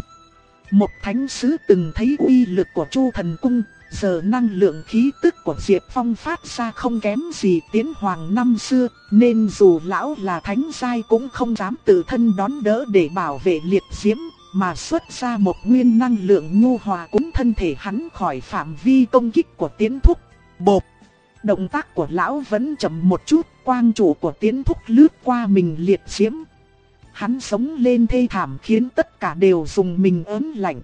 Một thánh sứ từng thấy uy lực của Chu Thần Cung, giờ năng lượng khí tức của Diệp Phong phát ra không kém gì tiến hoàng năm xưa, nên dù lão là thánh giai cũng không dám tự thân đón đỡ để bảo vệ liệt diễm, mà xuất ra một nguyên năng lượng nhu hòa cũng thân thể hắn khỏi phạm vi công kích của tiến thúc. Bộp! Động tác của lão vẫn chậm một chút, quang chủ của tiến thúc lướt qua mình liệt diễm. Hắn sống lên thê thảm khiến tất cả đều dùng mình ớn lạnh.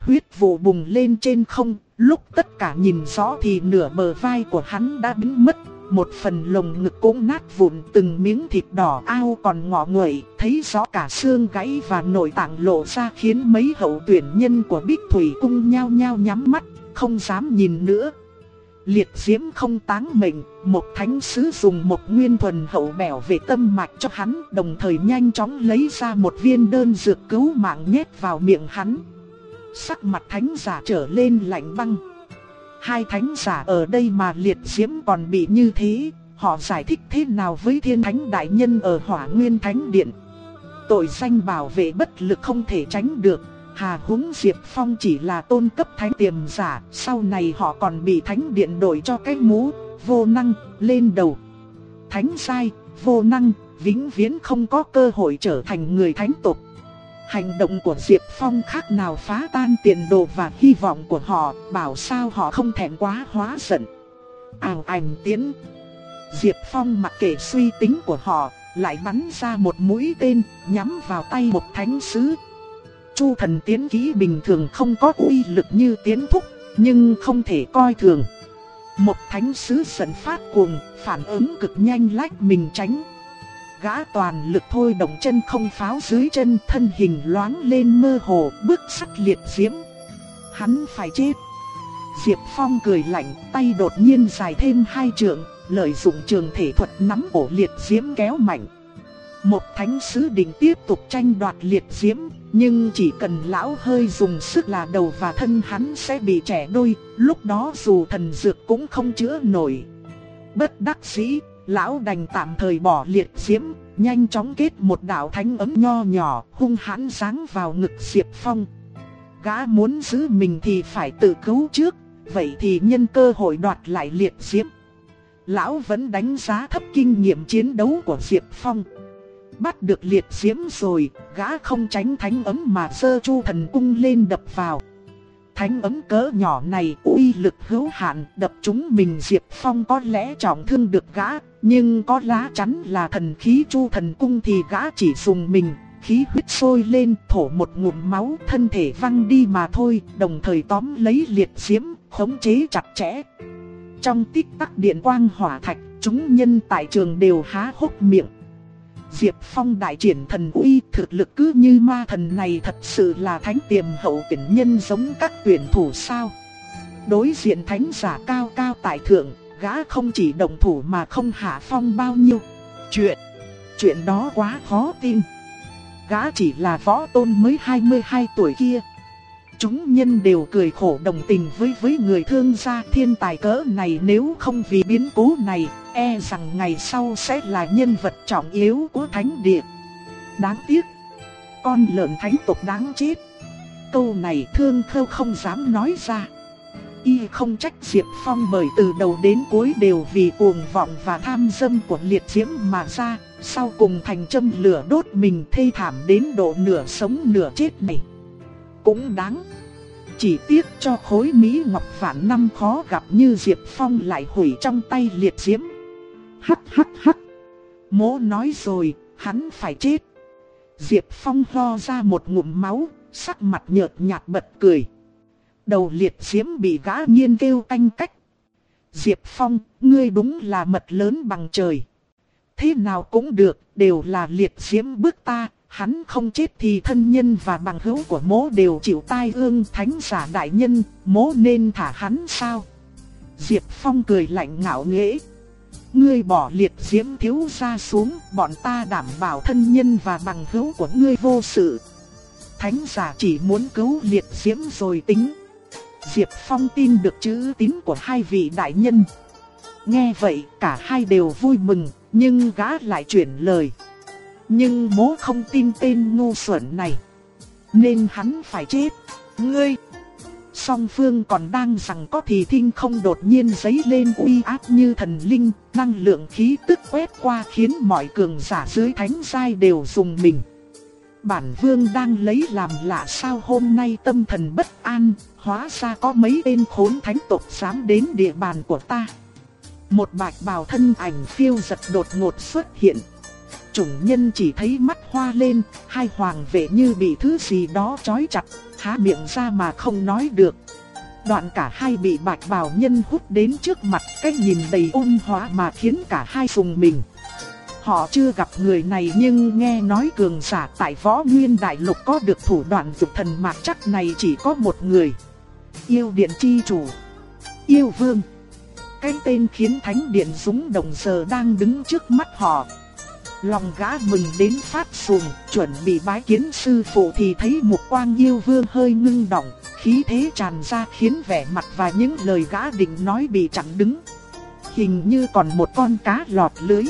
Huyết vụ bùng lên trên không, lúc tất cả nhìn rõ thì nửa bờ vai của hắn đã biến mất. Một phần lồng ngực cũng nát vụn từng miếng thịt đỏ ao còn ngọ nguậy, thấy rõ cả xương gãy và nội tạng lộ ra khiến mấy hậu tuyển nhân của Bích Thủy Cung nhao nhao nhắm mắt, không dám nhìn nữa. Liệt diễm không táng mệnh, một thánh sứ dùng một nguyên thuần hậu bẻo về tâm mạch cho hắn, đồng thời nhanh chóng lấy ra một viên đơn dược cứu mạng nhét vào miệng hắn. Sắc mặt thánh giả trở lên lạnh băng. Hai thánh giả ở đây mà liệt diễm còn bị như thế, họ giải thích thế nào với thiên thánh đại nhân ở hỏa nguyên thánh điện. Tội danh bảo vệ bất lực không thể tránh được, Hà húng Diệp Phong chỉ là tôn cấp thánh tiềm giả, sau này họ còn bị thánh điện đổi cho cái mũ, vô năng, lên đầu. Thánh sai, vô năng, vĩnh viễn không có cơ hội trở thành người thánh tục. Hành động của Diệp Phong khác nào phá tan tiền đồ và hy vọng của họ, bảo sao họ không thèm quá hóa giận. Ảng ảnh tiến. Diệp Phong mặc kệ suy tính của họ, lại bắn ra một mũi tên, nhắm vào tay một thánh sứ. Chu thần tiến kỹ bình thường không có uy lực như tiến thúc, nhưng không thể coi thường. Một thánh sứ giận phát cuồng, phản ứng cực nhanh lách mình tránh. Gã toàn lực thôi động chân không pháo dưới chân thân hình loáng lên mơ hồ bước sắt liệt diễm. Hắn phải chết. Diệp Phong cười lạnh tay đột nhiên dài thêm hai trượng, lợi dụng trường thể thuật nắm ổ liệt diễm kéo mạnh. Một thánh sứ định tiếp tục tranh đoạt liệt diễm, nhưng chỉ cần lão hơi dùng sức là đầu và thân hắn sẽ bị trẻ đôi, lúc đó dù thần dược cũng không chữa nổi. Bất đắc dĩ, lão đành tạm thời bỏ liệt diễm, nhanh chóng kết một đạo thánh ấm nho nhỏ, hung hãn giáng vào ngực Diệp Phong. Gã muốn giữ mình thì phải tự cứu trước, vậy thì nhân cơ hội đoạt lại liệt diễm. Lão vẫn đánh giá thấp kinh nghiệm chiến đấu của Diệp Phong. Bắt được liệt diễm rồi, gã không tránh thánh ấm mà sơ chu thần cung lên đập vào. Thánh ấm cỡ nhỏ này uy lực hữu hạn, đập chúng mình Diệp Phong có lẽ trọng thương được gã, nhưng có lá chắn là thần khí chu thần cung thì gã chỉ dùng mình, khí huyết sôi lên, thổ một ngụm máu, thân thể văng đi mà thôi, đồng thời tóm lấy liệt diễm, khống chế chặt chẽ. Trong tích tắc điện quang hỏa thạch, chúng nhân tại trường đều há hốc miệng. Diệp Phong đại triển thần uy thực lực cứ như ma thần này thật sự là thánh tiềm hậu tuyển nhân giống các tuyển thủ sao. Đối diện thánh giả cao cao tại thượng, gã không chỉ đồng thủ mà không hạ phong bao nhiêu. Chuyện, chuyện đó quá khó tin. Gã chỉ là võ tôn mới 22 tuổi kia. Chúng nhân đều cười khổ đồng tình với với người thương gia thiên tài cỡ này nếu không vì biến cố này, e rằng ngày sau sẽ là nhân vật trọng yếu của thánh địa. Đáng tiếc, con lợn thánh tộc đáng chết. Câu này thương khâu không dám nói ra. Y không trách Diệp Phong bởi từ đầu đến cuối đều vì cuồng vọng và tham dâm của liệt diễm mà ra, sau cùng thành châm lửa đốt mình thê thảm đến độ nửa sống nửa chết này cũng đáng. Chỉ tiếc cho khối Mỹ Ngọc vạn năm khó gặp như Diệp Phong lại hủy trong tay liệt diễm. Hắc hắc hắc. Mố nói rồi, hắn phải chết. Diệp Phong ho ra một ngụm máu, sắc mặt nhợt nhạt bật cười. Đầu liệt diễm bị gã nhiên kêu canh cách. Diệp Phong, ngươi đúng là mật lớn bằng trời. Thế nào cũng được, đều là liệt diễm bước ta, hắn không chết thì thân nhân và bằng hữu của mố đều chịu tai ương thánh giả đại nhân, mố nên thả hắn sao? Diệp Phong cười lạnh ngạo nghễ. Ngươi bỏ liệt diễm thiếu ra xuống, bọn ta đảm bảo thân nhân và bằng hữu của ngươi vô sự. Thánh giả chỉ muốn cứu liệt diễm rồi tính. Diệp Phong tin được chữ tín của hai vị đại nhân. Nghe vậy cả hai đều vui mừng, nhưng gã lại chuyển lời. Nhưng bố không tin tên ngu xuẩn này. Nên hắn phải chết. Ngươi! Song phương còn đang rằng có thì thinh không đột nhiên giấy lên uy áp như thần linh, năng lượng khí tức quét qua khiến mọi cường giả dưới thánh giai đều dùng mình. Bản vương đang lấy làm lạ sao hôm nay tâm thần bất an, hóa ra có mấy tên khốn thánh tộc dám đến địa bàn của ta. Một bạch bào thân ảnh phiêu giật đột ngột xuất hiện. Chủng nhân chỉ thấy mắt hoa lên, hai hoàng vệ như bị thứ gì đó trói chặt, há miệng ra mà không nói được. Đoạn cả hai bị bạch bào nhân hút đến trước mặt, cái nhìn đầy ôn hóa mà khiến cả hai sùng mình. Họ chưa gặp người này nhưng nghe nói cường giả tại võ nguyên đại lục có được thủ đoạn dục thần mạc chắc này chỉ có một người. Yêu điện chi chủ. Yêu vương. Cái tên khiến thánh điện súng đồng giờ đang đứng trước mắt họ. Lòng gã mừng đến phát sùng, chuẩn bị bái kiến sư phụ thì thấy một quang yêu vương hơi ngưng động, khí thế tràn ra khiến vẻ mặt và những lời gã định nói bị chặn đứng. Hình như còn một con cá lọt lưới.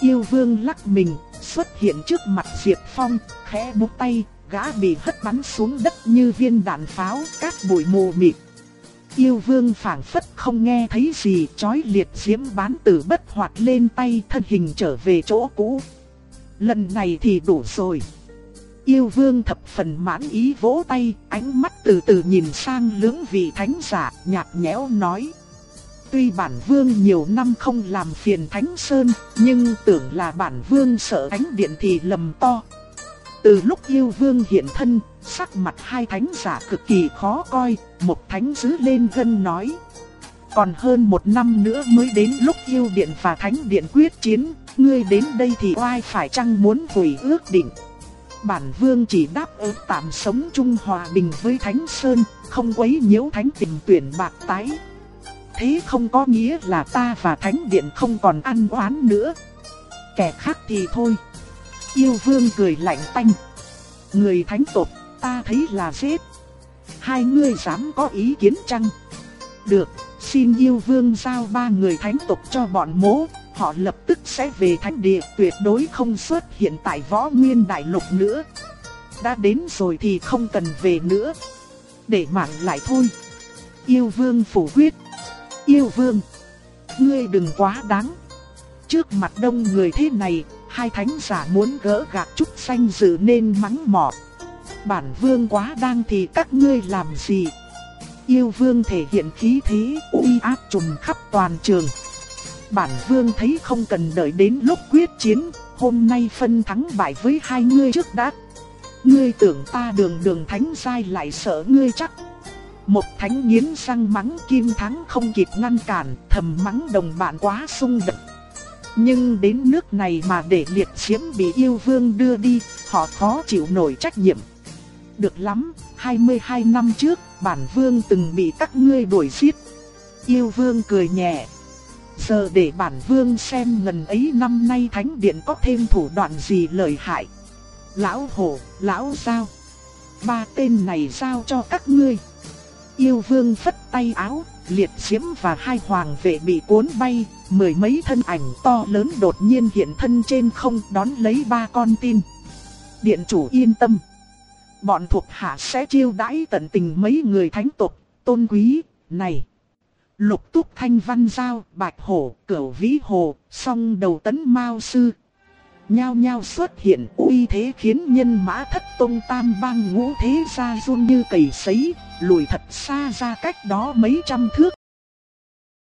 Yêu vương lắc mình, xuất hiện trước mặt Diệp Phong, khẽ búng tay, gã bị hất bắn xuống đất như viên đạn pháo, cát bụi mù mịt. Yêu vương phảng phất không nghe thấy gì, chói liệt diễm bán tử bất hoạt lên tay thân hình trở về chỗ cũ. Lần này thì đủ rồi. Yêu vương thập phần mãn ý vỗ tay, ánh mắt từ từ nhìn sang lưỡng vị thánh giả, nhạt nhẽo nói. Tuy bản vương nhiều năm không làm phiền Thánh Sơn, nhưng tưởng là bản vương sợ Thánh Điện thì lầm to. Từ lúc yêu vương hiện thân, sắc mặt hai thánh giả cực kỳ khó coi, một thánh giữ lên gân nói. Còn hơn một năm nữa mới đến lúc yêu điện và thánh điện quyết chiến, ngươi đến đây thì oai phải chăng muốn hủy ước định. Bản vương chỉ đáp ứng tạm sống chung hòa bình với Thánh Sơn, không quấy nhiễu thánh tình tuyển bạc tái thế không có nghĩa là ta và Thánh Điện không còn ăn oán nữa. Kẻ khác thì thôi. Yêu vương cười lạnh tanh. Người thánh tộc, ta thấy là giết. Hai ngươi dám có ý kiến chăng? Được, xin yêu vương giao ba người thánh tộc cho bọn mố. Họ lập tức sẽ về thánh địa tuyệt đối không xuất hiện tại võ nguyên đại lục nữa. Đã đến rồi thì không cần về nữa. Để mạng lại thôi. Yêu vương phủ quyết Yêu vương, ngươi đừng quá đáng. Trước mặt đông người thế này, hai thánh giả muốn gỡ gạt chút xanh dự nên mắng mỏ. Bản vương quá đang thì các ngươi làm gì? Yêu vương thể hiện khí thế uy áp trùm khắp toàn trường. Bản vương thấy không cần đợi đến lúc quyết chiến, hôm nay phân thắng bại với hai ngươi trước đã. Ngươi tưởng ta đường đường thánh sai lại sợ ngươi chắc. Một thánh nghiến răng mắng kim thắng không kịp ngăn cản, thầm mắng đồng bạn quá sung đậm. Nhưng đến nước này mà để liệt chiếm bị yêu vương đưa đi, họ khó chịu nổi trách nhiệm. Được lắm, 22 năm trước, bản vương từng bị các ngươi đuổi giết. Yêu vương cười nhẹ. Giờ để bản vương xem ngần ấy năm nay thánh điện có thêm thủ đoạn gì lợi hại. Lão hổ, lão sao? Ba tên này giao cho các ngươi. Yêu vương phất tay áo, liệt diễm và hai hoàng vệ bị cuốn bay, mười mấy thân ảnh to lớn đột nhiên hiện thân trên không đón lấy ba con tin. Điện chủ yên tâm. Bọn thuộc hạ sẽ chiêu đãi tận tình mấy người thánh tộc, tôn quý, này. Lục túc thanh văn giao, bạch hổ, cửu vĩ hồ, song đầu tấn mao sư. Nhao nhao xuất hiện uy thế khiến nhân mã thất tông tam bang ngũ thế ra run như cầy sấy, lùi thật xa ra cách đó mấy trăm thước.